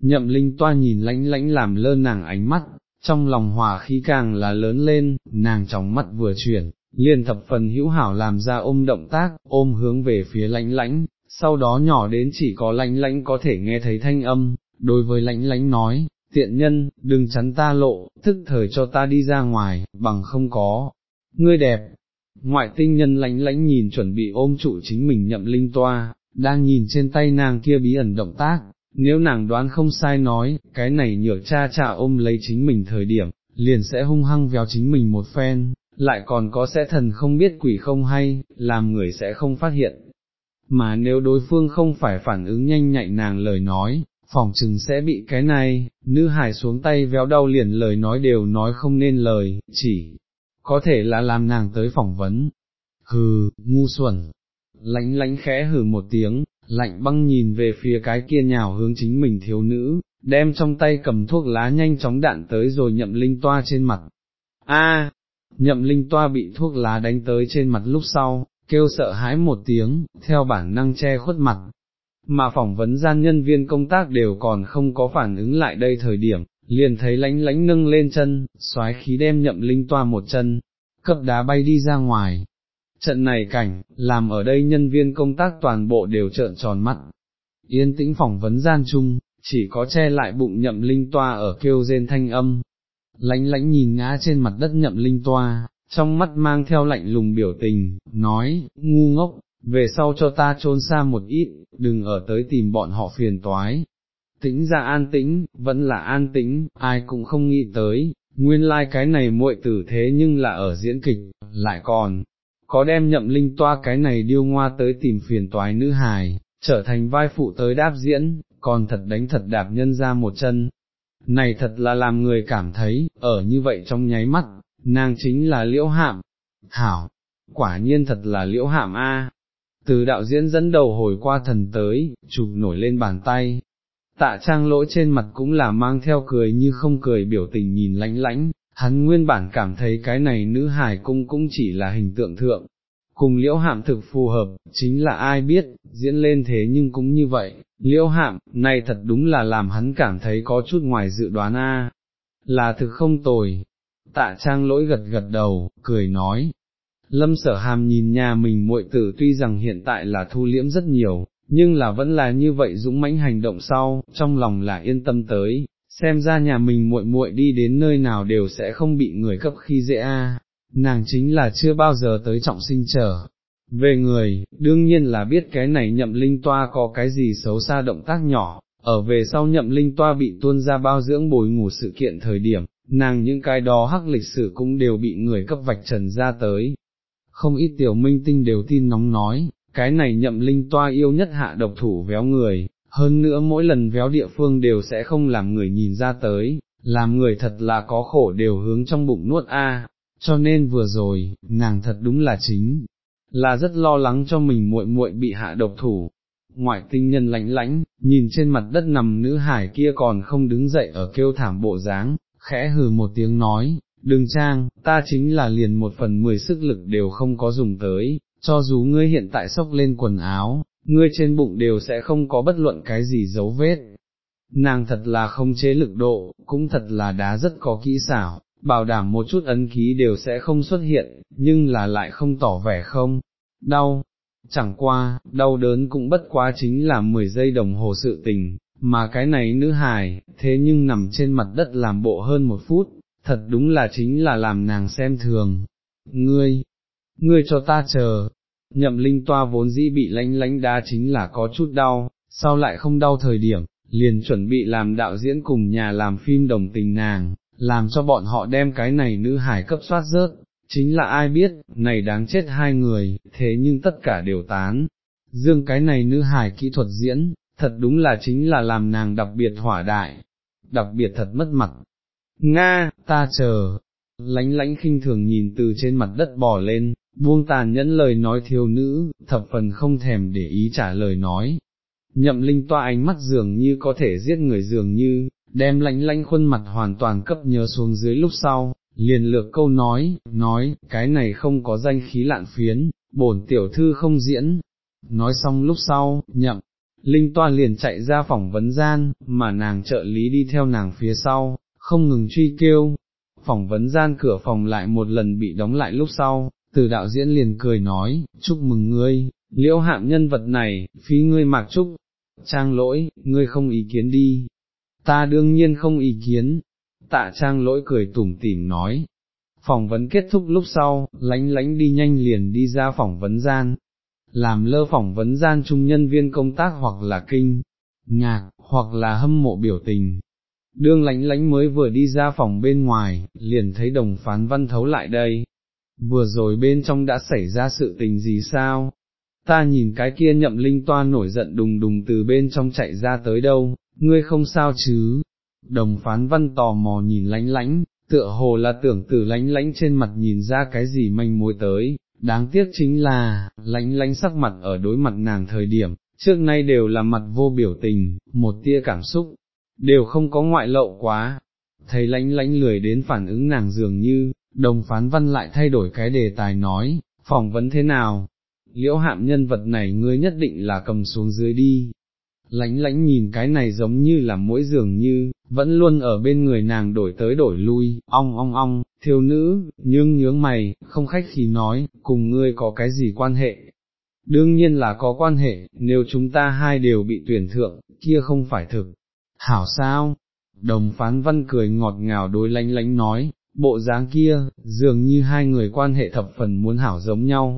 Nhậm linh toa nhìn lãnh lãnh làm lơ nàng ánh mắt, trong lòng hòa khí càng là lớn lên, nàng trong mắt vừa chuyển, liền thập phần hữu hảo làm ra ôm động tác, ôm hướng về phía lãnh lãnh, sau đó nhỏ đến chỉ có lãnh lãnh có thể nghe thấy thanh âm, đối với lãnh lãnh nói, tiện nhân, đừng chắn ta lộ, thức thời cho ta đi ra ngoài, bằng không có, ngươi đẹp, ngoại tinh nhân lánh lánh nhìn chuẩn bị ôm trụ chính mình nhậm linh toa, đang nhìn trên tay nàng kia bí ẩn động tác, nếu nàng đoán không sai nói, cái này nhược cha cha ôm lấy chính mình thời điểm, liền sẽ hung hăng véo chính mình một phen, lại còn có sẽ thần không biết quỷ không hay, làm người sẽ không phát hiện. Mà nếu đối phương không phải phản ứng nhanh nhạy nàng lời nói, phòng chừng sẽ bị cái này, nữ hải xuống tay véo đau liền lời nói đều nói không nên lời, chỉ có thể là làm nàng tới phỏng vấn. Hừ, ngu xuẩn, lánh lánh khẽ hừ một tiếng, lạnh băng nhìn về phía cái kia nhào hướng chính mình thiếu nữ, đem trong tay cầm thuốc lá nhanh chóng đạn tới rồi nhậm linh toa trên mặt. A, nhậm linh toa bị thuốc lá đánh tới trên mặt lúc sau, kêu sợ hãi một tiếng, theo bản năng che khuất mặt. Mà phỏng vấn gian nhân viên công tác đều còn không có phản ứng lại đây thời điểm, liền thấy lánh lánh nâng lên chân, xoái khí đem nhậm linh toa một chân, cập đá bay đi ra ngoài. Trận này cảnh, làm ở đây nhân viên công tác toàn bộ đều trợn tròn mắt. Yên tĩnh phỏng vấn gian chung, chỉ có che lại bụng nhậm linh toa ở kêu rên thanh âm. Lánh lánh nhìn ngã trên mặt đất nhậm linh toa, trong mắt mang theo lạnh lùng biểu tình, nói, ngu ngốc, về sau cho ta trốn xa một ít, đừng ở tới tìm bọn họ phiền toái, tĩnh ra an tĩnh, vẫn là an tĩnh, ai cũng không nghĩ tới, nguyên lai like cái này muội tử thế nhưng là ở diễn kịch, lại còn, có đem nhậm linh toa cái này điêu ngoa tới tìm phiền toái nữ hài, trở thành vai phụ tới đáp diễn, còn thật đánh thật đạp nhân ra một chân. Này thật là làm người cảm thấy, ở như vậy trong nháy mắt, nàng chính là liễu hạm, hảo, quả nhiên thật là liễu hạm A. Từ đạo diễn dẫn đầu hồi qua thần tới, chụp nổi lên bàn tay, tạ trang lỗi trên mặt cũng là mang theo cười như không cười biểu tình nhìn lãnh lãnh, hắn nguyên bản cảm thấy cái này nữ hài cung cũng chỉ là hình tượng thượng, cùng liễu hạm thực phù hợp, chính là ai biết, diễn lên thế nhưng cũng như vậy, liễu hạm, này thật đúng là làm hắn cảm thấy có chút ngoài dự đoán a. Là thực không tồi, tạ trang lỗi gật gật đầu, cười nói. Lâm sở hàm nhìn nhà mình muội tử tuy rằng hiện tại là thu liễm rất nhiều, nhưng là vẫn là như vậy dũng mãnh hành động sau, trong lòng là yên tâm tới, xem ra nhà mình muội muội đi đến nơi nào đều sẽ không bị người cấp khi dễ a. nàng chính là chưa bao giờ tới trọng sinh trở. Về người, đương nhiên là biết cái này nhậm linh toa có cái gì xấu xa động tác nhỏ, ở về sau nhậm linh toa bị tuôn ra bao dưỡng bồi ngủ sự kiện thời điểm, nàng những cái đó hắc lịch sử cũng đều bị người cấp vạch trần ra tới. Không ít tiểu minh tinh đều tin nóng nói, cái này nhậm linh toa yêu nhất hạ độc thủ véo người, hơn nữa mỗi lần véo địa phương đều sẽ không làm người nhìn ra tới, làm người thật là có khổ đều hướng trong bụng nuốt a. cho nên vừa rồi, nàng thật đúng là chính, là rất lo lắng cho mình muội muội bị hạ độc thủ. Ngoại tinh nhân lãnh lãnh, nhìn trên mặt đất nằm nữ hải kia còn không đứng dậy ở kêu thảm bộ dáng, khẽ hừ một tiếng nói, đừng trang, ta chính là liền một phần mười sức lực đều không có dùng tới, cho dù ngươi hiện tại sốc lên quần áo, ngươi trên bụng đều sẽ không có bất luận cái gì dấu vết. nàng thật là không chế lực độ, cũng thật là đá rất có kỹ xảo, bảo đảm một chút ấn ký đều sẽ không xuất hiện, nhưng là lại không tỏ vẻ không, đau, chẳng qua, đau đớn cũng bất quá chính là 10 giây đồng hồ sự tình, mà cái này nữ hài, thế nhưng nằm trên mặt đất làm bộ hơn một phút, thật đúng là chính là làm nàng xem thường. Ngươi, ngươi cho ta chờ, nhậm linh toa vốn dĩ bị lánh lánh đá chính là có chút đau, sau lại không đau thời điểm, liền chuẩn bị làm đạo diễn cùng nhà làm phim đồng tình nàng, làm cho bọn họ đem cái này nữ hải cấp soát rớt, chính là ai biết, này đáng chết hai người, thế nhưng tất cả đều tán. Dương cái này nữ hải kỹ thuật diễn, thật đúng là chính là làm nàng đặc biệt hỏa đại, đặc biệt thật mất mặt. Nga, ta chờ, lánh lánh khinh thường nhìn từ trên mặt đất bò lên, buông tàn nhẫn lời nói thiếu nữ, thập phần không thèm để ý trả lời nói. Nhậm linh toa ánh mắt dường như có thể giết người dường như, đem lánh lánh khuôn mặt hoàn toàn cấp nhớ xuống dưới lúc sau, liền lược câu nói, nói, cái này không có danh khí lạn phiến, bổn tiểu thư không diễn. Nói xong lúc sau, nhậm, Linh Toa liền chạy ra phỏng vấn gian, mà nàng trợ lý đi theo nàng phía sau, không ngừng truy kêu. Phỏng vấn gian cửa phòng lại một lần bị đóng lại lúc sau, từ đạo diễn liền cười nói, chúc mừng ngươi, liễu hạm nhân vật này, phí ngươi mạc chúc, trang lỗi, ngươi không ý kiến đi, ta đương nhiên không ý kiến, tạ trang lỗi cười tủm tỉm nói. Phỏng vấn kết thúc lúc sau, lánh lánh đi nhanh liền đi ra phỏng vấn gian, làm lơ phỏng vấn gian trung nhân viên công tác hoặc là kinh, ngạc, hoặc là hâm mộ biểu tình. Đương lánh lánh mới vừa đi ra phòng bên ngoài, liền thấy đồng phán văn thấu lại đây. Vừa rồi bên trong đã xảy ra sự tình gì sao? Ta nhìn cái kia nhậm linh toa nổi giận đùng đùng từ bên trong chạy ra tới đâu, ngươi không sao chứ? Đồng phán văn tò mò nhìn lánh lánh, tựa hồ là tưởng từ lánh lánh trên mặt nhìn ra cái gì manh mối tới, đáng tiếc chính là, lánh lánh sắc mặt ở đối mặt nàng thời điểm, trước nay đều là mặt vô biểu tình, một tia cảm xúc, đều không có ngoại lậu quá, thấy lánh lánh lười đến phản ứng nàng dường như, đồng phán văn lại thay đổi cái đề tài nói, phỏng vấn thế nào, liễu hạm nhân vật này ngươi nhất định là cầm xuống dưới đi, lánh lánh nhìn cái này giống như là mỗi giường như, vẫn luôn ở bên người nàng đổi tới đổi lui, ong ong ong, thiếu nữ, nhưng nhướng mày, không khách khí nói, cùng ngươi có cái gì quan hệ. Đương nhiên là có quan hệ, nếu chúng ta hai đều bị tuyển thượng, kia không phải thực. Hảo sao? Đồng phán văn cười ngọt ngào đối lánh lánh nói, bộ dáng kia, dường như hai người quan hệ thập phần muốn hảo giống nhau.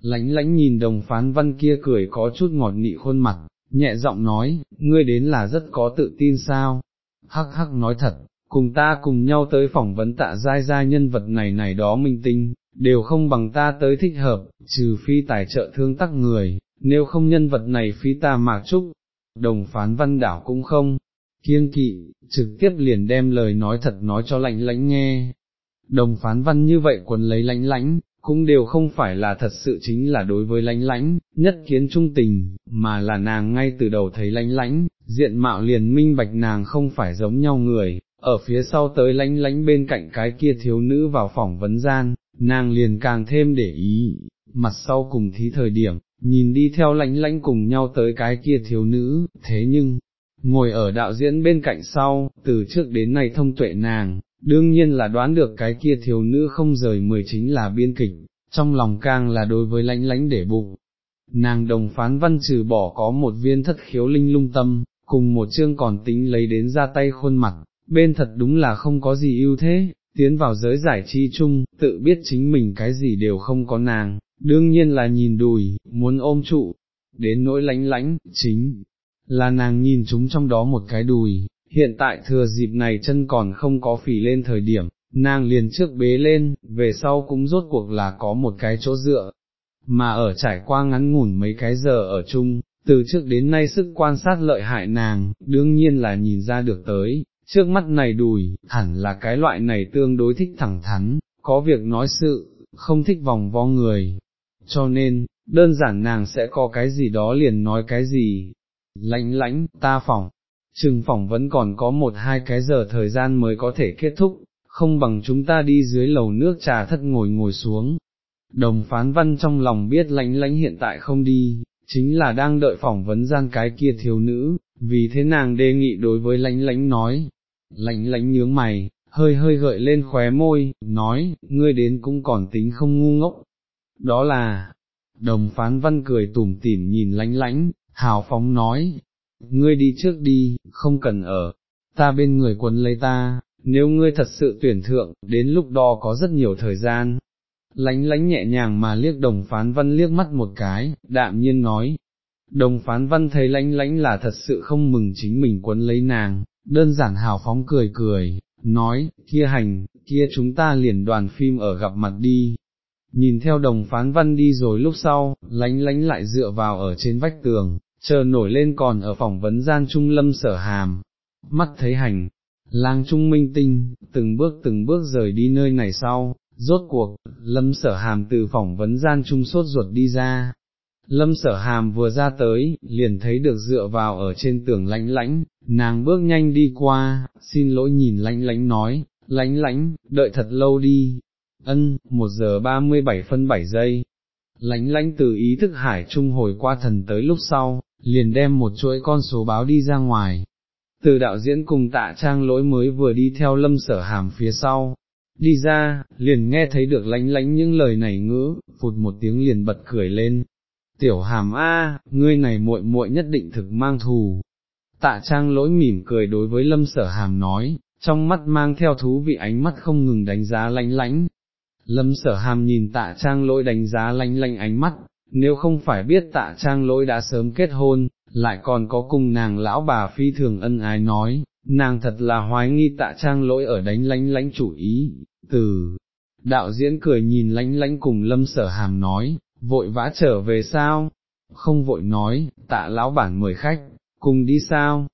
Lánh lánh nhìn đồng phán văn kia cười có chút ngọt nị khuôn mặt, nhẹ giọng nói, ngươi đến là rất có tự tin sao, hắc hắc nói thật, cùng ta cùng nhau tới phỏng vấn tạ giai giai nhân vật này này đó minh tinh, đều không bằng ta tới thích hợp, trừ phi tài trợ thương tắc người, nếu không nhân vật này phi ta mạc trúc, đồng phán văn đảo cũng không, kiêng kỵ, trực tiếp liền đem lời nói thật nói cho lạnh lãnh nghe. Đồng phán văn như vậy quần lấy lánh lãnh, cũng đều không phải là thật sự chính là đối với lánh lãnh, nhất kiến trung tình, mà là nàng ngay từ đầu thấy lánh lãnh, diện mạo liền minh bạch nàng không phải giống nhau người, ở phía sau tới lánh lánh bên cạnh cái kia thiếu nữ vào phòng vấn gian, nàng liền càng thêm để ý, mặt sau cùng thí thời điểm, nhìn đi theo lánh lánh cùng nhau tới cái kia thiếu nữ, thế nhưng, ngồi ở đạo diễn bên cạnh sau, từ trước đến nay thông tuệ nàng, đương nhiên là đoán được cái kia thiếu nữ không rời mười chính là biên kịch, trong lòng càng là đối với lãnh lãnh để bụng. Nàng đồng phán văn trừ bỏ có một viên thất khiếu linh lung tâm, cùng một chương còn tính lấy đến ra tay khuôn mặt, bên thật đúng là không có gì ưu thế, tiến vào giới giải trí chung, tự biết chính mình cái gì đều không có nàng, đương nhiên là nhìn đùi, muốn ôm trụ, đến nỗi lánh lánh, chính là nàng nhìn chúng trong đó một cái đùi, hiện tại thừa dịp này chân còn không có phỉ lên thời điểm, nàng liền trước bế lên, về sau cũng rốt cuộc là có một cái chỗ dựa, mà ở trải qua ngắn ngủn mấy cái giờ ở chung, từ trước đến nay sức quan sát lợi hại nàng, đương nhiên là nhìn ra được tới, trước mắt này đùi, hẳn là cái loại này tương đối thích thẳng thắn, có việc nói sự, không thích vòng vo người, cho nên, đơn giản nàng sẽ có cái gì đó liền nói cái gì, lãnh lãnh, ta phỏng, chừng phỏng vẫn còn có một hai cái giờ thời gian mới có thể kết thúc, không bằng chúng ta đi dưới lầu nước trà thất ngồi ngồi xuống. Đồng phán văn trong lòng biết lãnh lãnh hiện tại không đi, chính là đang đợi phỏng vấn gian cái kia thiếu nữ, vì thế nàng đề nghị đối với lãnh lãnh nói, lãnh lãnh nhướng mày, hơi hơi gợi lên khóe môi, nói, ngươi đến cũng còn tính không ngu ngốc, đó là, đồng phán văn cười tủm tỉm nhìn lãnh lãnh, hào phóng nói, ngươi đi trước đi, không cần ở, ta bên người quấn lấy ta, nếu ngươi thật sự tuyển thượng, đến lúc đó có rất nhiều thời gian. Lánh lánh nhẹ nhàng mà liếc đồng phán văn liếc mắt một cái, đạm nhiên nói. Đồng phán văn thấy lánh lánh là thật sự không mừng chính mình quấn lấy nàng, đơn giản hào phóng cười cười, nói, kia hành, kia chúng ta liền đoàn phim ở gặp mặt đi. Nhìn theo đồng phán văn đi rồi lúc sau, lánh lánh lại dựa vào ở trên vách tường, chờ nổi lên còn ở phỏng vấn gian trung lâm sở hàm, mắt thấy hành, lang trung minh tinh, từng bước từng bước rời đi nơi này sau, rốt cuộc, lâm sở hàm từ phỏng vấn gian trung sốt ruột đi ra. Lâm sở hàm vừa ra tới, liền thấy được dựa vào ở trên tường lánh lánh, nàng bước nhanh đi qua, xin lỗi nhìn lánh lánh nói, lánh lánh, đợi thật lâu đi, ân, một giờ ba mươi bảy phân bảy giây. Lánh lánh từ ý thức hải trung hồi qua thần tới lúc sau, liền đem một chuỗi con số báo đi ra ngoài. Từ đạo diễn cùng tạ trang lỗi mới vừa đi theo lâm sở hàm phía sau, đi ra, liền nghe thấy được lánh lánh những lời này ngữ, phụt một tiếng liền bật cười lên. Tiểu hàm A, ngươi này muội muội nhất định thực mang thù. Tạ trang lỗi mỉm cười đối với lâm sở hàm nói, trong mắt mang theo thú vị ánh mắt không ngừng đánh giá lánh lánh. Lâm sở hàm nhìn tạ trang lỗi đánh giá lánh lánh ánh mắt, nếu không phải biết tạ trang lỗi đã sớm kết hôn, lại còn có cùng nàng lão bà phi thường ân ái nói, nàng thật là hoái nghi tạ trang lỗi ở đánh lánh lánh chủ ý, từ, đạo diễn cười nhìn lánh lánh cùng lâm sở hàm nói, vội vã trở về sao, không vội nói, tạ lão bản mời khách, cùng đi sao,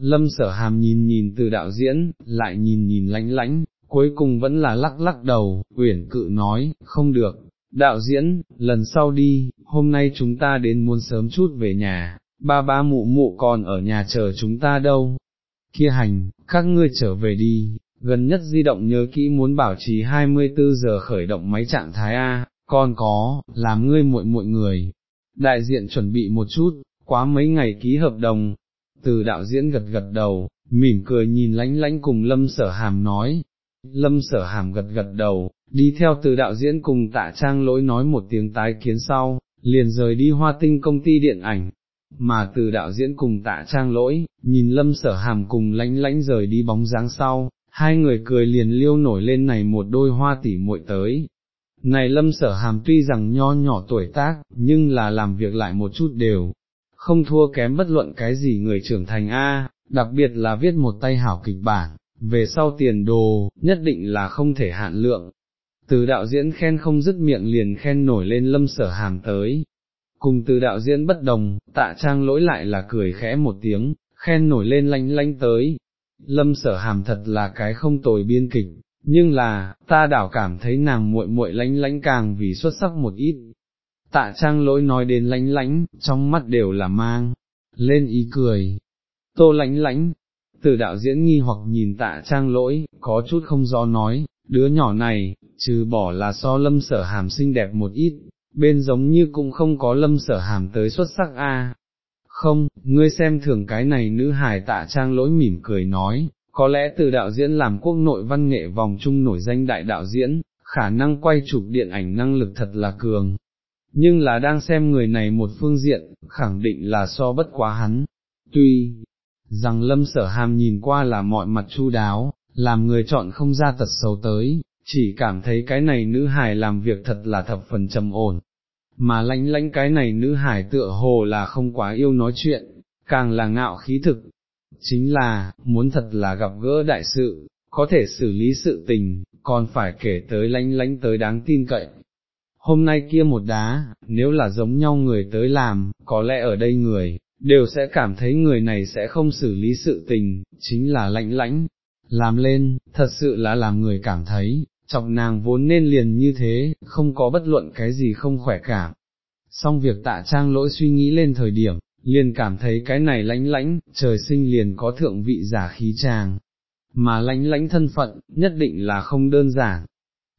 lâm sở hàm nhìn nhìn từ đạo diễn, lại nhìn nhìn lánh lánh, cuối cùng vẫn là lắc lắc đầu, uyển cự nói, không được, đạo diễn, lần sau đi, hôm nay chúng ta đến muốn sớm chút về nhà, ba ba mụ mụ còn ở nhà chờ chúng ta đâu. Kia hành, các ngươi trở về đi, gần nhất di động nhớ kỹ muốn bảo trì 24 giờ khởi động máy trạng thái A, còn có, làm ngươi muội muội người. Đại diện chuẩn bị một chút, quá mấy ngày ký hợp đồng, từ đạo diễn gật gật đầu, mỉm cười nhìn lánh lánh cùng lâm sở hàm nói. Lâm sở hàm gật gật đầu, đi theo từ đạo diễn cùng tạ trang lỗi nói một tiếng tái kiến sau, liền rời đi hoa tinh công ty điện ảnh, mà từ đạo diễn cùng tạ trang lỗi, nhìn lâm sở hàm cùng lánh lánh rời đi bóng dáng sau, hai người cười liền liêu nổi lên này một đôi hoa tỉ muội tới. Này lâm sở hàm tuy rằng nho nhỏ tuổi tác, nhưng là làm việc lại một chút đều, không thua kém bất luận cái gì người trưởng thành A, đặc biệt là viết một tay hảo kịch bản, về sau tiền đồ, nhất định là không thể hạn lượng. Từ đạo diễn khen không dứt miệng liền khen nổi lên lâm sở hàm tới, cùng từ đạo diễn bất đồng, tạ trang lỗi lại là cười khẽ một tiếng, khen nổi lên lanh lanh tới. Lâm sở hàm thật là cái không tồi biên kịch, nhưng là, ta đảo cảm thấy nàng muội muội lánh lánh càng vì xuất sắc một ít. Tạ trang lỗi nói đến lánh lánh, trong mắt đều là mang, lên ý cười. Tô lánh lánh, từ đạo diễn nghi hoặc nhìn tạ trang lỗi, có chút không do nói, đứa nhỏ này, trừ bỏ là so lâm sở hàm xinh đẹp một ít, bên giống như cũng không có lâm sở hàm tới xuất sắc a. Không, ngươi xem thường cái này nữ hài tạ trang lỗi mỉm cười nói, có lẽ từ đạo diễn làm quốc nội văn nghệ vòng trung nổi danh đại đạo diễn, khả năng quay chụp điện ảnh năng lực thật là cường. Nhưng là đang xem người này một phương diện, khẳng định là so bất quá hắn. Tuy rằng lâm sở hàm nhìn qua là mọi mặt chu đáo, làm người chọn không ra tật xấu tới, chỉ cảm thấy cái này nữ hài làm việc thật là thập phần trầm ổn, mà lãnh lãnh cái này nữ hải tựa hồ là không quá yêu nói chuyện, càng là ngạo khí thực, chính là, muốn thật là gặp gỡ đại sự, có thể xử lý sự tình, còn phải kể tới lãnh lãnh tới đáng tin cậy. Hôm nay kia một đá, nếu là giống nhau người tới làm, có lẽ ở đây người, đều sẽ cảm thấy người này sẽ không xử lý sự tình, chính là lạnh lãnh, làm lên, thật sự là làm người cảm thấy, chọc nàng vốn nên liền như thế, không có bất luận cái gì không khỏe cảm. Xong việc tạ trang lỗi suy nghĩ lên thời điểm, liền cảm thấy cái này lãnh lãnh, trời sinh liền có thượng vị giả khí tràng, mà lãnh lãnh thân phận, nhất định là không đơn giản.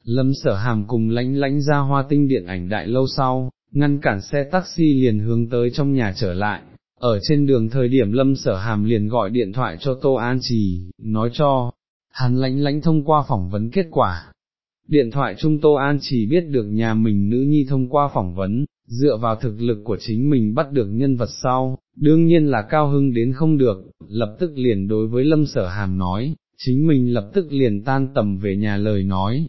Lâm sở hàm cùng lãnh lãnh ra hoa tinh điện ảnh đại lâu sau, ngăn cản xe taxi liền hướng tới trong nhà trở lại, ở trên đường thời điểm lâm sở hàm liền gọi điện thoại cho Tô An Trì, nói cho, hắn lánh lánh thông qua phỏng vấn kết quả. Điện thoại Trung Tô An chỉ biết được nhà mình nữ nhi thông qua phỏng vấn, dựa vào thực lực của chính mình bắt được nhân vật sau, đương nhiên là cao hưng đến không được, lập tức liền đối với lâm sở hàm nói, chính mình lập tức liền tan tầm về nhà lời nói.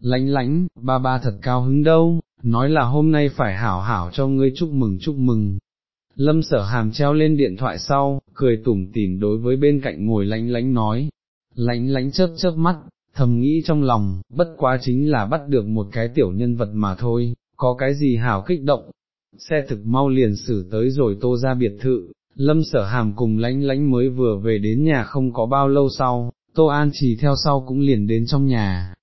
Lánh lánh, ba ba thật cao hứng đâu, nói là hôm nay phải hảo hảo cho ngươi chúc mừng chúc mừng. Lâm sở hàm treo lên điện thoại sau, cười tủm tỉm đối với bên cạnh ngồi lánh lánh nói, lánh lánh chớp chớp mắt, thầm nghĩ trong lòng, bất quá chính là bắt được một cái tiểu nhân vật mà thôi, có cái gì hảo kích động. Xe thực mau liền xử tới rồi tô ra biệt thự, lâm sở hàm cùng lánh lánh mới vừa về đến nhà không có bao lâu sau, tô an chỉ theo sau cũng liền đến trong nhà.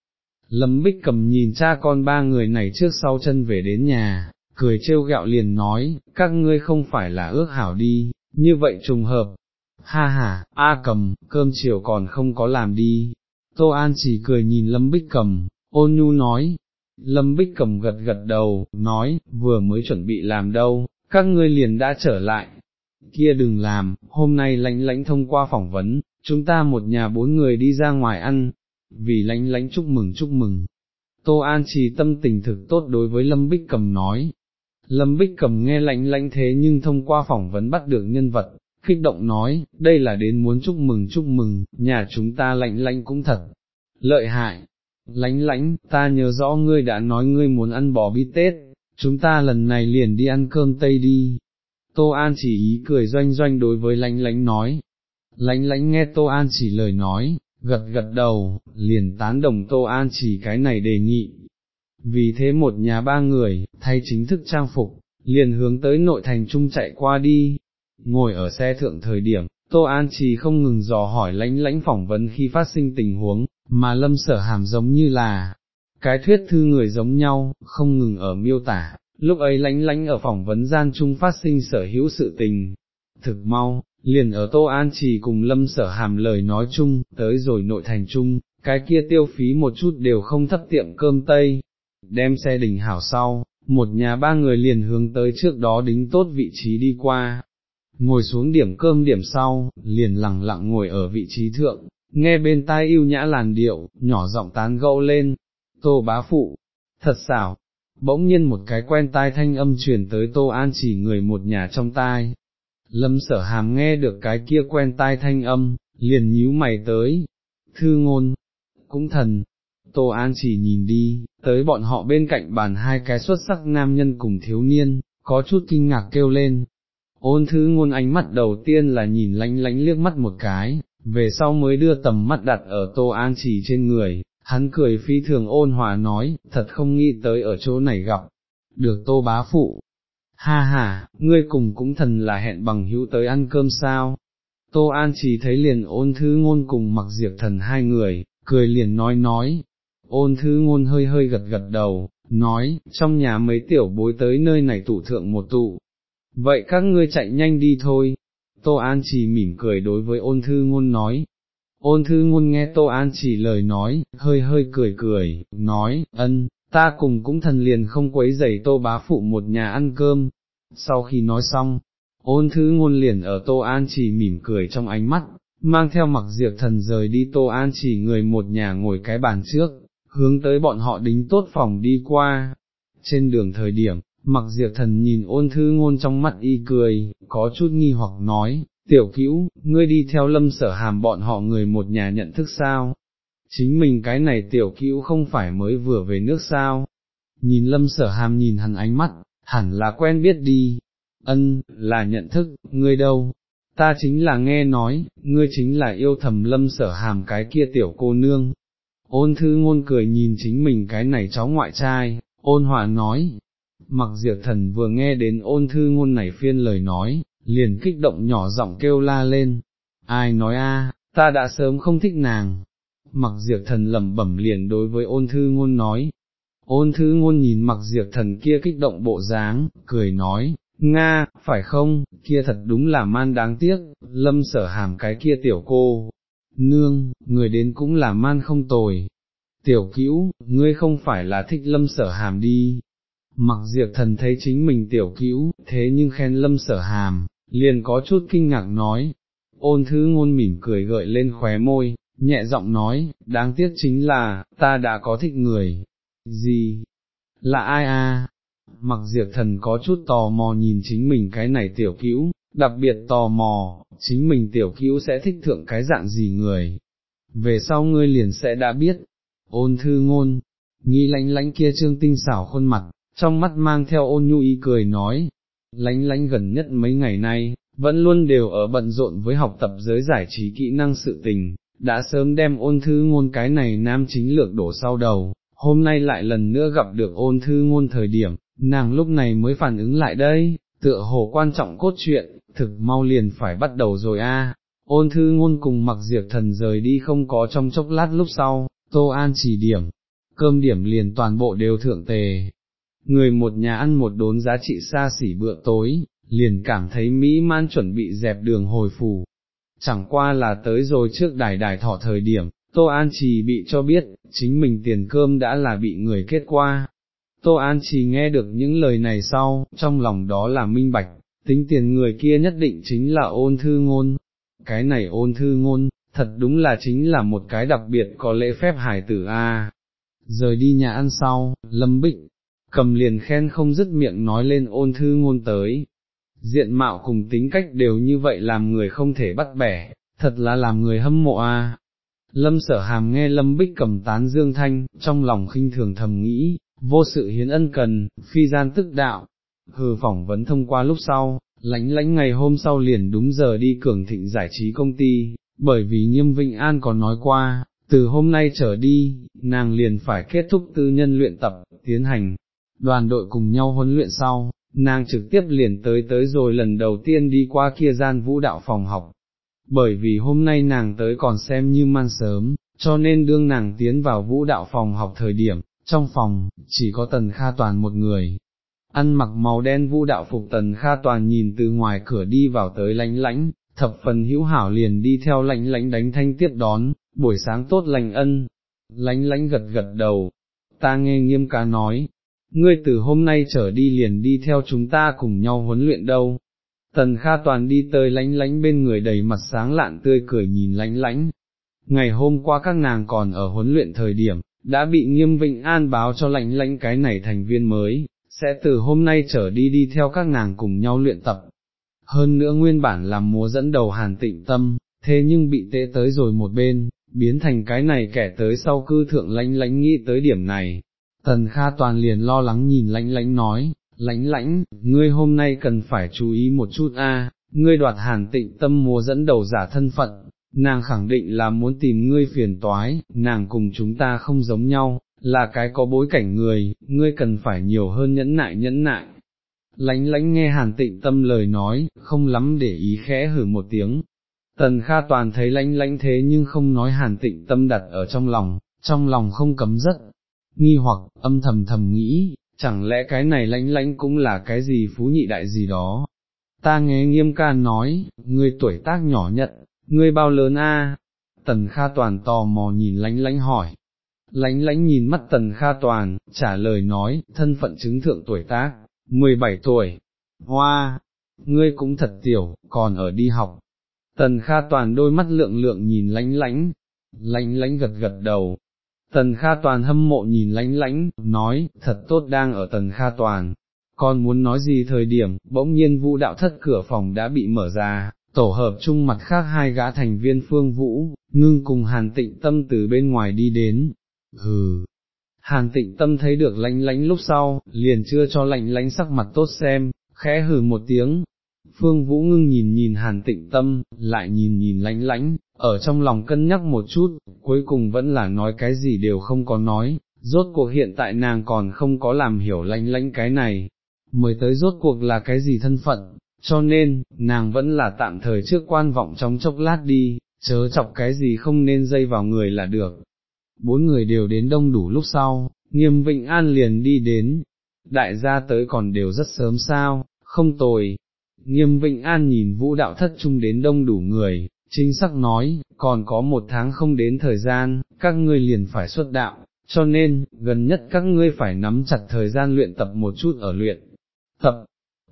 Lâm Bích cầm nhìn cha con ba người này trước sau chân về đến nhà, cười trêu gạo liền nói, các ngươi không phải là ước hảo đi, như vậy trùng hợp. Ha ha, A cầm, cơm chiều còn không có làm đi. Tô An chỉ cười nhìn Lâm Bích cầm, ôn nhu nói. Lâm Bích cầm gật gật đầu, nói, vừa mới chuẩn bị làm đâu, các ngươi liền đã trở lại. Kia đừng làm, hôm nay lãnh lãnh thông qua phỏng vấn, chúng ta một nhà bốn người đi ra ngoài ăn, vì lãnh lãnh chúc mừng chúc mừng. Tô An trì tâm tình thực tốt đối với Lâm Bích cầm nói, Lâm Bích cầm nghe lạnh lạnh thế nhưng thông qua phỏng vấn bắt được nhân vật, kích động nói, đây là đến muốn chúc mừng chúc mừng, nhà chúng ta lạnh lạnh cũng thật, lợi hại, lánh lánh, ta nhớ rõ ngươi đã nói ngươi muốn ăn bò bít tết, chúng ta lần này liền đi ăn cơm tây đi. Tô An chỉ ý cười doanh doanh đối với lánh lánh nói, lánh lánh nghe Tô An chỉ lời nói, gật gật đầu, liền tán đồng Tô An chỉ cái này đề nghị, vì thế một nhà ba người, thay chính thức trang phục, liền hướng tới nội thành trung chạy qua đi, ngồi ở xe thượng thời điểm, Tô An Trì không ngừng dò hỏi lãnh lãnh phỏng vấn khi phát sinh tình huống, mà lâm sở hàm giống như là, cái thuyết thư người giống nhau, không ngừng ở miêu tả, lúc ấy lãnh lãnh ở phỏng vấn gian trung phát sinh sở hữu sự tình. Thực mau, liền ở Tô An Trì cùng lâm sở hàm lời nói chung, tới rồi nội thành trung, cái kia tiêu phí một chút đều không thấp tiệm cơm tây, đem xe đình hảo sau, một nhà ba người liền hướng tới trước đó đính tốt vị trí đi qua, ngồi xuống điểm cơm điểm sau, liền lặng lặng ngồi ở vị trí thượng, nghe bên tai yêu nhã làn điệu, nhỏ giọng tán gẫu lên, tô bá phụ, thật xảo, bỗng nhiên một cái quen tai thanh âm truyền tới tô an chỉ người một nhà trong tai. Lâm sở hàm nghe được cái kia quen tai thanh âm, liền nhíu mày tới, thư ngôn, cũng thần, Tô An chỉ nhìn đi, tới bọn họ bên cạnh bàn hai cái xuất sắc nam nhân cùng thiếu niên, có chút kinh ngạc kêu lên. Ôn thứ ngôn ánh mắt đầu tiên là nhìn lánh lánh liếc mắt một cái, về sau mới đưa tầm mắt đặt ở Tô An chỉ trên người, hắn cười phi thường ôn hòa nói, thật không nghĩ tới ở chỗ này gặp, được Tô bá phụ. Ha ha, ngươi cùng cũng thần là hẹn bằng hữu tới ăn cơm sao? Tô An chỉ thấy liền ôn thứ ngôn cùng mặc diệt thần hai người, cười liền nói nói, ôn thư ngôn hơi hơi gật gật đầu, nói, trong nhà mấy tiểu bối tới nơi này tụ thượng một tụ, vậy các ngươi chạy nhanh đi thôi. Tô An chỉ mỉm cười đối với ôn thư ngôn nói, ôn thư ngôn nghe Tô An chỉ lời nói, hơi hơi cười cười, nói, ân, ta cùng cũng thần liền không quấy giày Tô bá phụ một nhà ăn cơm. Sau khi nói xong, ôn thư ngôn liền ở Tô An chỉ mỉm cười trong ánh mắt, mang theo mặc diệt thần rời đi Tô An chỉ người một nhà ngồi cái bàn trước, hướng tới bọn họ đính tốt phòng đi qua. Trên đường thời điểm, mặc diệt thần nhìn ôn thư ngôn trong mắt y cười, có chút nghi hoặc nói, tiểu cữu, ngươi đi theo lâm sở hàm bọn họ người một nhà nhận thức sao? Chính mình cái này tiểu cữu không phải mới vừa về nước sao? Nhìn lâm sở hàm nhìn hắn ánh mắt, hẳn là quen biết đi. Ân, là nhận thức, ngươi đâu? Ta chính là nghe nói, ngươi chính là yêu thầm lâm sở hàm cái kia tiểu cô nương, Ôn thư ngôn cười nhìn chính mình cái này cháu ngoại trai, ôn hòa nói, mặc diệt thần vừa nghe đến ôn thư ngôn này phiên lời nói, liền kích động nhỏ giọng kêu la lên, ai nói a, ta đã sớm không thích nàng, mặc diệt thần lẩm bẩm liền đối với ôn thư ngôn nói, ôn thư ngôn nhìn mặc diệt thần kia kích động bộ dáng, cười nói, Nga, phải không, kia thật đúng là man đáng tiếc, lâm sở hàm cái kia tiểu cô, nương, người đến cũng là man không tồi. Tiểu cữu, ngươi không phải là thích lâm sở hàm đi. Mặc diệt thần thấy chính mình tiểu cữu, thế nhưng khen lâm sở hàm, liền có chút kinh ngạc nói, ôn thứ ngôn mỉm cười gợi lên khóe môi, nhẹ giọng nói, đáng tiếc chính là, ta đã có thích người, gì, là ai à, mặc diệt thần có chút tò mò nhìn chính mình cái này tiểu cữu, đặc biệt tò mò, chính mình tiểu cứu sẽ thích thượng cái dạng gì người, về sau ngươi liền sẽ đã biết, ôn thư ngôn, nghĩ lánh lánh kia trương tinh xảo khuôn mặt, trong mắt mang theo ôn nhu ý cười nói, lánh lánh gần nhất mấy ngày nay, vẫn luôn đều ở bận rộn với học tập giới giải trí kỹ năng sự tình, đã sớm đem ôn thư ngôn cái này nam chính lược đổ sau đầu, hôm nay lại lần nữa gặp được ôn thư ngôn thời điểm, nàng lúc này mới phản ứng lại đây, tựa hồ quan trọng cốt truyện, thực mau liền phải bắt đầu rồi a. Ôn thư ngôn cùng mặc diệt thần rời đi không có trong chốc lát lúc sau, Tô An chỉ điểm, cơm điểm liền toàn bộ đều thượng tề. Người một nhà ăn một đốn giá trị xa xỉ bữa tối, liền cảm thấy mỹ man chuẩn bị dẹp đường hồi phủ. Chẳng qua là tới rồi trước đài đài thọ thời điểm, Tô An Trì bị cho biết, chính mình tiền cơm đã là bị người kết qua. Tô An chỉ nghe được những lời này sau, trong lòng đó là minh bạch, tính tiền người kia nhất định chính là ôn thư ngôn. Cái này ôn thư ngôn, thật đúng là chính là một cái đặc biệt có lễ phép hải tử a. Rời đi nhà ăn sau, Lâm Bích, cầm liền khen không dứt miệng nói lên ôn thư ngôn tới. Diện mạo cùng tính cách đều như vậy làm người không thể bắt bẻ, thật là làm người hâm mộ a. Lâm sở hàm nghe Lâm Bích cầm tán dương thanh, trong lòng khinh thường thầm nghĩ, vô sự hiến ân cần, phi gian tức đạo, hừ phỏng vấn thông qua lúc sau, lánh lánh ngày hôm sau liền đúng giờ đi cường thịnh giải trí công ty, bởi vì nghiêm Vịnh An còn nói qua, từ hôm nay trở đi, nàng liền phải kết thúc tư nhân luyện tập, tiến hành, đoàn đội cùng nhau huấn luyện sau, nàng trực tiếp liền tới tới rồi lần đầu tiên đi qua kia gian vũ đạo phòng học, bởi vì hôm nay nàng tới còn xem như man sớm, cho nên đương nàng tiến vào vũ đạo phòng học thời điểm, trong phòng, chỉ có tần kha toàn một người. Ăn mặc màu đen vũ đạo phục tần kha toàn nhìn từ ngoài cửa đi vào tới lánh lãnh, thập phần hữu hảo liền đi theo lánh lãnh đánh thanh tiếp đón, buổi sáng tốt lành ân, lánh lãnh gật gật đầu, ta nghe nghiêm ca nói, ngươi từ hôm nay trở đi liền đi theo chúng ta cùng nhau huấn luyện đâu. Tần Kha Toàn đi tới lánh lánh bên người đầy mặt sáng lạn tươi cười nhìn lánh lánh. Ngày hôm qua các nàng còn ở huấn luyện thời điểm, đã bị nghiêm vịnh an báo cho lãnh lãnh cái này thành viên mới, sẽ từ hôm nay trở đi đi theo các nàng cùng nhau luyện tập. Hơn nữa nguyên bản làm múa dẫn đầu hàn tịnh tâm, thế nhưng bị tê tới rồi một bên, biến thành cái này kẻ tới sau cư thượng lãnh lãnh nghĩ tới điểm này. Tần Kha Toàn liền lo lắng nhìn lãnh lãnh nói, lãnh lãnh ngươi hôm nay cần phải chú ý một chút a, ngươi đoạt hàn tịnh tâm múa dẫn đầu giả thân phận, nàng khẳng định là muốn tìm ngươi phiền toái, nàng cùng chúng ta không giống nhau, là cái có bối cảnh người, ngươi cần phải nhiều hơn nhẫn nại nhẫn nại. Lánh lánh nghe hàn tịnh tâm lời nói, không lắm để ý khẽ hử một tiếng. Tần Kha Toàn thấy lánh lánh thế nhưng không nói hàn tịnh tâm đặt ở trong lòng, trong lòng không cấm rất, nghi hoặc, âm thầm thầm nghĩ, chẳng lẽ cái này lánh lánh cũng là cái gì phú nhị đại gì đó. Ta nghe nghiêm ca nói, ngươi tuổi tác nhỏ nhận, ngươi bao lớn a? Tần Kha Toàn tò mò nhìn lánh lánh hỏi. Lánh lánh nhìn mắt Tần Kha Toàn, trả lời nói, thân phận chứng thượng tuổi tác, 17 tuổi. Hoa, ngươi cũng thật tiểu, còn ở đi học. Tần Kha Toàn đôi mắt lượng lượng nhìn lánh lánh, lánh lánh gật gật đầu. Tần Kha Toàn hâm mộ nhìn lánh lánh, nói, thật tốt đang ở Tần Kha Toàn. Còn muốn nói gì thời điểm, bỗng nhiên vũ đạo thất cửa phòng đã bị mở ra, tổ hợp chung mặt khác hai gã thành viên phương vũ, ngưng cùng hàn tịnh tâm từ bên ngoài đi đến, hừ. Hàn tịnh tâm thấy được lánh lánh lúc sau, liền chưa cho lạnh lánh sắc mặt tốt xem, khẽ hừ một tiếng. Phương Vũ ngưng nhìn nhìn hàn tịnh tâm, lại nhìn nhìn lánh lánh, ở trong lòng cân nhắc một chút, cuối cùng vẫn là nói cái gì đều không có nói, rốt cuộc hiện tại nàng còn không có làm hiểu lánh lánh cái này, mới tới rốt cuộc là cái gì thân phận, cho nên, nàng vẫn là tạm thời trước quan vọng trong chốc lát đi, chớ chọc cái gì không nên dây vào người là được. Bốn người đều đến đông đủ lúc sau, nghiêm vịnh an liền đi đến, đại gia tới còn đều rất sớm sao, không tồi. Nghiêm Vịnh An nhìn vũ đạo thất trung đến đông đủ người, chính xác nói, còn có một tháng không đến thời gian, các ngươi liền phải xuất đạo, cho nên, gần nhất các ngươi phải nắm chặt thời gian luyện tập một chút ở luyện. Tập,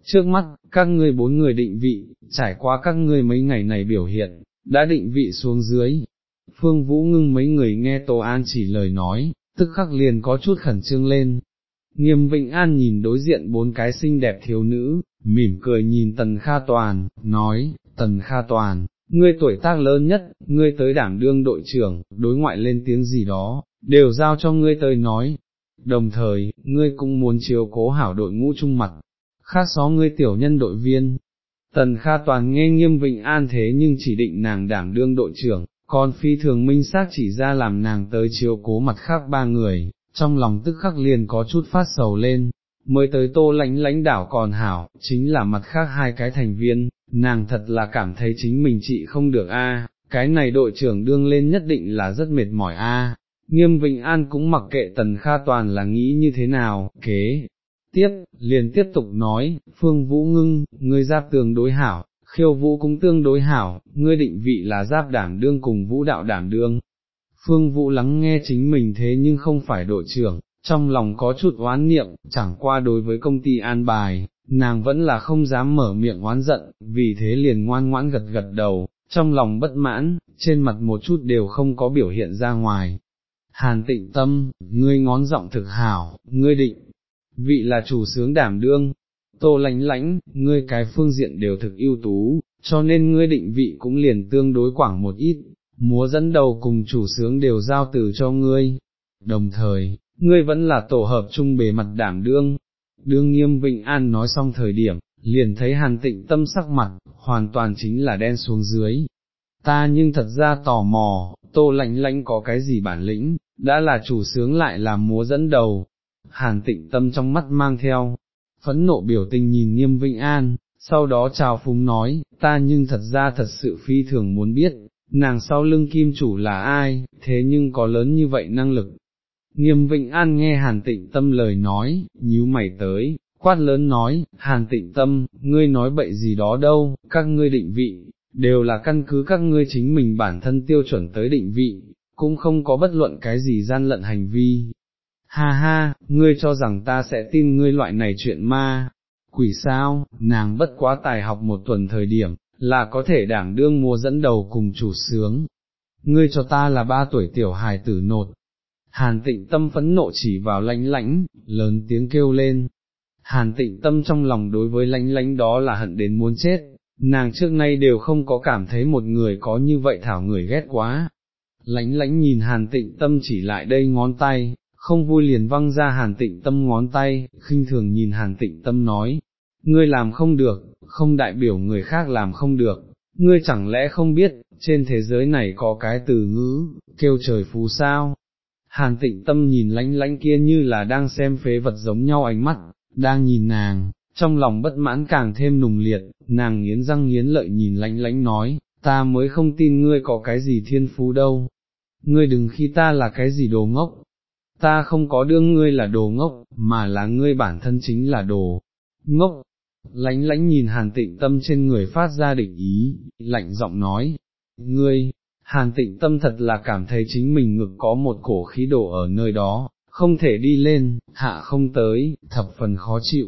trước mắt, các ngươi bốn người định vị, trải qua các ngươi mấy ngày này biểu hiện, đã định vị xuống dưới. Phương Vũ ngưng mấy người nghe Tô An chỉ lời nói, tức khắc liền có chút khẩn trương lên. Nghiêm Vịnh An nhìn đối diện bốn cái xinh đẹp thiếu nữ, mỉm cười nhìn Tần Kha Toàn, nói, Tần Kha Toàn, ngươi tuổi tác lớn nhất, ngươi tới đảm đương đội trưởng, đối ngoại lên tiếng gì đó, đều giao cho ngươi tới nói. Đồng thời, ngươi cũng muốn chiếu cố hảo đội ngũ trung mặt, khác xó ngươi tiểu nhân đội viên. Tần Kha Toàn nghe nghiêm Vịnh An thế nhưng chỉ định nàng đảm đương đội trưởng, còn phi thường minh xác chỉ ra làm nàng tới chiếu cố mặt khác ba người, trong lòng tức khắc liền có chút phát sầu lên, mới tới tô lãnh lãnh đảo còn hảo, chính là mặt khác hai cái thành viên, nàng thật là cảm thấy chính mình chị không được a, cái này đội trưởng đương lên nhất định là rất mệt mỏi a. Nghiêm Vịnh An cũng mặc kệ Tần Kha Toàn là nghĩ như thế nào, kế, tiếp, liền tiếp tục nói, Phương Vũ Ngưng, ngươi giáp tường đối hảo, khiêu vũ cũng tương đối hảo, ngươi định vị là giáp đảm đương cùng vũ đạo đảm đương. Phương Vũ lắng nghe chính mình thế nhưng không phải đội trưởng, trong lòng có chút oán niệm, chẳng qua đối với công ty an bài, nàng vẫn là không dám mở miệng oán giận, vì thế liền ngoan ngoãn gật gật đầu, trong lòng bất mãn, trên mặt một chút đều không có biểu hiện ra ngoài. Hàn tịnh tâm, ngươi ngón giọng thực hảo, ngươi định, vị là chủ sướng đảm đương, tô lánh lánh, ngươi cái phương diện đều thực ưu tú, cho nên ngươi định vị cũng liền tương đối quảng một ít, múa dẫn đầu cùng chủ sướng đều giao từ cho ngươi. Đồng thời, ngươi vẫn là tổ hợp chung bề mặt đảm đương. Đương nghiêm Vịnh An nói xong thời điểm, liền thấy hàn tịnh tâm sắc mặt, hoàn toàn chính là đen xuống dưới. Ta nhưng thật ra tò mò, tô lạnh lạnh có cái gì bản lĩnh, đã là chủ sướng lại là múa dẫn đầu. Hàn tịnh tâm trong mắt mang theo, phẫn nộ biểu tình nhìn nghiêm Vịnh An, sau đó chào phúng nói, ta nhưng thật ra thật sự phi thường muốn biết, nàng sau lưng kim chủ là ai, thế nhưng có lớn như vậy năng lực, Nghiêm Vịnh An nghe Hàn Tịnh Tâm lời nói, nhíu mày tới, quát lớn nói, Hàn Tịnh Tâm, ngươi nói bậy gì đó đâu, các ngươi định vị, đều là căn cứ các ngươi chính mình bản thân tiêu chuẩn tới định vị, cũng không có bất luận cái gì gian lận hành vi. Ha ha, ngươi cho rằng ta sẽ tin ngươi loại này chuyện ma, quỷ sao, nàng bất quá tài học một tuần thời điểm, là có thể đảng đương mua dẫn đầu cùng chủ sướng. Ngươi cho ta là ba tuổi tiểu hài tử nột, Hàn tịnh tâm phẫn nộ chỉ vào lánh lánh, lớn tiếng kêu lên. Hàn tịnh tâm trong lòng đối với lánh lánh đó là hận đến muốn chết, nàng trước nay đều không có cảm thấy một người có như vậy thảo người ghét quá. Lánh lánh nhìn hàn tịnh tâm chỉ lại đây ngón tay, không vui liền văng ra hàn tịnh tâm ngón tay, khinh thường nhìn hàn tịnh tâm nói, ngươi làm không được, không đại biểu người khác làm không được, ngươi chẳng lẽ không biết, trên thế giới này có cái từ ngữ, kêu trời phú sao, Hàn tịnh tâm nhìn lánh lánh kia như là đang xem phế vật giống nhau ánh mắt, đang nhìn nàng, trong lòng bất mãn càng thêm nùng liệt, nàng nghiến răng nghiến lợi nhìn lánh lánh nói, ta mới không tin ngươi có cái gì thiên phú đâu, ngươi đừng khi ta là cái gì đồ ngốc, ta không có đương ngươi là đồ ngốc, mà là ngươi bản thân chính là đồ ngốc. Lánh lánh nhìn hàn tịnh tâm trên người phát ra định ý, lạnh giọng nói, ngươi, Hàn tịnh tâm thật là cảm thấy chính mình ngực có một cổ khí đổ ở nơi đó, không thể đi lên, hạ không tới, thập phần khó chịu.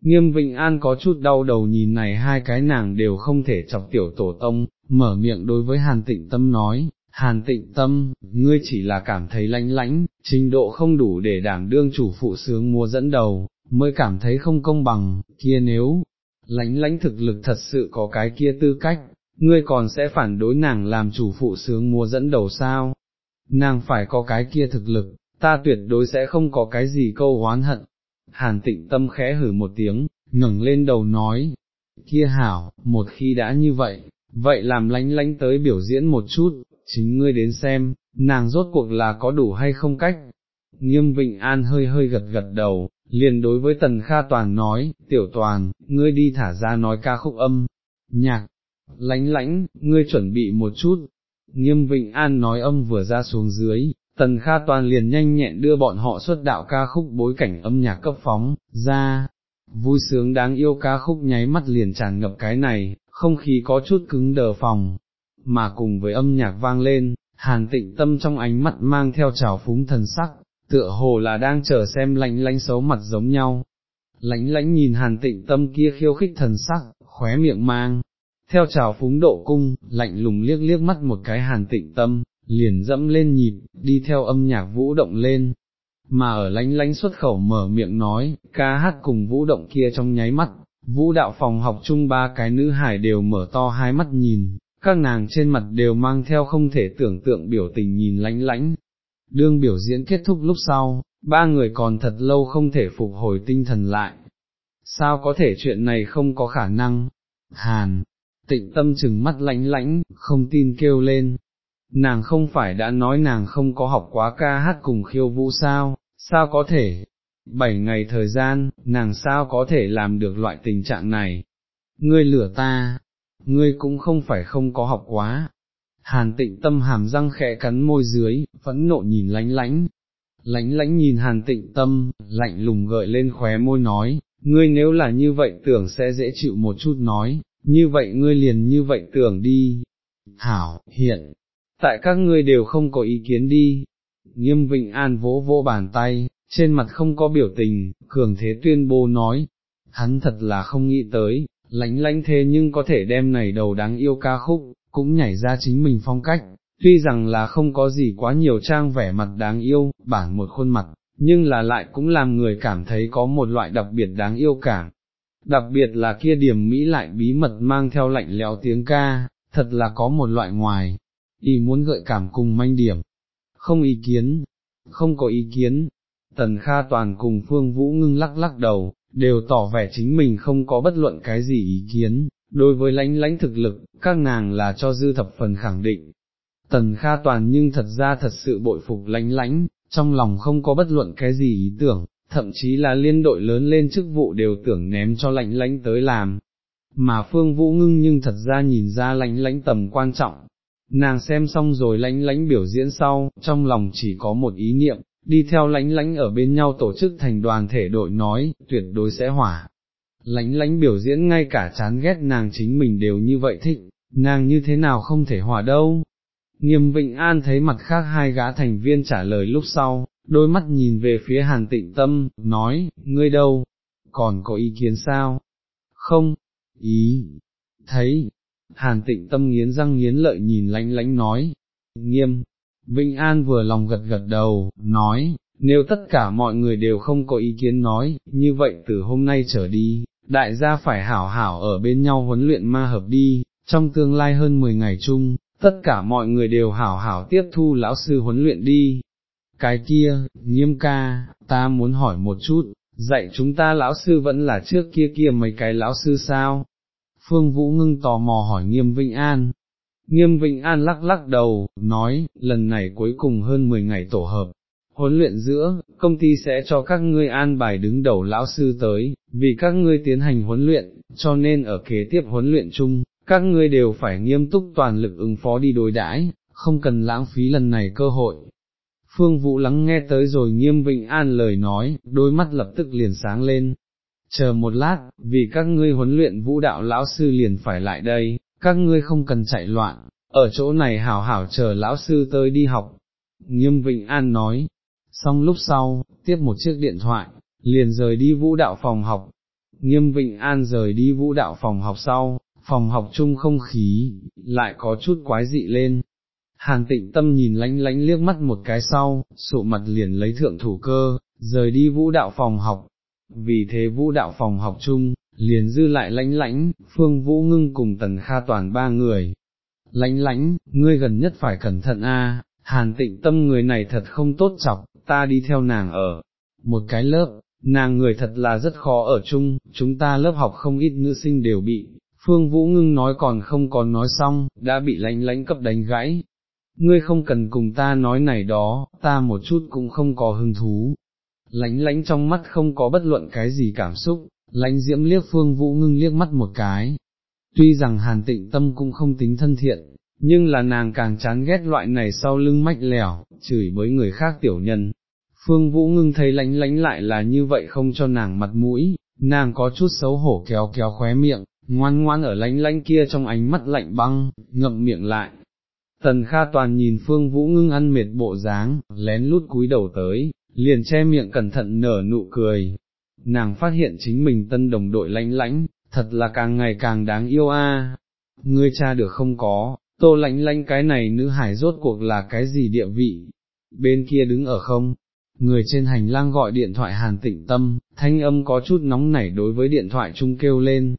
Nghiêm Vịnh An có chút đau đầu nhìn này hai cái nàng đều không thể chọc tiểu tổ tông, mở miệng đối với Hàn tịnh tâm nói, Hàn tịnh tâm, ngươi chỉ là cảm thấy lánh lánh, trình độ không đủ để đảm đương chủ phụ sướng mua dẫn đầu, mới cảm thấy không công bằng, kia nếu, lánh lánh thực lực thật sự có cái kia tư cách, ngươi còn sẽ phản đối nàng làm chủ phụ sướng mua dẫn đầu sao, nàng phải có cái kia thực lực, ta tuyệt đối sẽ không có cái gì câu oán hận. Hàn tịnh tâm khẽ hử một tiếng, ngẩng lên đầu nói, kia hảo, một khi đã như vậy, vậy làm lánh lánh tới biểu diễn một chút, chính ngươi đến xem, nàng rốt cuộc là có đủ hay không cách. Nghiêm Vịnh An hơi hơi gật gật đầu, liền đối với Tần Kha Toàn nói, tiểu toàn, ngươi đi thả ra nói ca khúc âm, nhạc, lánh lánh, ngươi chuẩn bị một chút, nghiêm Vịnh An nói âm vừa ra xuống dưới, tần kha toàn liền nhanh nhẹn đưa bọn họ xuất đạo ca khúc bối cảnh âm nhạc cấp phóng, ra, vui sướng đáng yêu ca khúc nháy mắt liền tràn ngập cái này, không khí có chút cứng đờ phòng, mà cùng với âm nhạc vang lên, hàn tịnh tâm trong ánh mắt mang theo trào phúng thần sắc, tựa hồ là đang chờ xem lạnh lánh xấu mặt giống nhau. lánh lánh nhìn hàn tịnh tâm kia khiêu khích thần sắc, khóe miệng mang, theo trào phúng độ cung, lạnh lùng liếc liếc mắt một cái hàn tịnh tâm, liền dẫm lên nhịp, đi theo âm nhạc vũ động lên, mà ở lánh lánh xuất khẩu mở miệng nói, ca hát cùng vũ động kia trong nháy mắt, vũ đạo phòng học chung ba cái nữ hải đều mở to hai mắt nhìn, các nàng trên mặt đều mang theo không thể tưởng tượng biểu tình nhìn lánh lánh. Đương biểu diễn kết thúc lúc sau, ba người còn thật lâu không thể phục hồi tinh thần lại. Sao có thể chuyện này không có khả năng? Hàn, tịnh tâm chừng mắt lánh lánh, không tin kêu lên. Nàng không phải đã nói nàng không có học quá ca hát cùng khiêu vũ sao, sao có thể? Bảy ngày thời gian, nàng sao có thể làm được loại tình trạng này? Ngươi lửa ta, ngươi cũng không phải không có học quá. Hàn tịnh tâm hàm răng khẽ cắn môi dưới, phẫn nộ nhìn lánh lánh. Lánh lánh nhìn hàn tịnh tâm, lạnh lùng gợi lên khóe môi nói, ngươi nếu là như vậy tưởng sẽ dễ chịu một chút nói, như vậy ngươi liền như vậy tưởng đi. Hảo, hiện, tại các ngươi đều không có ý kiến đi. Nghiêm Vịnh An vỗ vô bàn tay, trên mặt không có biểu tình, cường thế tuyên bố nói, hắn thật là không nghĩ tới, lánh lánh thế nhưng có thể đem này đầu đáng yêu ca khúc, cũng nhảy ra chính mình phong cách, tuy rằng là không có gì quá nhiều trang vẻ mặt đáng yêu, bản một khuôn mặt, nhưng là lại cũng làm người cảm thấy có một loại đặc biệt đáng yêu cảm. Đặc biệt là kia điểm Mỹ lại bí mật mang theo lạnh lẽo tiếng ca, thật là có một loại ngoài, ý muốn gợi cảm cùng manh điểm. Không ý kiến, không có ý kiến, Tần Kha Toàn cùng Phương Vũ ngưng lắc lắc đầu, đều tỏ vẻ chính mình không có bất luận cái gì ý kiến, đối với lãnh lãnh thực lực, các nàng là cho dư thập phần khẳng định. Tần Kha Toàn nhưng thật ra thật sự bội phục lãnh lãnh, trong lòng không có bất luận cái gì ý tưởng, thậm chí là liên đội lớn lên chức vụ đều tưởng ném cho lãnh lãnh tới làm. Mà Phương Vũ ngưng nhưng thật ra nhìn ra lãnh lãnh tầm quan trọng, nàng xem xong rồi lãnh lãnh biểu diễn sau, trong lòng chỉ có một ý niệm, đi theo lãnh lãnh ở bên nhau tổ chức thành đoàn thể đội nói, tuyệt đối sẽ hỏa. lãnh lãnh biểu diễn ngay cả chán ghét nàng chính mình đều như vậy thích, nàng như thế nào không thể hỏa đâu. Nghiêm Vịnh An thấy mặt khác hai gã thành viên trả lời lúc sau, đôi mắt nhìn về phía Hàn Tịnh Tâm, nói, ngươi đâu, còn có ý kiến sao? Không, ý, thấy, Hàn Tịnh Tâm nghiến răng nghiến lợi nhìn lánh lánh nói, nghiêm, Vinh An vừa lòng gật gật đầu, nói, nếu tất cả mọi người đều không có ý kiến nói, như vậy từ hôm nay trở đi, đại gia phải hảo hảo ở bên nhau huấn luyện ma hợp đi, trong tương lai hơn 10 ngày chung, tất cả mọi người đều hảo hảo tiếp thu lão sư huấn luyện đi. Cái kia, nghiêm ca, ta muốn hỏi một chút, dạy chúng ta lão sư vẫn là trước kia kia mấy cái lão sư sao? Phương Vũ ngưng tò mò hỏi nghiêm Vinh An, Nghiêm Vịnh An lắc lắc đầu, nói, lần này cuối cùng hơn 10 ngày tổ hợp, huấn luyện giữa, công ty sẽ cho các ngươi an bài đứng đầu lão sư tới, vì các ngươi tiến hành huấn luyện, cho nên ở kế tiếp huấn luyện chung, các ngươi đều phải nghiêm túc toàn lực ứng phó đi đối đãi, không cần lãng phí lần này cơ hội. Phương Vũ lắng nghe tới rồi nghiêm Vịnh An lời nói, đôi mắt lập tức liền sáng lên. Chờ một lát, vì các ngươi huấn luyện vũ đạo lão sư liền phải lại đây, các ngươi không cần chạy loạn, ở chỗ này hảo hảo chờ lão sư tới đi học. Nghiêm Vịnh An nói, xong lúc sau, tiếp một chiếc điện thoại, liền rời đi vũ đạo phòng học. Nghiêm Vịnh An rời đi vũ đạo phòng học sau, phòng học chung không khí, lại có chút quái dị lên. Hàn tịnh tâm nhìn lánh lánh liếc mắt một cái sau, sụ mặt liền lấy thượng thủ cơ, rời đi vũ đạo phòng học. Vì thế vũ đạo phòng học chung, liền dư lại lãnh lãnh, phương vũ ngưng cùng tần kha toàn ba người. Lãnh lãnh, ngươi gần nhất phải cẩn thận a. hàn tịnh tâm người này thật không tốt chọc, ta đi theo nàng ở, một cái lớp, nàng người thật là rất khó ở chung, chúng ta lớp học không ít nữ sinh đều bị, phương vũ ngưng nói còn không còn nói xong, đã bị lãnh lãnh cấp đánh gãy. Ngươi không cần cùng ta nói này đó, ta một chút cũng không có hứng thú. Lánh lánh trong mắt không có bất luận cái gì cảm xúc, lãnh diễm liếc phương vũ ngưng liếc mắt một cái. Tuy rằng hàn tịnh tâm cũng không tính thân thiện, nhưng là nàng càng chán ghét loại này sau lưng mách lẻo, chửi với người khác tiểu nhân. Phương Vũ ngưng thấy lánh lánh lại là như vậy không cho nàng mặt mũi, nàng có chút xấu hổ kéo kéo khóe miệng, ngoan ngoan ở lánh lánh kia trong ánh mắt lạnh băng, ngậm miệng lại. Tần Kha Toàn nhìn Phương Vũ ngưng ăn mệt bộ dáng, lén lút cúi đầu tới, liền che miệng cẩn thận nở nụ cười, nàng phát hiện chính mình tân đồng đội lãnh lãnh, thật là càng ngày càng đáng yêu a. Ngươi cha được không có, tô lãnh lãnh cái này nữ hải rốt cuộc là cái gì địa vị, bên kia đứng ở không, người trên hành lang gọi điện thoại hàn tịnh tâm, thanh âm có chút nóng nảy đối với điện thoại chung kêu lên.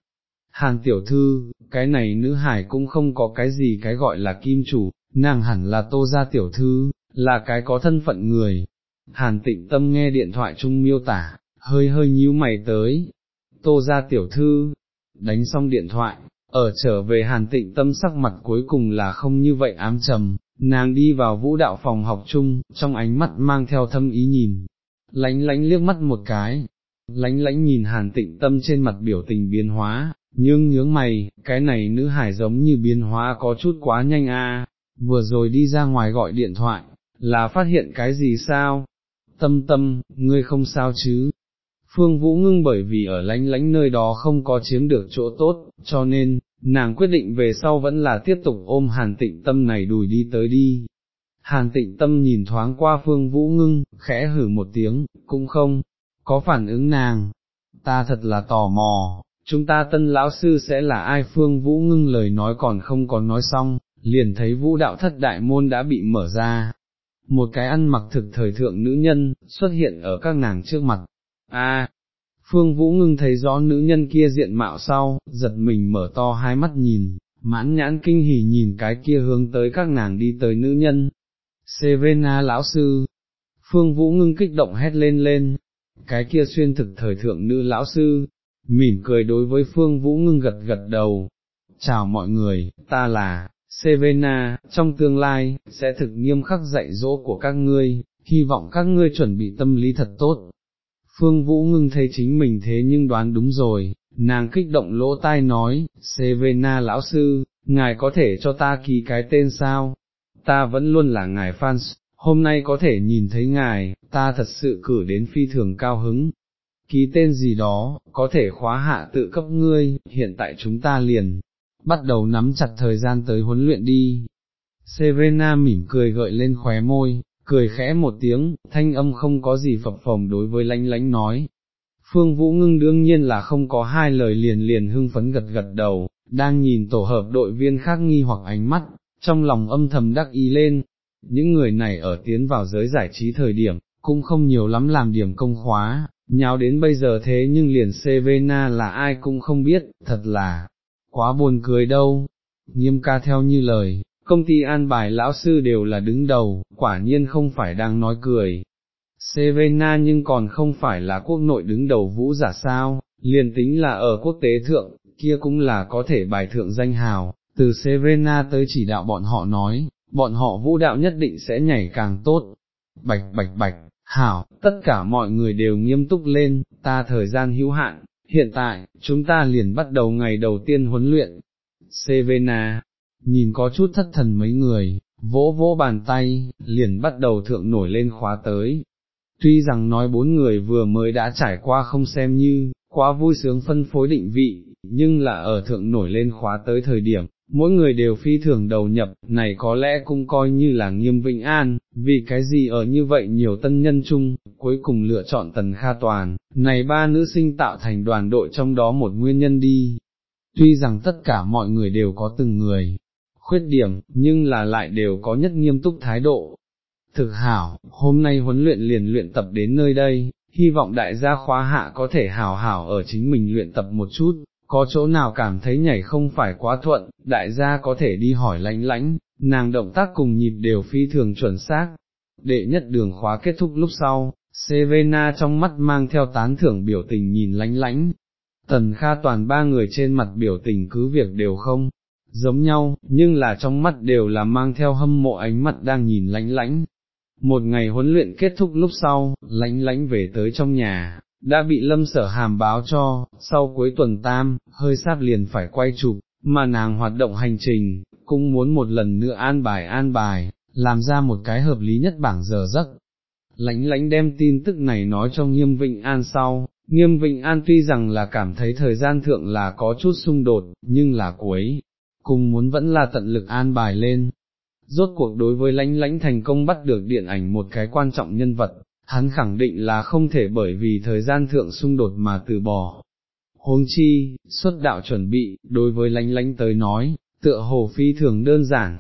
Hàn tiểu thư, cái này nữ hải cũng không có cái gì cái gọi là kim chủ, nàng hẳn là tô gia tiểu thư, là cái có thân phận người. Hàn tịnh tâm nghe điện thoại chung miêu tả, hơi hơi nhíu mày tới. Tô ra tiểu thư, đánh xong điện thoại, ở trở về hàn tịnh tâm sắc mặt cuối cùng là không như vậy ám trầm, nàng đi vào vũ đạo phòng học chung, trong ánh mắt mang theo thâm ý nhìn, lánh lánh liếc mắt một cái, lánh lánh nhìn hàn tịnh tâm trên mặt biểu tình biến hóa, nhưng nhướng mày, cái này nữ hải giống như biến hóa có chút quá nhanh a. vừa rồi đi ra ngoài gọi điện thoại, là phát hiện cái gì sao? Tâm tâm, ngươi không sao chứ? Phương Vũ ngưng bởi vì ở lánh lánh nơi đó không có chiếm được chỗ tốt, cho nên, nàng quyết định về sau vẫn là tiếp tục ôm hàn tịnh tâm này đùi đi tới đi. Hàn tịnh tâm nhìn thoáng qua Phương Vũ ngưng, khẽ hử một tiếng, cũng không, có phản ứng nàng. Ta thật là tò mò, chúng ta tân lão sư sẽ là ai Phương Vũ ngưng lời nói còn không có nói xong, liền thấy vũ đạo thất đại môn đã bị mở ra. Một cái ăn mặc thực thời thượng nữ nhân, xuất hiện ở các nàng trước mặt, a Phương Vũ ngưng thấy rõ nữ nhân kia diện mạo sau, giật mình mở to hai mắt nhìn, mãn nhãn kinh hỉ nhìn cái kia hướng tới các nàng đi tới nữ nhân. Sevena lão sư, Phương Vũ ngưng kích động hét lên lên, cái kia xuyên thực thời thượng nữ lão sư, mỉm cười đối với Phương Vũ ngưng gật gật đầu. Chào mọi người, ta là, Sevena, trong tương lai, sẽ thực nghiêm khắc dạy dỗ của các ngươi, hy vọng các ngươi chuẩn bị tâm lý thật tốt, Phương Vũ ngưng thấy chính mình thế nhưng đoán đúng rồi, nàng kích động lỗ tai nói, Sevena lão sư, ngài có thể cho ta ký cái tên sao? Ta vẫn luôn là ngài fans, hôm nay có thể nhìn thấy ngài, ta thật sự cử đến phi thường cao hứng. Ký tên gì đó, có thể khóa hạ tự cấp ngươi, hiện tại chúng ta liền, bắt đầu nắm chặt thời gian tới huấn luyện đi. Serena mỉm cười gợi lên khóe môi, cười khẽ một tiếng, thanh âm không có gì phập phồng đối với lánh lánh nói. Phương Vũ Ngưng đương nhiên là không có hai lời liền liền hưng phấn gật gật đầu, đang nhìn tổ hợp đội viên khác nghi hoặc ánh mắt, trong lòng âm thầm đắc ý lên. Những người này ở tiến vào giới giải trí thời điểm, cũng không nhiều lắm làm điểm công khóa, nhào đến bây giờ thế nhưng liền Sevena là ai cũng không biết, thật là, quá buồn cười đâu. Nghiêm ca theo như lời, công ty an bài lão sư đều là đứng đầu, quả nhiên không phải đang nói cười. Sevena nhưng còn không phải là quốc nội đứng đầu vũ giả sao, liền tính là ở quốc tế thượng, kia cũng là có thể bài thượng danh hào, từ Serena tới chỉ đạo bọn họ nói, bọn họ vũ đạo nhất định sẽ nhảy càng tốt. Bạch bạch bạch, hảo, tất cả mọi người đều nghiêm túc lên, ta thời gian hữu hạn, hiện tại, chúng ta liền bắt đầu ngày đầu tiên huấn luyện. Serena, nhìn có chút thất thần mấy người, vỗ vỗ bàn tay, liền bắt đầu thượng nổi lên khóa tới. Tuy rằng nói bốn người vừa mới đã trải qua không xem như, quá vui sướng phân phối định vị, nhưng là ở thượng nổi lên khóa tới thời điểm, mỗi người đều phi thường đầu nhập, này có lẽ cũng coi như là nghiêm vĩnh an, vì cái gì ở như vậy nhiều tân nhân chung, cuối cùng lựa chọn tần kha toàn, này ba nữ sinh tạo thành đoàn đội trong đó một nguyên nhân đi. Tuy rằng tất cả mọi người đều có từng người, khuyết điểm, nhưng là lại đều có nhất nghiêm túc thái độ. Thực hảo, hôm nay huấn luyện liền luyện tập đến nơi đây, hy vọng đại gia khóa hạ có thể hảo hảo ở chính mình luyện tập một chút, có chỗ nào cảm thấy nhảy không phải quá thuận, đại gia có thể đi hỏi lánh lánh, nàng động tác cùng nhịp đều phi thường chuẩn xác. Đệ nhất đường khóa kết thúc lúc sau, Sevena trong mắt mang theo tán thưởng biểu tình nhìn lánh lánh. Tần Kha toàn ba người trên mặt biểu tình cứ việc đều không, giống nhau, nhưng là trong mắt đều là mang theo hâm mộ ánh mắt đang nhìn lánh lánh. Một ngày huấn luyện kết thúc lúc sau, lánh lánh về tới trong nhà, đã bị lâm sở hàm báo cho, sau cuối tuần tam, hơi sát liền phải quay chụp, mà nàng hoạt động hành trình, cũng muốn một lần nữa an bài an bài, làm ra một cái hợp lý nhất bảng giờ giấc. Lánh lánh đem tin tức này nói cho nghiêm vịnh an sau, nghiêm vịnh an tuy rằng là cảm thấy thời gian thượng là có chút xung đột, nhưng là cuối, cùng muốn vẫn là tận lực an bài lên. Rốt cuộc đối với lãnh lãnh thành công bắt được điện ảnh một cái quan trọng nhân vật, hắn khẳng định là không thể bởi vì thời gian thượng xung đột mà từ bỏ. Huống chi, xuất đạo chuẩn bị, đối với lãnh lãnh tới nói, tựa hồ phi thường đơn giản,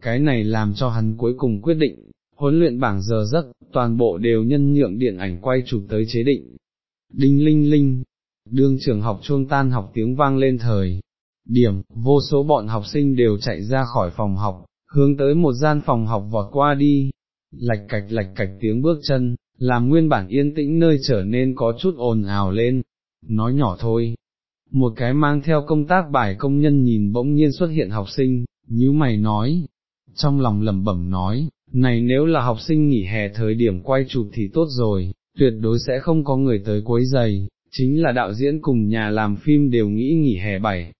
cái này làm cho hắn cuối cùng quyết định, huấn luyện bảng giờ giấc, toàn bộ đều nhân nhượng điện ảnh quay chụp tới chế định. Đinh linh linh, đương trường học chuông tan học tiếng vang lên thời, điểm, vô số bọn học sinh đều chạy ra khỏi phòng học, hướng tới một gian phòng học vọt qua đi, lạch cạch lạch cạch tiếng bước chân, làm nguyên bản yên tĩnh nơi trở nên có chút ồn ào lên, nói nhỏ thôi. Một cái mang theo công tác bài công nhân nhìn bỗng nhiên xuất hiện học sinh, như mày nói, trong lòng lẩm bẩm nói, này nếu là học sinh nghỉ hè thời điểm quay chụp thì tốt rồi, tuyệt đối sẽ không có người tới quấy giày, chính là đạo diễn cùng nhà làm phim đều nghĩ nghỉ hè bảy.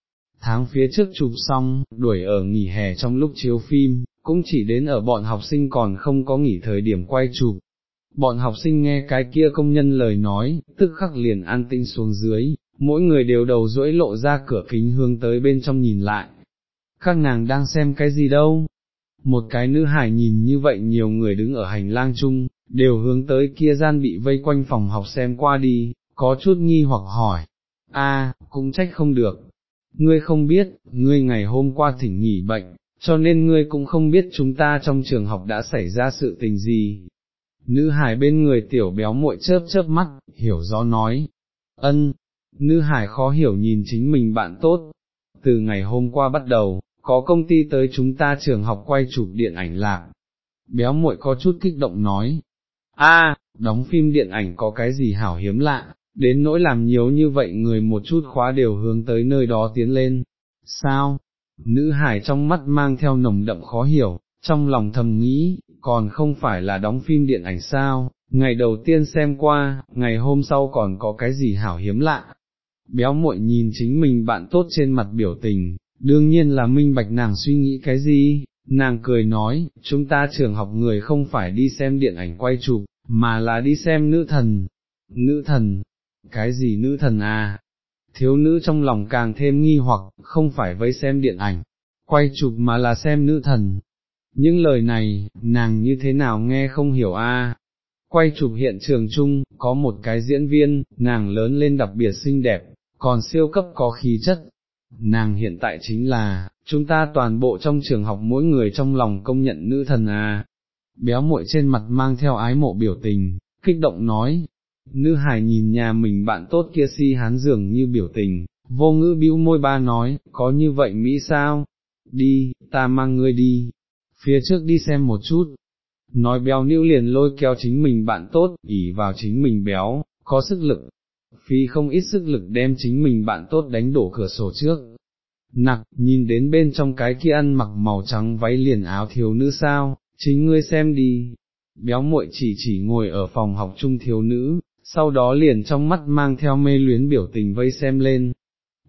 Tháng phía trước chụp xong, đuổi ở nghỉ hè trong lúc chiếu phim, cũng chỉ đến ở bọn học sinh còn không có nghỉ thời điểm quay chụp. Bọn học sinh nghe cái kia công nhân lời nói, tức khắc liền an tinh xuống dưới, mỗi người đều đầu duỗi lộ ra cửa kính hướng tới bên trong nhìn lại. Các nàng đang xem cái gì đâu? Một cái nữ hải nhìn như vậy nhiều người đứng ở hành lang chung, đều hướng tới kia gian bị vây quanh phòng học xem qua đi, có chút nghi hoặc hỏi, a, cũng trách không được, ngươi không biết, ngươi ngày hôm qua thỉnh nghỉ bệnh, cho nên ngươi cũng không biết chúng ta trong trường học đã xảy ra sự tình gì. Nữ hải bên người tiểu béo muội chớp chớp mắt, hiểu rõ nói, ân, nữ hải khó hiểu nhìn chính mình bạn tốt, từ ngày hôm qua bắt đầu, có công ty tới chúng ta trường học quay chụp điện ảnh lạc. Béo muội có chút kích động nói, a, đóng phim điện ảnh có cái gì hảo hiếm lạ, đến nỗi làm nhiều như vậy người một chút khóa đều hướng tới nơi đó tiến lên. Sao? Nữ hải trong mắt mang theo nồng đậm khó hiểu, trong lòng thầm nghĩ, còn không phải là đóng phim điện ảnh sao, ngày đầu tiên xem qua, ngày hôm sau còn có cái gì hảo hiếm lạ. Béo muội nhìn chính mình bạn tốt trên mặt biểu tình, đương nhiên là minh bạch nàng suy nghĩ cái gì, nàng cười nói, chúng ta trường học người không phải đi xem điện ảnh quay chụp, mà là đi xem nữ thần. Nữ thần, cái gì nữ thần à? Thiếu nữ trong lòng càng thêm nghi hoặc, không phải vây xem điện ảnh, quay chụp mà là xem nữ thần. Những lời này, nàng như thế nào nghe không hiểu a? Quay chụp hiện trường chung, có một cái diễn viên, nàng lớn lên đặc biệt xinh đẹp, còn siêu cấp có khí chất. Nàng hiện tại chính là, chúng ta toàn bộ trong trường học mỗi người trong lòng công nhận nữ thần à. Béo muội trên mặt mang theo ái mộ biểu tình, kích động nói, Nữ hải nhìn nhà mình bạn tốt kia si hán dường như biểu tình, vô ngữ bĩu môi ba nói, có như vậy Mỹ sao? Đi, ta mang ngươi đi, phía trước đi xem một chút. Nói béo nữ liền lôi kéo chính mình bạn tốt, ỉ vào chính mình béo, có sức lực. Phi không ít sức lực đem chính mình bạn tốt đánh đổ cửa sổ trước. Nặc, nhìn đến bên trong cái kia ăn mặc màu trắng váy liền áo thiếu nữ sao, chính ngươi xem đi. Béo muội chỉ chỉ ngồi ở phòng học chung thiếu nữ, sau đó liền trong mắt mang theo mê luyến biểu tình vây xem lên.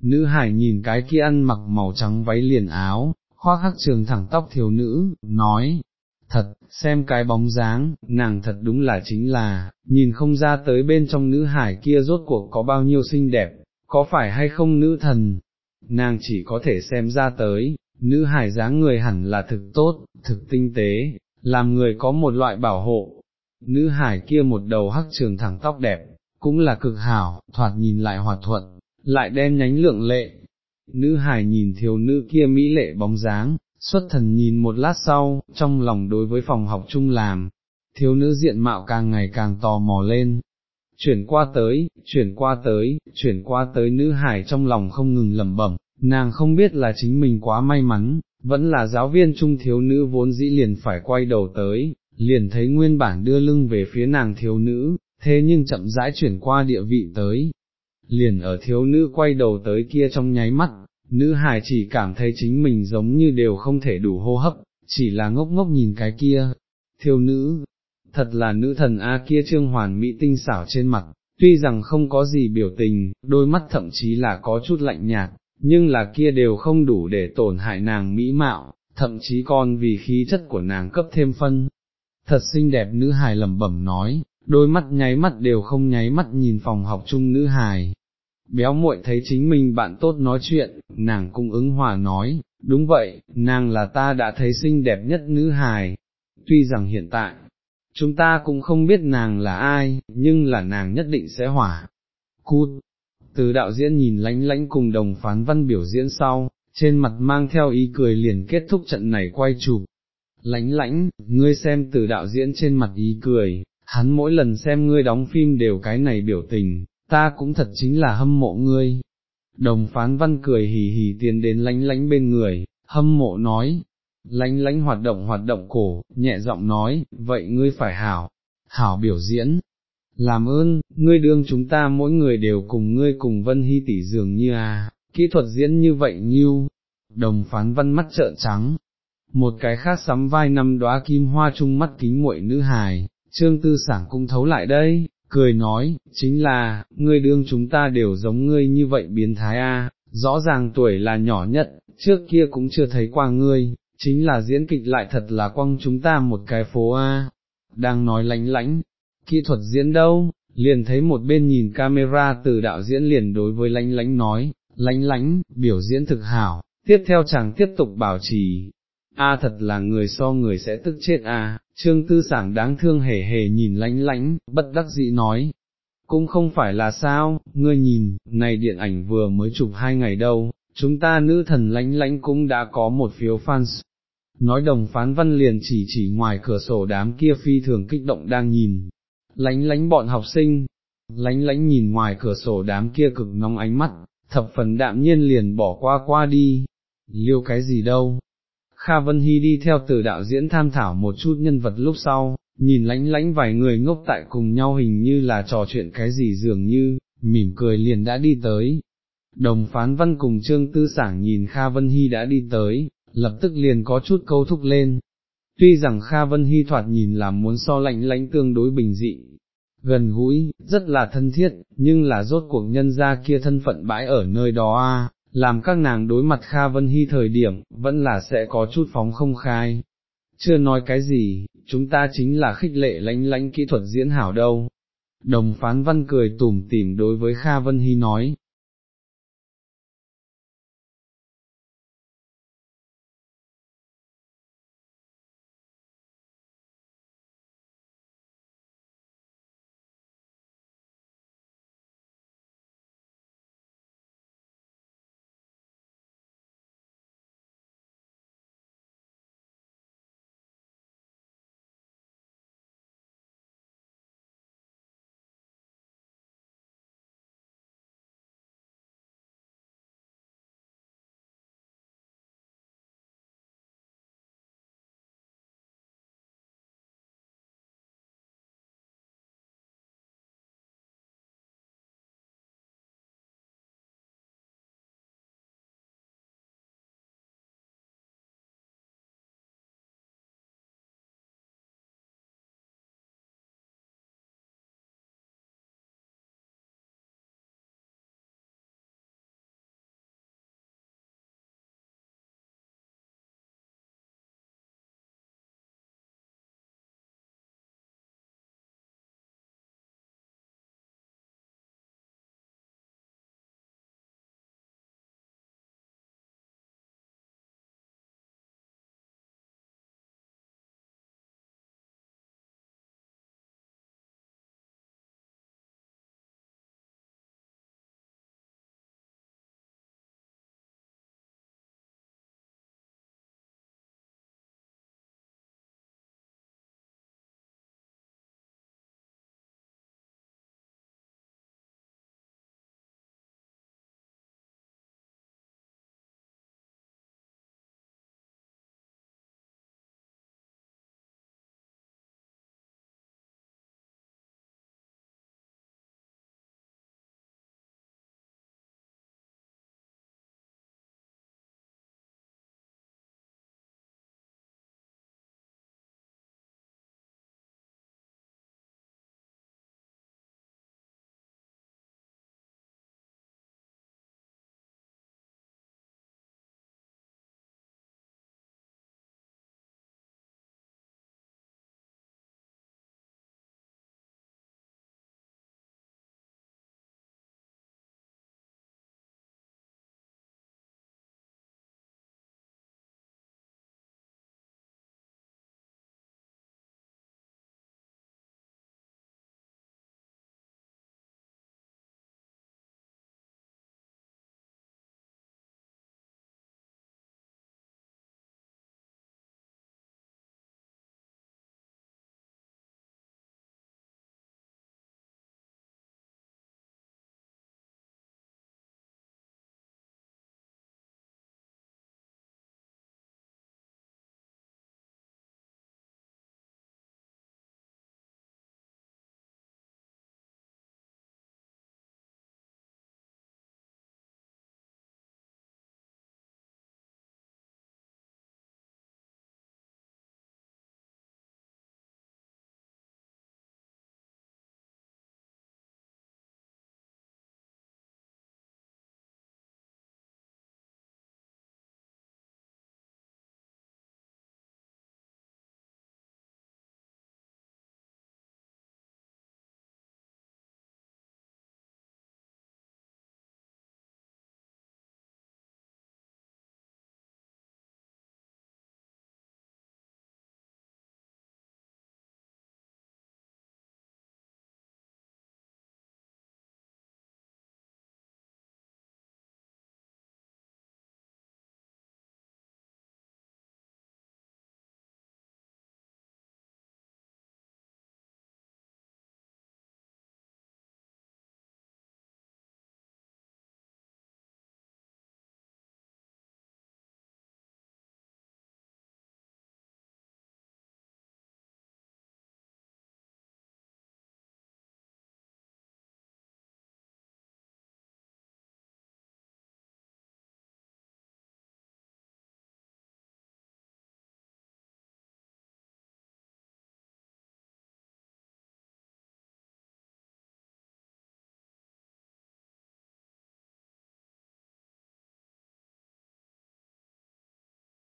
Nữ hải nhìn cái kia ăn mặc màu trắng váy liền áo, khoác hắc trường thẳng tóc thiếu nữ, nói, thật, xem cái bóng dáng, nàng thật đúng là chính là, nhìn không ra tới bên trong nữ hải kia rốt cuộc có bao nhiêu xinh đẹp, có phải hay không nữ thần, nàng chỉ có thể xem ra tới, nữ hải dáng người hẳn là thực tốt, thực tinh tế, làm người có một loại bảo hộ, nữ hải kia một đầu hắc trường thẳng tóc đẹp, cũng là cực hảo, thoạt nhìn lại hòa thuận, lại đen nhánh lượng lệ. Nữ hải nhìn thiếu nữ kia mỹ lệ bóng dáng, xuất thần nhìn một lát sau, trong lòng đối với phòng học chung làm, thiếu nữ diện mạo càng ngày càng tò mò lên. Chuyển qua tới, chuyển qua tới, chuyển qua tới nữ hải trong lòng không ngừng lẩm bẩm, nàng không biết là chính mình quá may mắn, vẫn là giáo viên trung thiếu nữ vốn dĩ liền phải quay đầu tới, liền thấy nguyên bản đưa lưng về phía nàng thiếu nữ, thế nhưng chậm rãi chuyển qua địa vị tới. Liền ở thiếu nữ quay đầu tới kia trong nháy mắt, nữ hài chỉ cảm thấy chính mình giống như đều không thể đủ hô hấp, chỉ là ngốc ngốc nhìn cái kia, thiếu nữ, thật là nữ thần A kia trương hoàn mỹ tinh xảo trên mặt, tuy rằng không có gì biểu tình, đôi mắt thậm chí là có chút lạnh nhạt, nhưng là kia đều không đủ để tổn hại nàng mỹ mạo, thậm chí còn vì khí chất của nàng cấp thêm phân, thật xinh đẹp nữ hài lẩm bẩm nói, đôi mắt nháy mắt đều không nháy mắt nhìn phòng học chung nữ hài. Béo muội thấy chính mình bạn tốt nói chuyện, nàng cung ứng hòa nói, đúng vậy, nàng là ta đã thấy xinh đẹp nhất nữ hài, tuy rằng hiện tại, chúng ta cũng không biết nàng là ai, nhưng là nàng nhất định sẽ hỏa. Cút, từ đạo diễn nhìn lánh lánh cùng đồng phán văn biểu diễn sau, trên mặt mang theo ý cười liền kết thúc trận này quay chụp lãnh lãnh, ngươi xem từ đạo diễn trên mặt ý cười, hắn mỗi lần xem ngươi đóng phim đều cái này biểu tình, ta cũng thật chính là hâm mộ ngươi. Đồng phán văn cười hì hì tiến đến lánh lánh bên người, hâm mộ nói, lánh lánh hoạt động hoạt động cổ, nhẹ giọng nói, vậy ngươi phải hảo, hảo biểu diễn. Làm ơn, ngươi đương chúng ta mỗi người đều cùng ngươi cùng Vân Hy tỷ dường như à, kỹ thuật diễn như vậy nhiêu, đồng phán văn mắt trợn trắng. Một cái khác sắm vai năm đóa kim hoa trung mắt kính muội nữ hài, trương tư sảng cũng thấu lại đây, cười nói, chính là, ngươi đương chúng ta đều giống ngươi như vậy biến thái a, rõ ràng tuổi là nhỏ nhất, trước kia cũng chưa thấy qua ngươi, chính là diễn kịch lại thật là quăng chúng ta một cái phố a. Đang nói lánh lánh, kỹ thuật diễn đâu, liền thấy một bên nhìn camera từ đạo diễn liền đối với lánh lánh nói, lánh lánh, biểu diễn thực hảo, tiếp theo chàng tiếp tục bảo trì. A thật là người so người sẽ tức chết a. trương tư sảng đáng thương hề hề nhìn lánh lánh, bất đắc dĩ nói, cũng không phải là sao, ngươi nhìn, này điện ảnh vừa mới chụp hai ngày đâu, chúng ta nữ thần lánh lánh cũng đã có một phiếu fans. Nói đồng phán văn liền chỉ chỉ ngoài cửa sổ đám kia phi thường kích động đang nhìn, lánh lánh bọn học sinh, lánh lánh nhìn ngoài cửa sổ đám kia cực nóng ánh mắt, thập phần đạm nhiên liền bỏ qua qua đi, liêu cái gì đâu. Kha Vân Hy đi theo từ đạo diễn tham thảo một chút nhân vật lúc sau, nhìn lánh lánh vài người ngốc tại cùng nhau hình như là trò chuyện cái gì dường như, mỉm cười liền đã đi tới. Đồng phán văn cùng Trương Tư Sảng nhìn Kha Vân Hy đã đi tới, lập tức liền có chút câu thúc lên. Tuy rằng Kha Vân Hy thoạt nhìn là muốn so lạnh lánh tương đối bình dị, gần gũi, rất là thân thiết, nhưng là rốt cuộc nhân gia kia thân phận bãi ở nơi đó a, làm các nàng đối mặt Kha Vân Hy thời điểm, vẫn là sẽ có chút phóng không khai. Chưa nói cái gì, chúng ta chính là khích lệ lánh lánh kỹ thuật diễn hảo đâu. Đồng phán văn cười tủm tỉm đối với Kha Vân Hy nói,